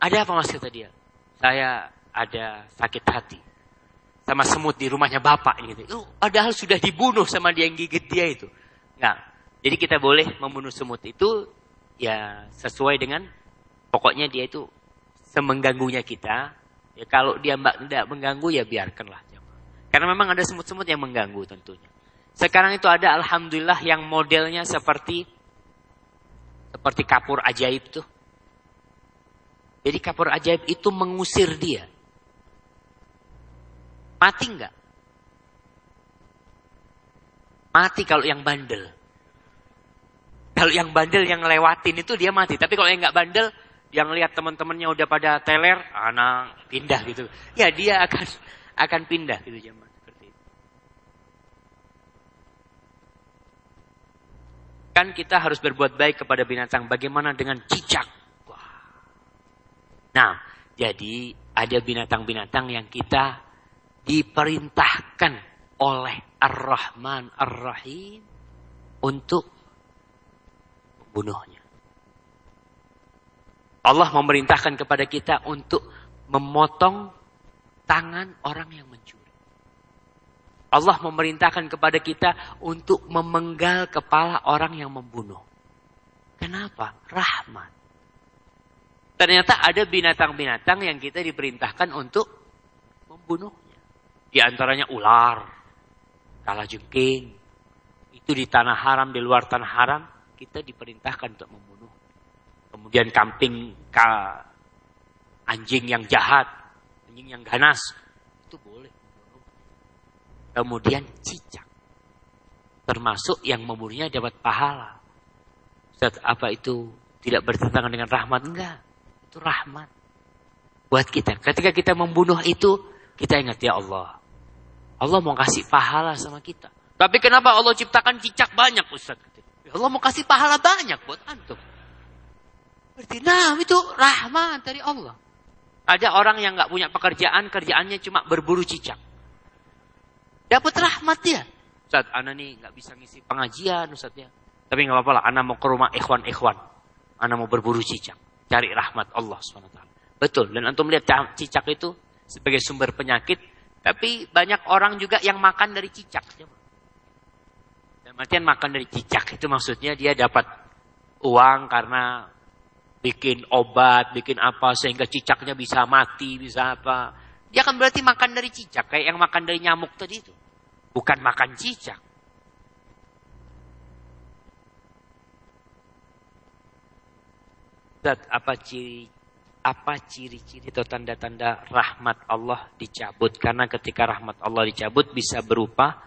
Ada apa mas kata dia? Saya ada sakit hati. Sama semut di rumahnya bapak. Gitu. Oh, padahal sudah dibunuh sama dia yang gigit dia itu. Enggak. Jadi kita boleh membunuh semut itu ya sesuai dengan pokoknya dia itu semengganggunya kita. Ya kalau dia tidak mengganggu ya biarkanlah. Karena memang ada semut-semut yang mengganggu tentunya. Sekarang itu ada alhamdulillah yang modelnya seperti seperti kapur ajaib tuh. Jadi kapur ajaib itu mengusir dia. Mati enggak? Mati kalau yang bandel. Kalau yang bandel yang lewatin itu dia mati. Tapi kalau yang nggak bandel, yang lihat teman-temannya udah pada teler, anak pindah gitu. Ya dia akan akan pindah gitu jemaah. Kan kita harus berbuat baik kepada binatang. Bagaimana dengan cicak? Nah, jadi ada binatang-binatang yang kita diperintahkan oleh Ar-Rahman Ar-Rahim untuk membunuhnya. Allah memerintahkan kepada kita untuk memotong tangan orang yang mencuri. Allah memerintahkan kepada kita untuk memenggal kepala orang yang membunuh. Kenapa? Rahmat. Ternyata ada binatang-binatang yang kita diperintahkan untuk membunuhnya. Di antaranya ular, kala jengking, itu di tanah haram, di luar tanah haram, kita diperintahkan untuk membunuh. Kemudian kambing, ka, anjing yang jahat, anjing yang ganas, itu boleh. Kemudian cicak, termasuk yang membunuhnya dapat pahala. Apa itu tidak bertentangan dengan rahmat? Enggak, itu rahmat. Buat kita, ketika kita membunuh itu, kita ingat ya Allah, Allah mau kasih pahala sama kita. Tapi kenapa Allah ciptakan cicak banyak Ustaz? Ya Allah mau kasih pahala banyak buat antum. Berarti nah itu rahmat dari Allah. Ada orang yang nggak punya pekerjaan, kerjaannya cuma berburu cicak. Dapat rahmat dia. Ustaz, Ana nih nggak bisa ngisi pengajian Ustaz ya. Tapi nggak apa-apa lah, Ana mau ke rumah ikhwan-ikhwan. Ana mau berburu cicak. Cari rahmat Allah SWT. Betul, dan antum lihat cicak itu sebagai sumber penyakit tapi banyak orang juga yang makan dari cicak. Dan artian makan dari cicak itu maksudnya dia dapat uang karena bikin obat, bikin apa sehingga cicaknya bisa mati, bisa apa. Dia akan berarti makan dari cicak kayak yang makan dari nyamuk tadi itu. Bukan makan cicak. Zat apa ciri apa ciri-ciri atau tanda-tanda rahmat Allah dicabut. Karena ketika rahmat Allah dicabut bisa berupa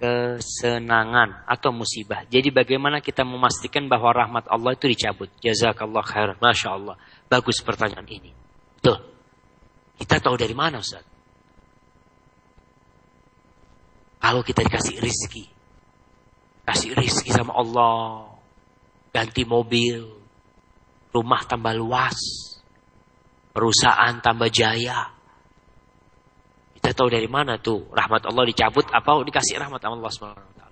kesenangan atau musibah. Jadi bagaimana kita memastikan bahwa rahmat Allah itu dicabut? Jazakallah khair. Masya Allah. Bagus pertanyaan ini. Betul. Kita tahu dari mana Ustaz? Kalau kita dikasih rizki. Kasih rizki sama Allah. Ganti mobil. Rumah tambah luas perusahaan tambah jaya. Kita tahu dari mana tuh rahmat Allah dicabut apa dikasih rahmat Allah SWT.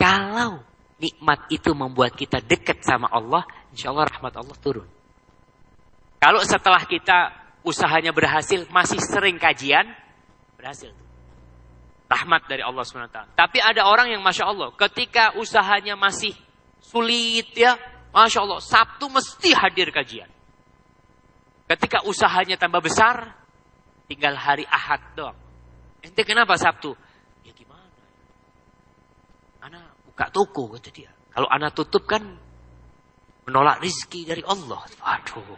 Kalau nikmat itu membuat kita dekat sama Allah, insya Allah rahmat Allah turun. Kalau setelah kita usahanya berhasil, masih sering kajian, berhasil. Rahmat dari Allah SWT. Tapi ada orang yang Masya Allah, ketika usahanya masih sulit ya, Masya Allah, Sabtu mesti hadir kajian. Ketika usahanya tambah besar, tinggal hari Ahad doang. Ente kenapa Sabtu? Ya gimana? Anak buka toko kata dia. Kalau anak tutup kan menolak rizki dari Allah. Aduh,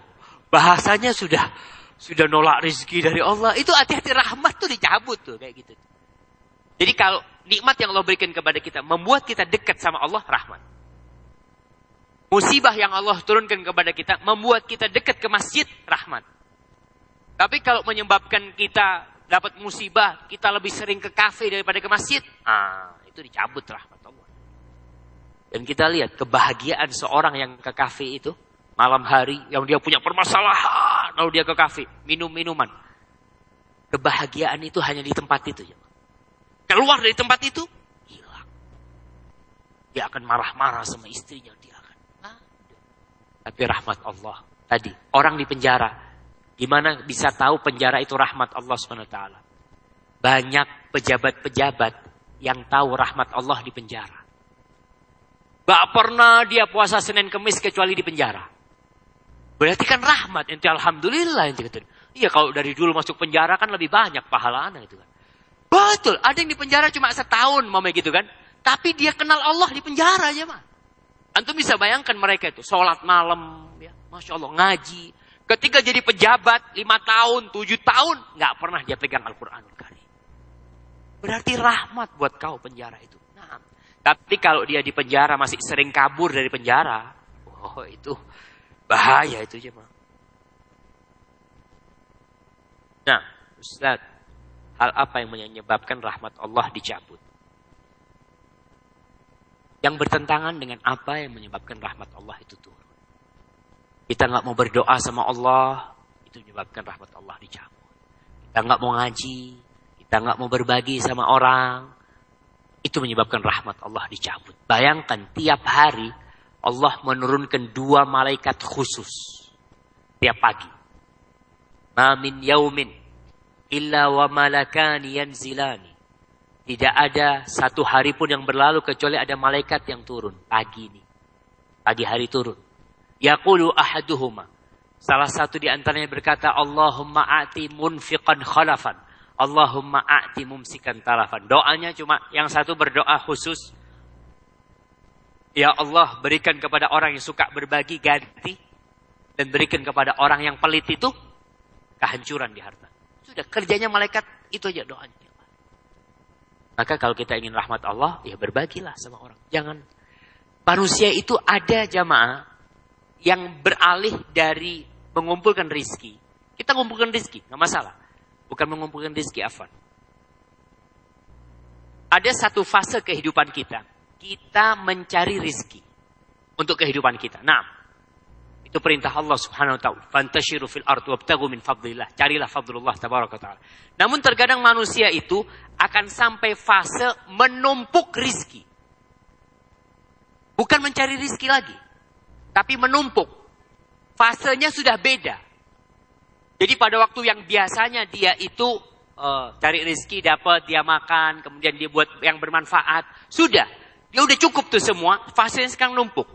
bahasanya sudah sudah nolak rizki dari Allah. Itu hati-hati rahmat tuh dicabut tuh kayak gitu. Jadi kalau nikmat yang Allah berikan kepada kita membuat kita dekat sama Allah rahmat. Musibah yang Allah turunkan kepada kita membuat kita dekat ke masjid rahmat. Tapi kalau menyebabkan kita dapat musibah, kita lebih sering ke kafe daripada ke masjid, ah, itu dicabut rahmat Allah. Dan kita lihat kebahagiaan seorang yang ke kafe itu malam hari yang dia punya permasalahan, lalu dia ke kafe minum minuman. Kebahagiaan itu hanya di tempat itu. Keluar dari tempat itu hilang. Dia akan marah-marah sama istrinya. Dia tapi rahmat Allah. Tadi, orang di penjara. Gimana bisa tahu penjara itu rahmat Allah SWT? Banyak pejabat-pejabat yang tahu rahmat Allah di penjara. Gak pernah dia puasa Senin Kemis kecuali di penjara. Berarti kan rahmat. Ente alhamdulillah ente kata. Iya kalau dari dulu masuk penjara kan lebih banyak pahalanya itu kan. Betul, ada yang di penjara cuma setahun mama gitu kan. Tapi dia kenal Allah di penjara aja mah. Antum bisa bayangkan mereka itu sholat malam, ya, masya Allah ngaji. Ketika jadi pejabat lima tahun, tujuh tahun, nggak pernah dia pegang Al-Quran Berarti rahmat buat kau penjara itu. Nah, tapi kalau dia di penjara masih sering kabur dari penjara, oh itu bahaya itu jemaah. Nah, Ustaz, hal apa yang menyebabkan rahmat Allah dicabut? Yang bertentangan dengan apa yang menyebabkan rahmat Allah itu turun. Kita nggak mau berdoa sama Allah, itu menyebabkan rahmat Allah dicabut. Kita nggak mau ngaji, kita nggak mau berbagi sama orang, itu menyebabkan rahmat Allah dicabut. Bayangkan tiap hari Allah menurunkan dua malaikat khusus tiap pagi. Mamin yaumin illa wa malakani yanzilani. Tidak ada satu hari pun yang berlalu kecuali ada malaikat yang turun pagi ini. Pagi hari turun. Yaqulu ahaduhuma. Salah satu di antaranya berkata, Allahumma a'ti munfiqan khalafan. Allahumma a'ti mumsikan talafan. Doanya cuma yang satu berdoa khusus. Ya Allah berikan kepada orang yang suka berbagi ganti. Dan berikan kepada orang yang pelit itu kehancuran di harta. Sudah kerjanya malaikat itu aja doanya. Maka kalau kita ingin rahmat Allah, ya berbagilah sama orang. Jangan. Manusia itu ada jamaah yang beralih dari mengumpulkan rizki. Kita mengumpulkan rizki, nggak masalah. Bukan mengumpulkan rezeki afan. Ada satu fase kehidupan kita. Kita mencari rezeki untuk kehidupan kita. Nah, itu perintah Allah Subhanahu wa taala. Fantashiru fil ard wabtagu min fadlillah. Carilah fadlullah tabaraka taala. Namun terkadang manusia itu akan sampai fase menumpuk rizki. Bukan mencari rizki lagi. Tapi menumpuk. Fasenya sudah beda. Jadi pada waktu yang biasanya dia itu uh, cari rezeki dapat, dia makan, kemudian dia buat yang bermanfaat, sudah. Dia udah cukup tuh semua, fasenya sekarang numpuk.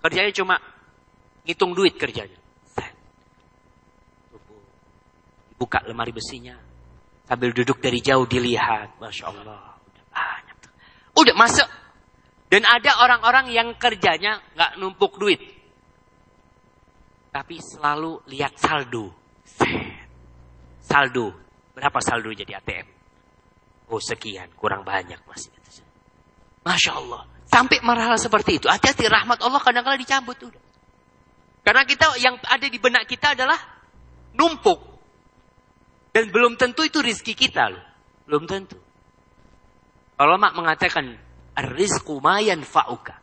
Kerjanya cuma ngitung duit kerjanya. Buka lemari besinya, sambil duduk dari jauh dilihat, masya Allah, udah banyak. Udah masuk. Dan ada orang-orang yang kerjanya nggak numpuk duit, tapi selalu lihat saldo. Saldo. Berapa saldo jadi ATM? Oh sekian, kurang banyak masih. Masya Allah. Sampai marah seperti itu. Hati-hati rahmat Allah kadang-kadang dicabut. Udah. Karena kita yang ada di benak kita adalah numpuk. Dan belum tentu itu rizki kita loh. Belum tentu. Kalau mak mengatakan, Rizku mayan fa'uka.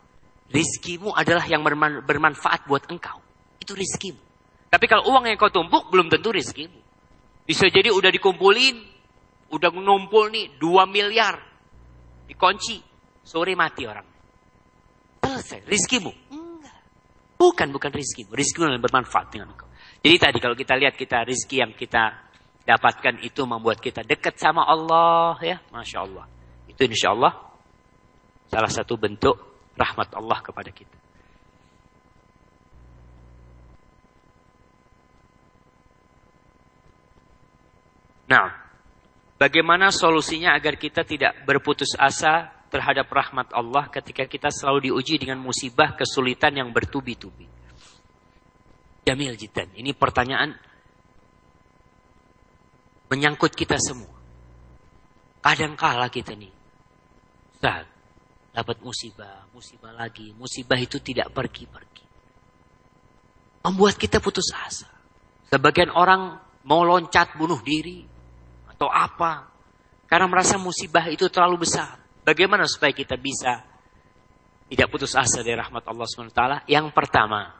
Rizkimu adalah yang bermanfaat buat engkau itu rizkimu. Tapi kalau uang yang kau tumpuk belum tentu rizkimu. Bisa jadi udah dikumpulin, udah ngumpul nih 2 miliar. Dikunci, sore mati orang. Selesai, rizkimu. Bukan, bukan rizkimu. Rizkimu yang bermanfaat dengan kau. Jadi tadi kalau kita lihat kita rizki yang kita dapatkan itu membuat kita dekat sama Allah ya. Masya Allah. Itu insya Allah salah satu bentuk rahmat Allah kepada kita. Nah, bagaimana solusinya agar kita tidak berputus asa terhadap rahmat Allah ketika kita selalu diuji dengan musibah kesulitan yang bertubi-tubi? Jamil Jitan, ini pertanyaan menyangkut kita semua. Kadang kala kita nih, Ustaz, dapat musibah, musibah lagi, musibah itu tidak pergi-pergi. Membuat kita putus asa. Sebagian orang mau loncat bunuh diri, atau apa. Karena merasa musibah itu terlalu besar. Bagaimana supaya kita bisa tidak putus asa dari rahmat Allah SWT? Yang pertama,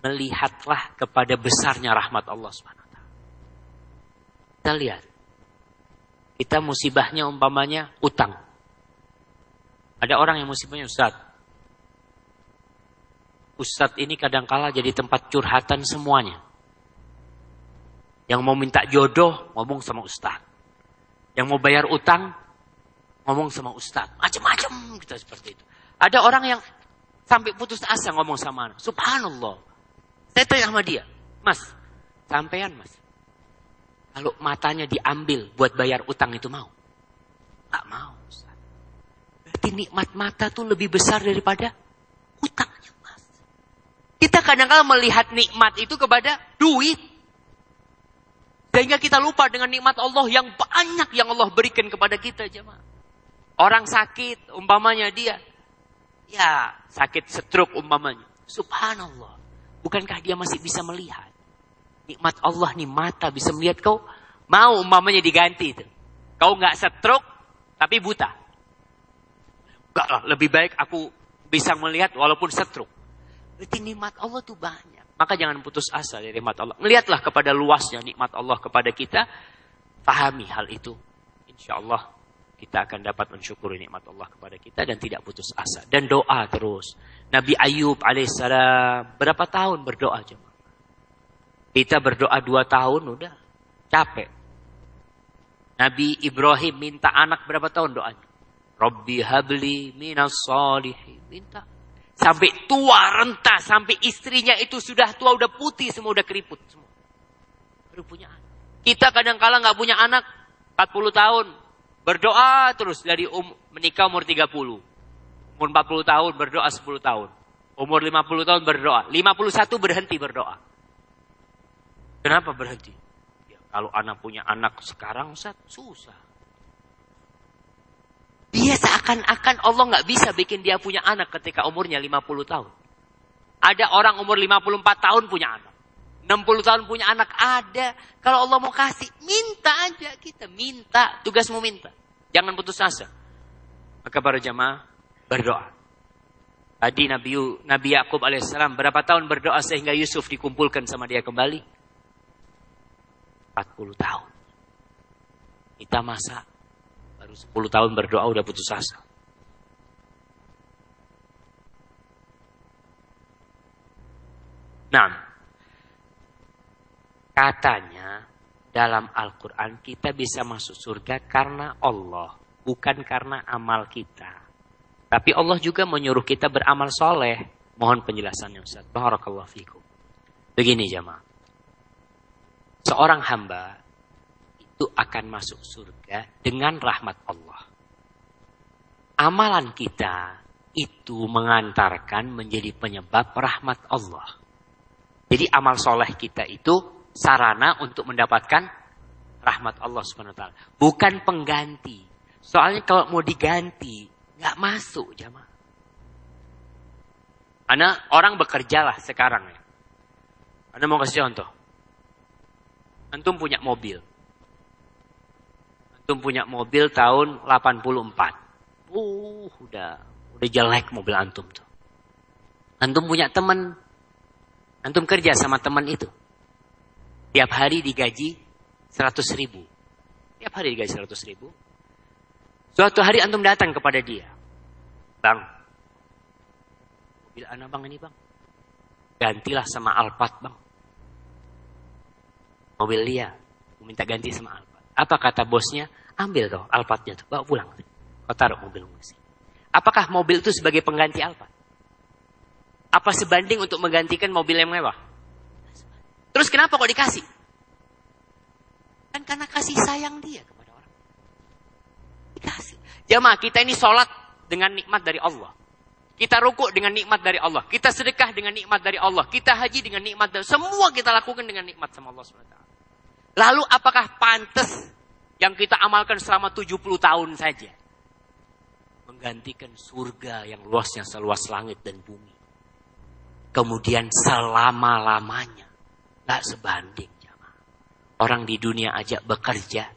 melihatlah kepada besarnya rahmat Allah SWT. Kita lihat. Kita musibahnya umpamanya utang. Ada orang yang musibahnya Ustaz. Ustaz ini kadangkala jadi tempat curhatan semuanya. Yang mau minta jodoh, ngomong sama ustaz. Yang mau bayar utang, ngomong sama ustaz. Macam-macam kita seperti itu. Ada orang yang sampai putus asa ngomong sama anak. Subhanallah. Saya tanya sama dia. Mas, sampean mas. Kalau matanya diambil buat bayar utang itu mau? Gak mau. Ustaz. Berarti nikmat mata tuh lebih besar daripada utangnya mas. Kita kadang-kadang melihat nikmat itu kepada duit. Sehingga kita lupa dengan nikmat Allah yang banyak yang Allah berikan kepada kita jemaah. Orang sakit, umpamanya dia Ya, sakit stroke umpamanya. Subhanallah. Bukankah dia masih bisa melihat? Nikmat Allah nih mata bisa melihat kau. Mau umpamanya diganti itu. Kau nggak stroke tapi buta. Enggak lah, lebih baik aku bisa melihat walaupun stroke. Berarti nikmat Allah tuh banyak. Maka jangan putus asa dari nikmat Allah. Melihatlah kepada luasnya nikmat Allah kepada kita. Pahami hal itu. Insya Allah kita akan dapat mensyukuri nikmat Allah kepada kita dan tidak putus asa dan doa terus. Nabi Ayub alaihissalam berapa tahun berdoa cuma? Kita berdoa dua tahun udah capek. Nabi Ibrahim minta anak berapa tahun doanya? Robbi habli minas salihin. Minta. Sampai tua renta, sampai istrinya itu sudah tua, udah putih, semua udah keriput. Semua. Baru punya anak. Kita kadang kala nggak punya anak, 40 tahun, Berdoa terus dari um, menikah umur 30. Umur 40 tahun berdoa 10 tahun. Umur 50 tahun berdoa. 51 berhenti berdoa. Kenapa berhenti? Ya, kalau anak punya anak sekarang Ustaz, susah. Dia seakan-akan Allah nggak bisa bikin dia punya anak ketika umurnya 50 tahun. Ada orang umur 54 tahun punya anak. 60 tahun punya anak ada. Kalau Allah mau kasih, minta aja kita. Minta, tugasmu minta. Jangan putus asa. Maka para jamaah berdoa. Tadi Nabi, Nabi Yakub alaihissalam berapa tahun berdoa sehingga Yusuf dikumpulkan sama dia kembali? 40 tahun. Kita masa baru 10 tahun berdoa udah putus asa. Nah, Katanya dalam Al-Quran kita bisa masuk surga karena Allah. Bukan karena amal kita. Tapi Allah juga menyuruh kita beramal soleh. Mohon penjelasannya Ustaz. Barakallahu fikum. Begini jamaah. Seorang hamba itu akan masuk surga dengan rahmat Allah. Amalan kita itu mengantarkan menjadi penyebab rahmat Allah. Jadi amal soleh kita itu sarana untuk mendapatkan rahmat Allah taala. Bukan pengganti. Soalnya kalau mau diganti, nggak masuk jamaah. Ana orang bekerja lah sekarang ya. Anda mau kasih contoh. Antum punya mobil. Antum punya mobil tahun 84. Uh, udah udah jelek mobil antum tuh. Antum punya teman. Antum kerja sama teman itu. Tiap hari digaji 100 ribu. Tiap hari digaji 100 ribu. Suatu hari antum datang kepada dia. Bang, mobil anak bang ini bang. Gantilah sama Alphard bang. Mobil dia. Minta ganti sama Alphard. Apa kata bosnya? Ambil tuh Alphardnya tuh. Bawa pulang. Kau taruh mobil musik. Apakah mobil itu sebagai pengganti Alphard? Apa sebanding untuk menggantikan mobil yang mewah? Terus kenapa kok dikasih? Kan karena kasih sayang dia kepada orang. Dikasih. Jamaah kita ini sholat dengan nikmat dari Allah. Kita rukuk dengan nikmat dari Allah. Kita sedekah dengan nikmat dari Allah. Kita haji dengan nikmat dari Semua kita lakukan dengan nikmat sama Allah SWT. Lalu apakah pantas yang kita amalkan selama 70 tahun saja? Menggantikan surga yang luasnya seluas langit dan bumi. Kemudian selama-lamanya Tak sebanding. Orang di dunia aja bekerja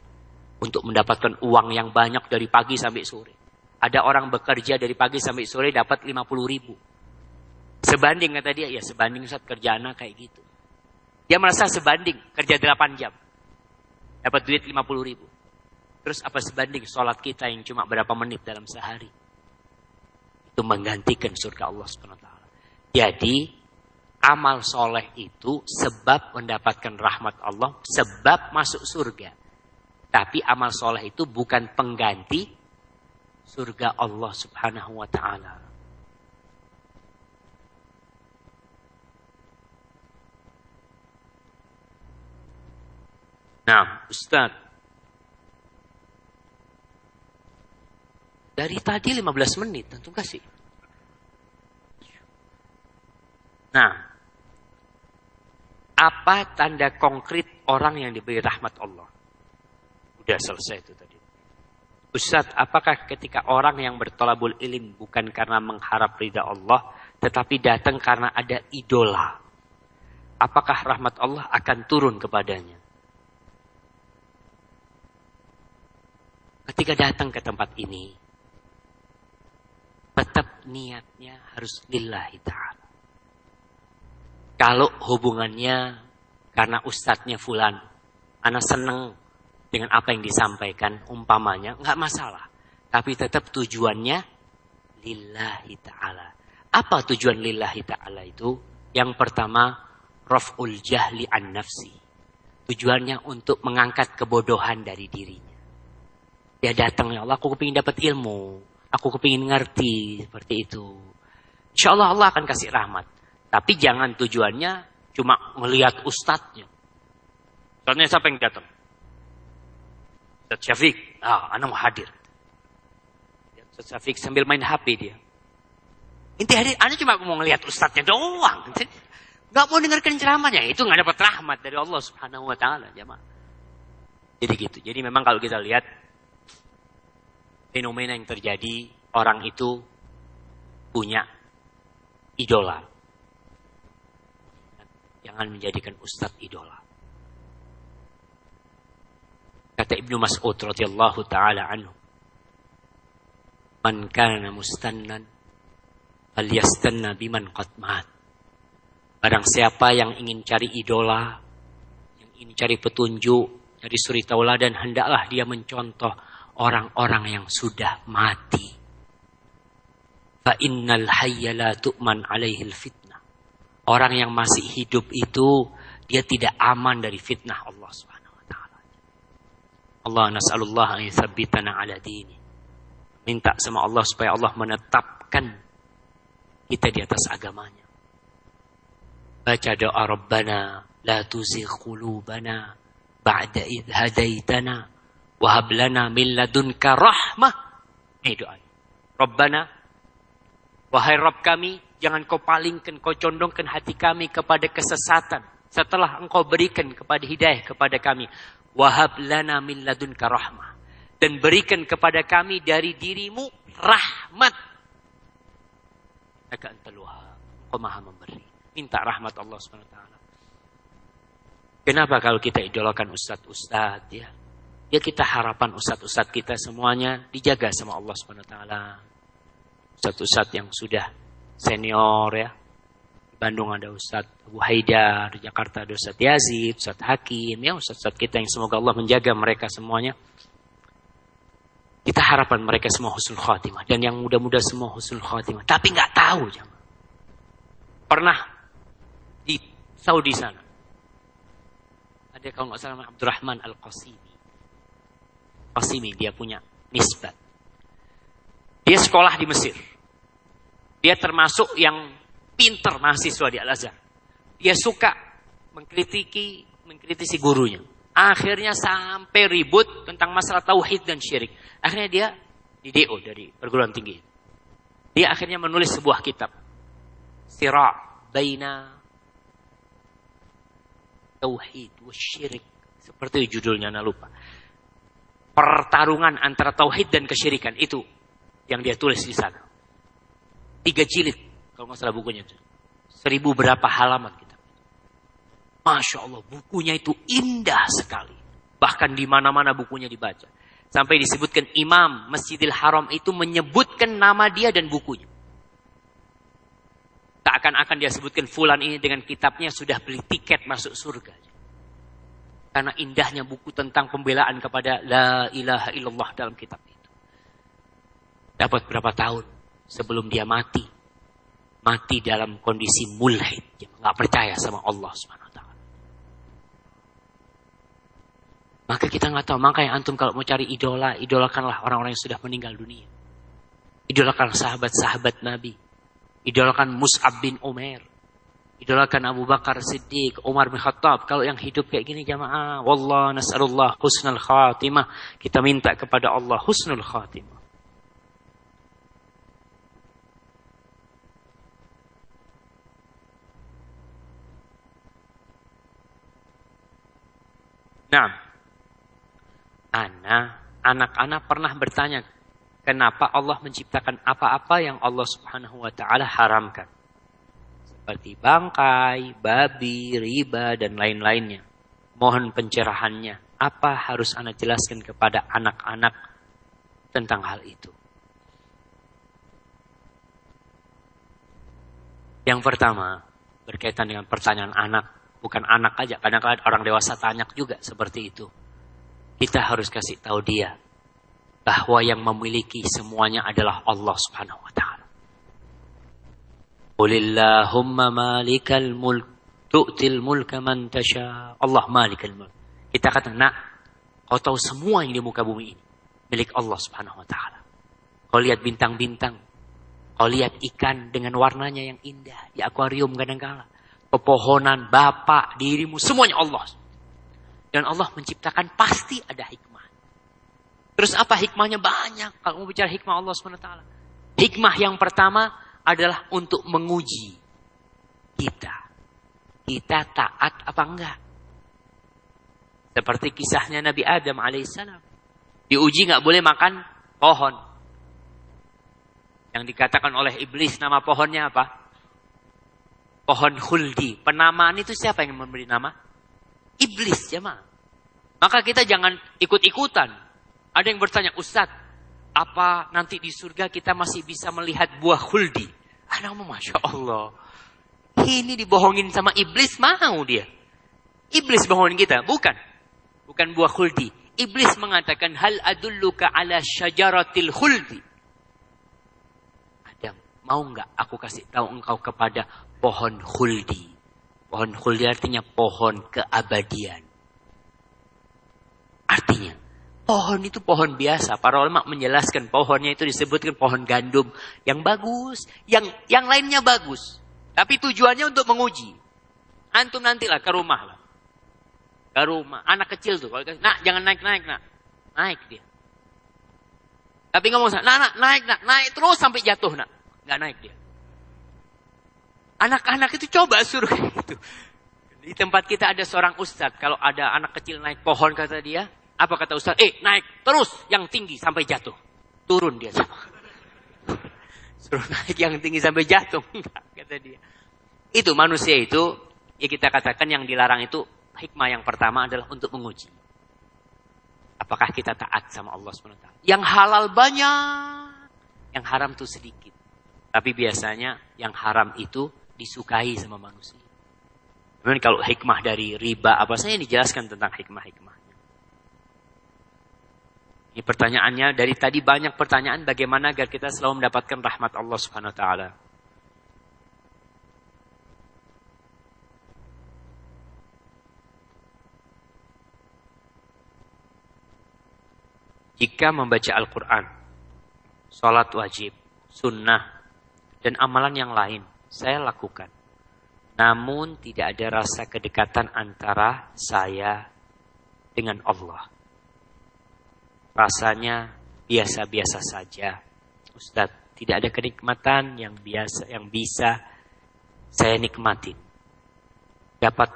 untuk mendapatkan uang yang banyak dari pagi sampai sore. Ada orang bekerja dari pagi sampai sore dapat 50 ribu. Sebanding kata dia, ya sebanding saat kerja anak kayak gitu. Dia merasa sebanding kerja 8 jam. Dapat duit 50 ribu. Terus apa sebanding sholat kita yang cuma berapa menit dalam sehari. Itu menggantikan surga Allah SWT. Jadi amal soleh itu sebab mendapatkan rahmat Allah, sebab masuk surga. Tapi amal soleh itu bukan pengganti surga Allah subhanahu wa ta'ala. Nah, Ustaz. Dari tadi 15 menit, tentu kasih. Nah, apa tanda konkret orang yang diberi rahmat Allah? Udah selesai itu tadi. Ustaz, apakah ketika orang yang bertolabul ilim bukan karena mengharap ridha Allah, tetapi datang karena ada idola? Apakah rahmat Allah akan turun kepadanya? Ketika datang ke tempat ini, tetap niatnya harus lillahi ta'ala. Kalau hubungannya karena ustadznya fulan, anak seneng dengan apa yang disampaikan umpamanya, nggak masalah. Tapi tetap tujuannya lillahi ta'ala. Apa tujuan lillahi ta'ala itu? Yang pertama, raf'ul jahli an nafsi. Tujuannya untuk mengangkat kebodohan dari dirinya. Dia datang, ya Allah, aku kepingin dapat ilmu. Aku kepingin ngerti, seperti itu. Insya Allah Allah akan kasih rahmat. Tapi jangan tujuannya cuma melihat ustadznya. Soalnya siapa yang datang? Ustadz Syafiq. Ah, anak mau hadir. Ustadz Syafiq sambil main HP dia. Inti hadir, anak cuma mau ngelihat ustadznya doang. Gak mau dengarkan ceramahnya. Itu nggak dapat rahmat dari Allah subhanahu wa ta'ala. Jamaah. Jadi gitu. Jadi memang kalau kita lihat fenomena yang terjadi, orang itu punya idola. Jangan menjadikan ustadz idola. Kata Ibnu Mas'ud radhiyallahu taala anhu, "Man kana mustannan falyastanna biman qad mat." Barang siapa yang ingin cari idola, yang ingin cari petunjuk, cari suri tauladan, hendaklah dia mencontoh orang-orang yang sudah mati. Fa innal hayya la tu'man alaihi fitnah. Orang yang masih hidup itu dia tidak aman dari fitnah Allah Subhanahu wa taala. Allah nas'alullah an yuthabbitana ala dini. Minta sama Allah supaya Allah menetapkan kita di atas agamanya. Baca doa Rabbana la tuzigh qulubana ba'da idh hadaitana wa hab lana min ladunka rahmah. Ini doa. Rabbana wahai Rabb kami Jangan kau palingkan, kau condongkan hati kami kepada kesesatan. Setelah engkau berikan kepada hidayah kepada kami. Wahab lana min ladunka rahmah. Dan berikan kepada kami dari dirimu rahmat. Maka antal wahab. Kau maha memberi. Minta rahmat Allah SWT. Kenapa kalau kita idolakan ustadz-ustadz ya? Ya kita harapan ustadz-ustadz kita semuanya dijaga sama Allah SWT. Ustadz-ustadz yang sudah senior ya. Bandung ada Ustadz Abu Haidar, di Jakarta ada Ustadz Yazid, Ustadz Hakim, ya Ustadz-Ustadz kita yang semoga Allah menjaga mereka semuanya. Kita harapan mereka semua husnul khatimah. Dan yang muda-muda semua husnul khatimah. Tapi nggak tahu. Jamaah. Pernah di Saudi sana. Ada kalau nggak salah Abdurrahman Al-Qasimi. Qasimi dia punya nisbat. Dia sekolah di Mesir. Dia termasuk yang pinter mahasiswa di Al-Azhar. Dia suka mengkritiki, mengkritisi gurunya. Akhirnya sampai ribut tentang masalah tauhid dan syirik. Akhirnya dia di DO dari perguruan tinggi. Dia akhirnya menulis sebuah kitab. Sira' baina tauhid wa syirik. Seperti judulnya, nah lupa. Pertarungan antara tauhid dan kesyirikan itu yang dia tulis di sana. Tiga jilid. Kalau nggak salah bukunya. Seribu berapa halaman kita. Masya Allah bukunya itu indah sekali. Bahkan di mana-mana bukunya dibaca. Sampai disebutkan imam Masjidil Haram itu menyebutkan nama dia dan bukunya. Tak akan-akan dia sebutkan fulan ini dengan kitabnya sudah beli tiket masuk surga. Karena indahnya buku tentang pembelaan kepada la ilaha illallah dalam kitab itu. Dapat berapa tahun? Sebelum dia mati. Mati dalam kondisi mulhid. Dia nggak percaya sama Allah SWT. Maka kita nggak tahu. Maka yang antum kalau mau cari idola, idolakanlah orang-orang yang sudah meninggal dunia. Idolakan sahabat-sahabat Nabi. Idolakan Mus'ab bin Umar. idolakan Abu Bakar Siddiq, Umar bin Khattab. Kalau yang hidup kayak gini jamaah, wallah nas'alullah husnul khatimah. Kita minta kepada Allah husnul khatimah. Nah, anak, anak-anak pernah bertanya, kenapa Allah menciptakan apa-apa yang Allah Subhanahu wa taala haramkan? seperti bangkai, babi, riba, dan lain-lainnya. Mohon pencerahannya. Apa harus Anda jelaskan kepada anak-anak tentang hal itu? Yang pertama, berkaitan dengan pertanyaan anak. Bukan anak aja, kadang-kadang orang dewasa tanya juga seperti itu. Kita harus kasih tahu dia bahwa yang memiliki semuanya adalah Allah Subhanahu wa taala. Qulillahumma malikal mulk tu'til mulka man tasha. Allah malikal mulk. Kita kata, nak, kau tahu semua yang di muka bumi ini. Milik Allah subhanahu wa ta'ala. Kau lihat bintang-bintang. Kau lihat ikan dengan warnanya yang indah. Di akuarium kadang-kala. Pepohonan, bapak, dirimu, semuanya Allah. Dan Allah menciptakan pasti ada hikmah. Terus apa hikmahnya? Banyak. Kalau mau bicara hikmah Allah SWT. Hikmah yang pertama, adalah untuk menguji kita. Kita taat apa enggak? Seperti kisahnya Nabi Adam alaihissalam. Diuji nggak boleh makan pohon. Yang dikatakan oleh iblis nama pohonnya apa? Pohon khuldi. Penamaan itu siapa yang memberi nama? Iblis ma. Maka kita jangan ikut-ikutan. Ada yang bertanya, Ustadz, apa nanti di surga kita masih bisa melihat buah khuldi? Anak Masya Allah. Ini dibohongin sama iblis, mau dia. Iblis bohongin kita, bukan. Bukan buah khuldi. Iblis mengatakan, Hal adulluka ala syajaratil khuldi. Mau nggak aku kasih tahu engkau kepada pohon khuldi. Pohon khuldi artinya pohon keabadian. Artinya, Pohon itu pohon biasa. Para ulama menjelaskan pohonnya itu disebutkan pohon gandum yang bagus, yang yang lainnya bagus. Tapi tujuannya untuk menguji. Antum nantilah ke rumah lah. Ke rumah. Anak kecil tuh. Nak jangan naik-naik nak. Naik dia. Tapi ngomong nak, nak naik nak. Naik terus sampai jatuh nak. Nggak naik dia. Anak-anak itu coba suruh itu. Di tempat kita ada seorang ustadz. Kalau ada anak kecil naik pohon kata dia. Apa kata Ustaz? Eh, naik terus yang tinggi sampai jatuh. Turun dia sama. Suruh naik yang tinggi sampai jatuh. Enggak, kata dia. Itu manusia itu, ya kita katakan yang dilarang itu, hikmah yang pertama adalah untuk menguji. Apakah kita taat sama Allah SWT. Yang halal banyak, yang haram itu sedikit. Tapi biasanya yang haram itu disukai sama manusia. Kemudian kalau hikmah dari riba apa saya dijelaskan tentang hikmah-hikmah. Ini pertanyaannya dari tadi banyak pertanyaan bagaimana agar kita selalu mendapatkan rahmat Allah Subhanahu wa taala. Jika membaca Al-Quran, sholat wajib, sunnah, dan amalan yang lain, saya lakukan. Namun tidak ada rasa kedekatan antara saya dengan Allah rasanya biasa-biasa saja. Ustadz, tidak ada kenikmatan yang biasa yang bisa saya nikmatin. Dapat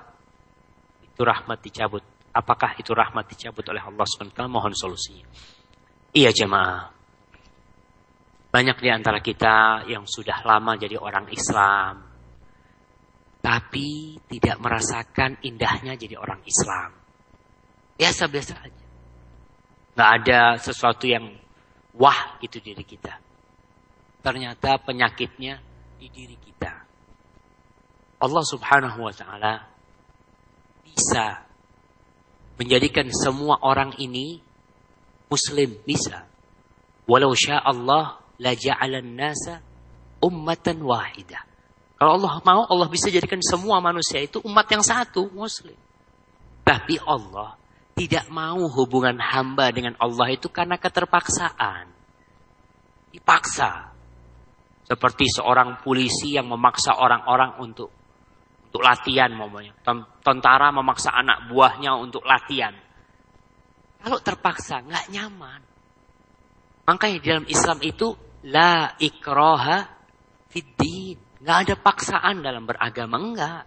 itu rahmat dicabut. Apakah itu rahmat dicabut oleh Allah SWT? Mohon solusinya. Iya jemaah. Banyak di antara kita yang sudah lama jadi orang Islam. Tapi tidak merasakan indahnya jadi orang Islam. Biasa-biasa aja. Nggak ada sesuatu yang wah itu diri kita. Ternyata penyakitnya di diri kita. Allah subhanahu wa ta'ala bisa menjadikan semua orang ini muslim. Bisa. Walau sya Allah la ja'alan nasa ummatan wahidah. Kalau Allah mau, Allah bisa jadikan semua manusia itu umat yang satu, muslim. Tapi Allah tidak mau hubungan hamba dengan Allah itu karena keterpaksaan. Dipaksa. Seperti seorang polisi yang memaksa orang-orang untuk untuk latihan momennya. Tentara memaksa anak buahnya untuk latihan. Kalau terpaksa nggak nyaman. Makanya di dalam Islam itu la ikroha fiddin. Nggak ada paksaan dalam beragama enggak.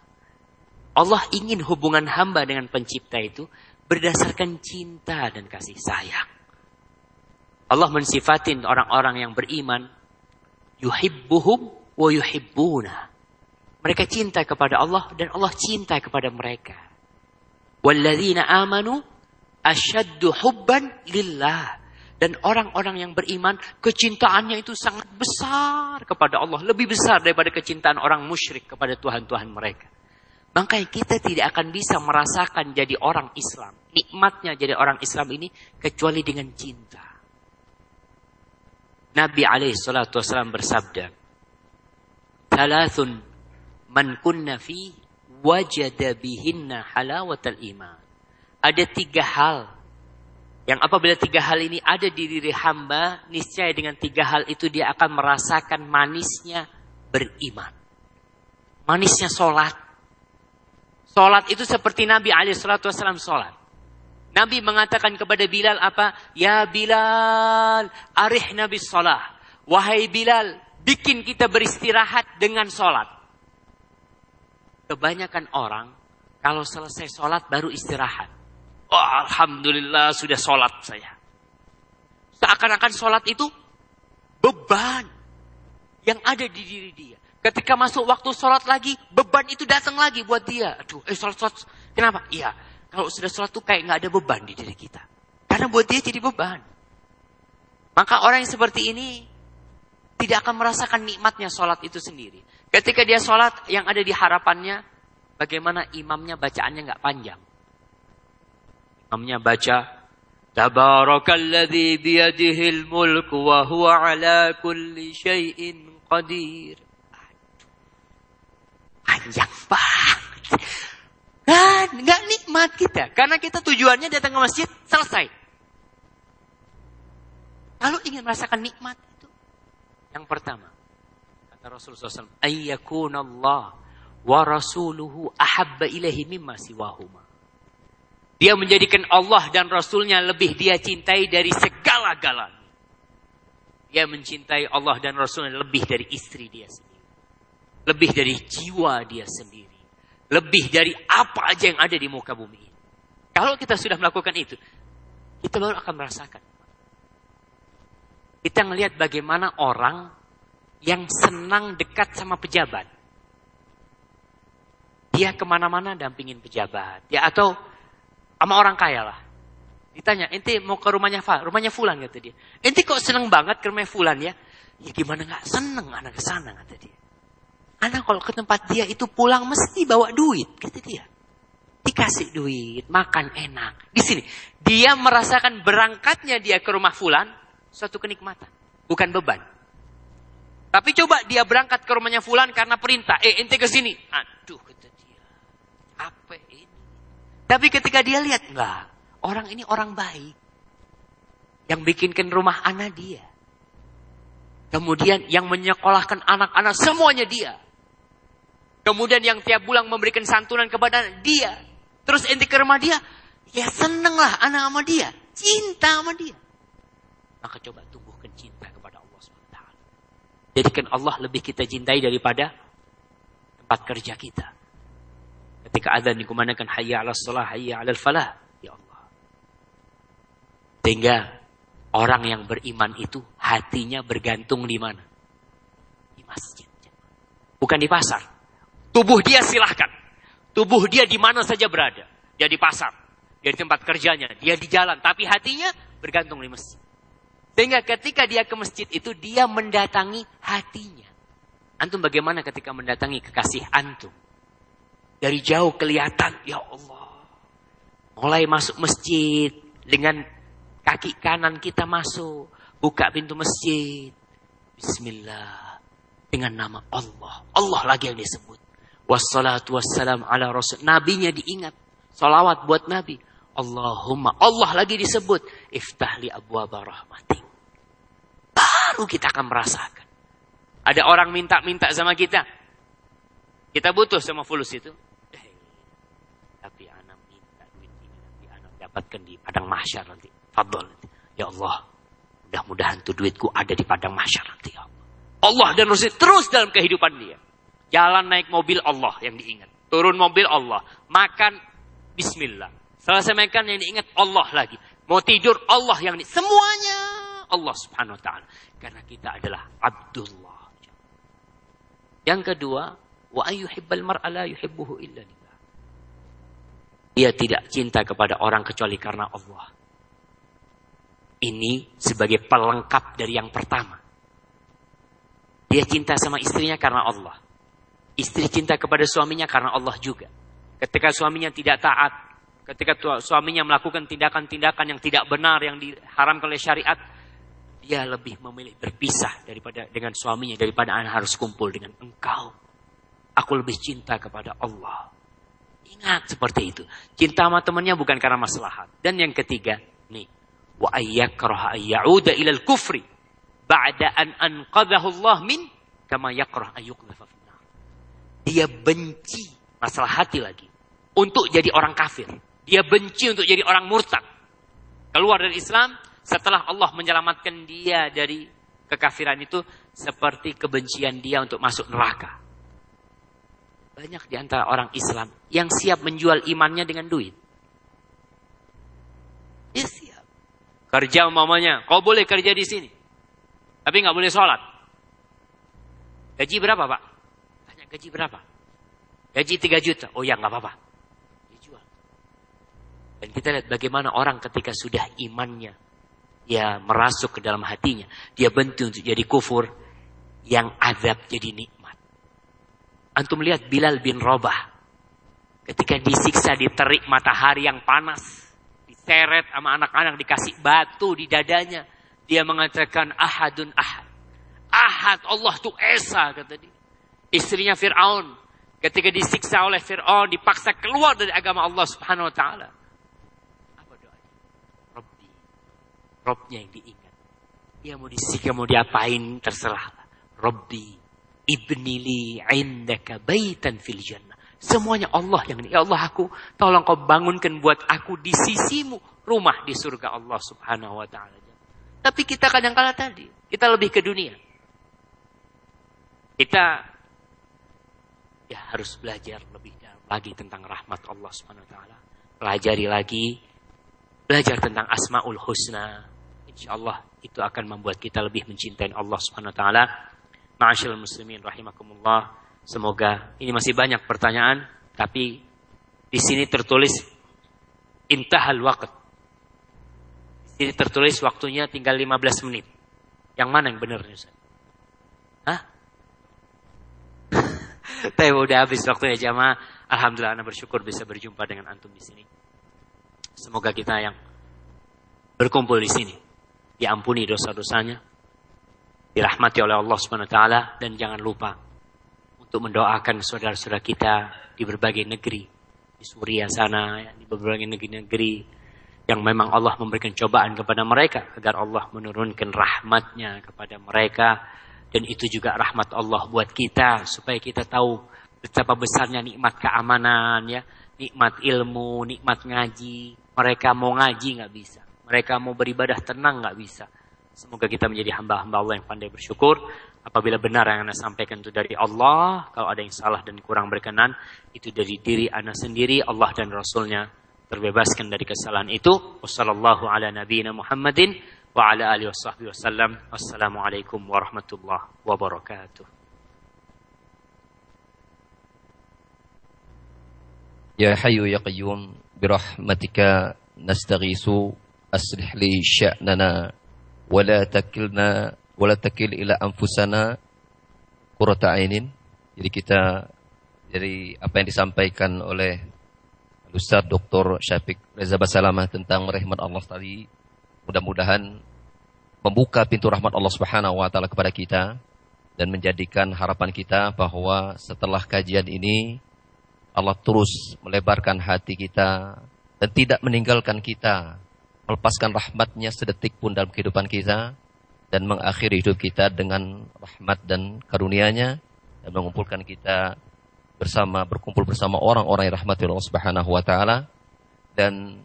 Allah ingin hubungan hamba dengan pencipta itu berdasarkan cinta dan kasih sayang. Allah mensifatin orang-orang yang beriman yuhibbuhum wa yuhibbuna. Mereka cinta kepada Allah dan Allah cinta kepada mereka. Walladzina amanu asyaddu hubban lillah. Dan orang-orang yang beriman, kecintaannya itu sangat besar kepada Allah. Lebih besar daripada kecintaan orang musyrik kepada Tuhan-Tuhan mereka. Makanya kita tidak akan bisa merasakan jadi orang Islam. Nikmatnya jadi orang Islam ini kecuali dengan cinta. Nabi alaihi wasallam bersabda, "Thalathun man kunna fi wajada bihinna halawatal iman." Ada tiga hal yang apabila tiga hal ini ada di diri hamba, niscaya dengan tiga hal itu dia akan merasakan manisnya beriman. Manisnya sholat. Sholat itu seperti Nabi wasallam sholat. Nabi mengatakan kepada Bilal apa? Ya Bilal, arih Nabi sholat. Wahai Bilal, bikin kita beristirahat dengan sholat. Kebanyakan orang, kalau selesai sholat baru istirahat. Oh, Alhamdulillah sudah sholat saya. Seakan-akan sholat itu beban yang ada di diri dia. Ketika masuk waktu sholat lagi, beban itu datang lagi buat dia. Aduh, eh sholat, sholat. Kenapa? Iya, kalau sudah sholat tuh kayak nggak ada beban di diri kita. Karena buat dia jadi beban. Maka orang yang seperti ini tidak akan merasakan nikmatnya sholat itu sendiri. Ketika dia sholat yang ada di harapannya, bagaimana imamnya bacaannya nggak panjang. Imamnya baca, Tabarakalladzi biyadihil mulku wa huwa ala kulli syai'in qadir. Panjang banget. Kan, nggak nikmat kita. Karena kita tujuannya datang ke masjid, selesai. Kalau ingin merasakan nikmat itu, yang pertama, kata Rasulullah SAW, Ayyakun Allah wa rasuluhu ahabba ilahi mimma siwahuma. Dia menjadikan Allah dan Rasulnya lebih dia cintai dari segala-galanya. Dia mencintai Allah dan Rasulnya lebih dari istri dia sendiri. Lebih dari jiwa dia sendiri lebih dari apa aja yang ada di muka bumi ini. Kalau kita sudah melakukan itu, kita baru akan merasakan. Kita melihat bagaimana orang yang senang dekat sama pejabat. Dia ke mana-mana dampingin pejabat. Ya atau sama orang kaya lah. Ditanya, ente mau ke rumahnya Fa, rumahnya Fulan kata dia. Ente kok seneng banget ke rumahnya Fulan ya? Ya gimana nggak seneng anak ke sana kata dia. Anak kalau ke tempat dia itu pulang mesti bawa duit, kata dia. Dikasih duit, makan enak. Di sini, dia merasakan berangkatnya dia ke rumah fulan, suatu kenikmatan. Bukan beban. Tapi coba dia berangkat ke rumahnya fulan karena perintah. Eh, ente ke sini. Aduh, kata dia. Apa ini? Tapi ketika dia lihat, enggak. Orang ini orang baik. Yang bikinkan rumah anak dia. Kemudian yang menyekolahkan anak-anak semuanya dia. Kemudian yang tiap bulan memberikan santunan kepada dia. Terus ente ke rumah dia. Ya seneng lah anak sama dia. Cinta sama dia. Maka coba tumbuhkan cinta kepada Allah SWT. Jadikan Allah lebih kita cintai daripada tempat kerja kita. Ketika azan dikumandangkan hayya ala salah, hayya ala falah. Ya Allah. Sehingga orang yang beriman itu hatinya bergantung di mana? Di masjid. Bukan di pasar. Tubuh dia silahkan. Tubuh dia di mana saja berada. Dia di pasar, dia di tempat kerjanya, dia di jalan. Tapi hatinya bergantung di masjid. Sehingga ketika dia ke masjid itu, dia mendatangi hatinya. Antum bagaimana ketika mendatangi kekasih antum? Dari jauh kelihatan, ya Allah. Mulai masuk masjid, dengan kaki kanan kita masuk. Buka pintu masjid. Bismillah. Dengan nama Allah. Allah lagi yang disebut. Wassalatu wassalam ala rasul. Nabinya diingat. Salawat buat Nabi. Allahumma. Allah lagi disebut. Iftahli abwaba rahmati. Baru kita akan merasakan. Ada orang minta-minta sama kita. Kita butuh sama fulus itu. Eh, tapi anak minta duit ini nanti anak dapatkan di padang mahsyar nanti. Fadol nanti. Ya Allah, mudah-mudahan tuh duitku ada di padang mahsyar nanti ya Allah. Allah dan Rasul terus dalam kehidupan dia. Jalan naik mobil Allah yang diingat. Turun mobil Allah. Makan Bismillah. Selesai makan yang diingat Allah lagi. Mau tidur Allah yang di semuanya Allah Subhanahu wa taala. Karena kita adalah Abdullah. Yang kedua, Wa ayyuhibbal mar'a la yuhibbuhu illa lillah. Dia tidak cinta kepada orang kecuali karena Allah. Ini sebagai pelengkap dari yang pertama. Dia cinta sama istrinya karena Allah. Istri cinta kepada suaminya karena Allah juga. Ketika suaminya tidak taat, ketika suaminya melakukan tindakan-tindakan yang tidak benar yang diharamkan oleh syariat, dia lebih memilih berpisah daripada dengan suaminya daripada anak harus kumpul dengan engkau. Aku lebih cinta kepada Allah. Ingat seperti itu. Cinta sama temannya bukan karena maslahat. Dan yang ketiga, nih. Wa ayyakraha ayya'uda ilal kufri. Ba'da an anqadahu Allah min kama yakrah ayyuqlafa finnar. Dia benci masalah hati lagi. Untuk jadi orang kafir. Dia benci untuk jadi orang murtad. Keluar dari Islam setelah Allah menyelamatkan dia dari kekafiran itu seperti kebencian dia untuk masuk neraka. Banyak di antara orang Islam yang siap menjual imannya dengan duit. Dia siap. Kerja umpamanya, kau boleh kerja di sini. Tapi nggak boleh sholat. Gaji berapa pak? Tanya gaji berapa? Gaji 3 juta. Oh ya nggak apa-apa. Dijual. Dan kita lihat bagaimana orang ketika sudah imannya ya merasuk ke dalam hatinya. Dia bentuk untuk jadi kufur. Yang azab jadi nikmat. Antum lihat Bilal bin Robah. Ketika disiksa di terik matahari yang panas. Diseret sama anak-anak dikasih batu di dadanya. Dia mengatakan ahadun ahad. Ahad Allah tuh Esa kata dia. Istrinya Fir'aun. Ketika disiksa oleh Fir'aun dipaksa keluar dari agama Allah subhanahu wa ta'ala. Apa doanya? Robnya yang diingat. Dia mau disiksa mau diapain terserah. Robbi ibnili indaka baitan fil jannah. Semuanya Allah yang ini. Ya Allah aku, tolong kau bangunkan buat aku di sisimu rumah di surga Allah subhanahu wa ta'ala. Tapi kita kadang kala tadi, kita lebih ke dunia. Kita ya harus belajar lebih lagi tentang rahmat Allah subhanahu wa ta'ala. Pelajari lagi, belajar tentang asma'ul husna. Insya Allah itu akan membuat kita lebih mencintai Allah subhanahu wa ta'ala Ma'asyil muslimin rahimakumullah. Semoga ini masih banyak pertanyaan, tapi di sini tertulis intahal waqt. Di sini tertulis waktunya tinggal 15 menit. Yang mana yang benar Ustaz? Hah? Tapi udah habis waktunya jamaah. Alhamdulillah anda bersyukur bisa berjumpa dengan antum di sini. Semoga kita yang berkumpul di sini diampuni dosa-dosanya, dirahmati oleh Allah Subhanahu taala dan jangan lupa untuk mendoakan saudara-saudara kita di berbagai negeri. Di Suriah sana di berbagai negeri-negeri yang memang Allah memberikan cobaan kepada mereka agar Allah menurunkan rahmatnya kepada mereka. Dan itu juga rahmat Allah buat kita supaya kita tahu betapa besarnya nikmat keamanan ya. Nikmat ilmu nikmat ngaji. Mereka mau ngaji nggak bisa. Mereka mau beribadah tenang nggak bisa Semoga kita menjadi hamba-hamba Allah yang pandai bersyukur. Apabila benar yang Anda sampaikan itu dari Allah, kalau ada yang salah dan kurang berkenan, itu dari diri Anda sendiri, Allah dan Rasulnya terbebaskan dari kesalahan itu. Ala Muhammadin wa ala. Wassalamualaikum warahmatullahi wabarakatuh. Ya Hayyu Ya Qayyum birahmatika nastaghisu aslih li sya'nana wala takilna wala takil ila anfusana qurrata ainin. Jadi kita dari apa yang disampaikan oleh Ustaz Dr. Syafiq Reza Basalamah tentang rahmat Allah tadi mudah-mudahan membuka pintu rahmat Allah Subhanahu wa taala kepada kita dan menjadikan harapan kita bahwa setelah kajian ini Allah terus melebarkan hati kita dan tidak meninggalkan kita melepaskan rahmatnya sedetik pun dalam kehidupan kita dan mengakhiri hidup kita dengan rahmat dan karunia-Nya dan mengumpulkan kita bersama berkumpul bersama orang-orang yang rahmati Allah Subhanahu wa taala. Dan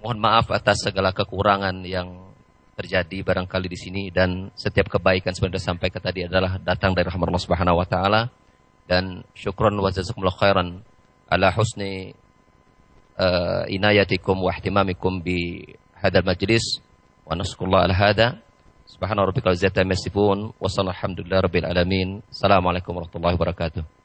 mohon maaf atas segala kekurangan yang terjadi barangkali di sini dan setiap kebaikan sebenarnya sampai ke tadi adalah datang dari rahmat Allah Subhanahu wa taala. Dan syukron wa jazakumullah khairan ala husni uh, inayatikum wa ihtimamikum bi hadal majlis wa naskullah al hada subhana rabbika izzati yasifun wa alhamdulillah rabbil alamin assalamualaikum warahmatullahi wabarakatuh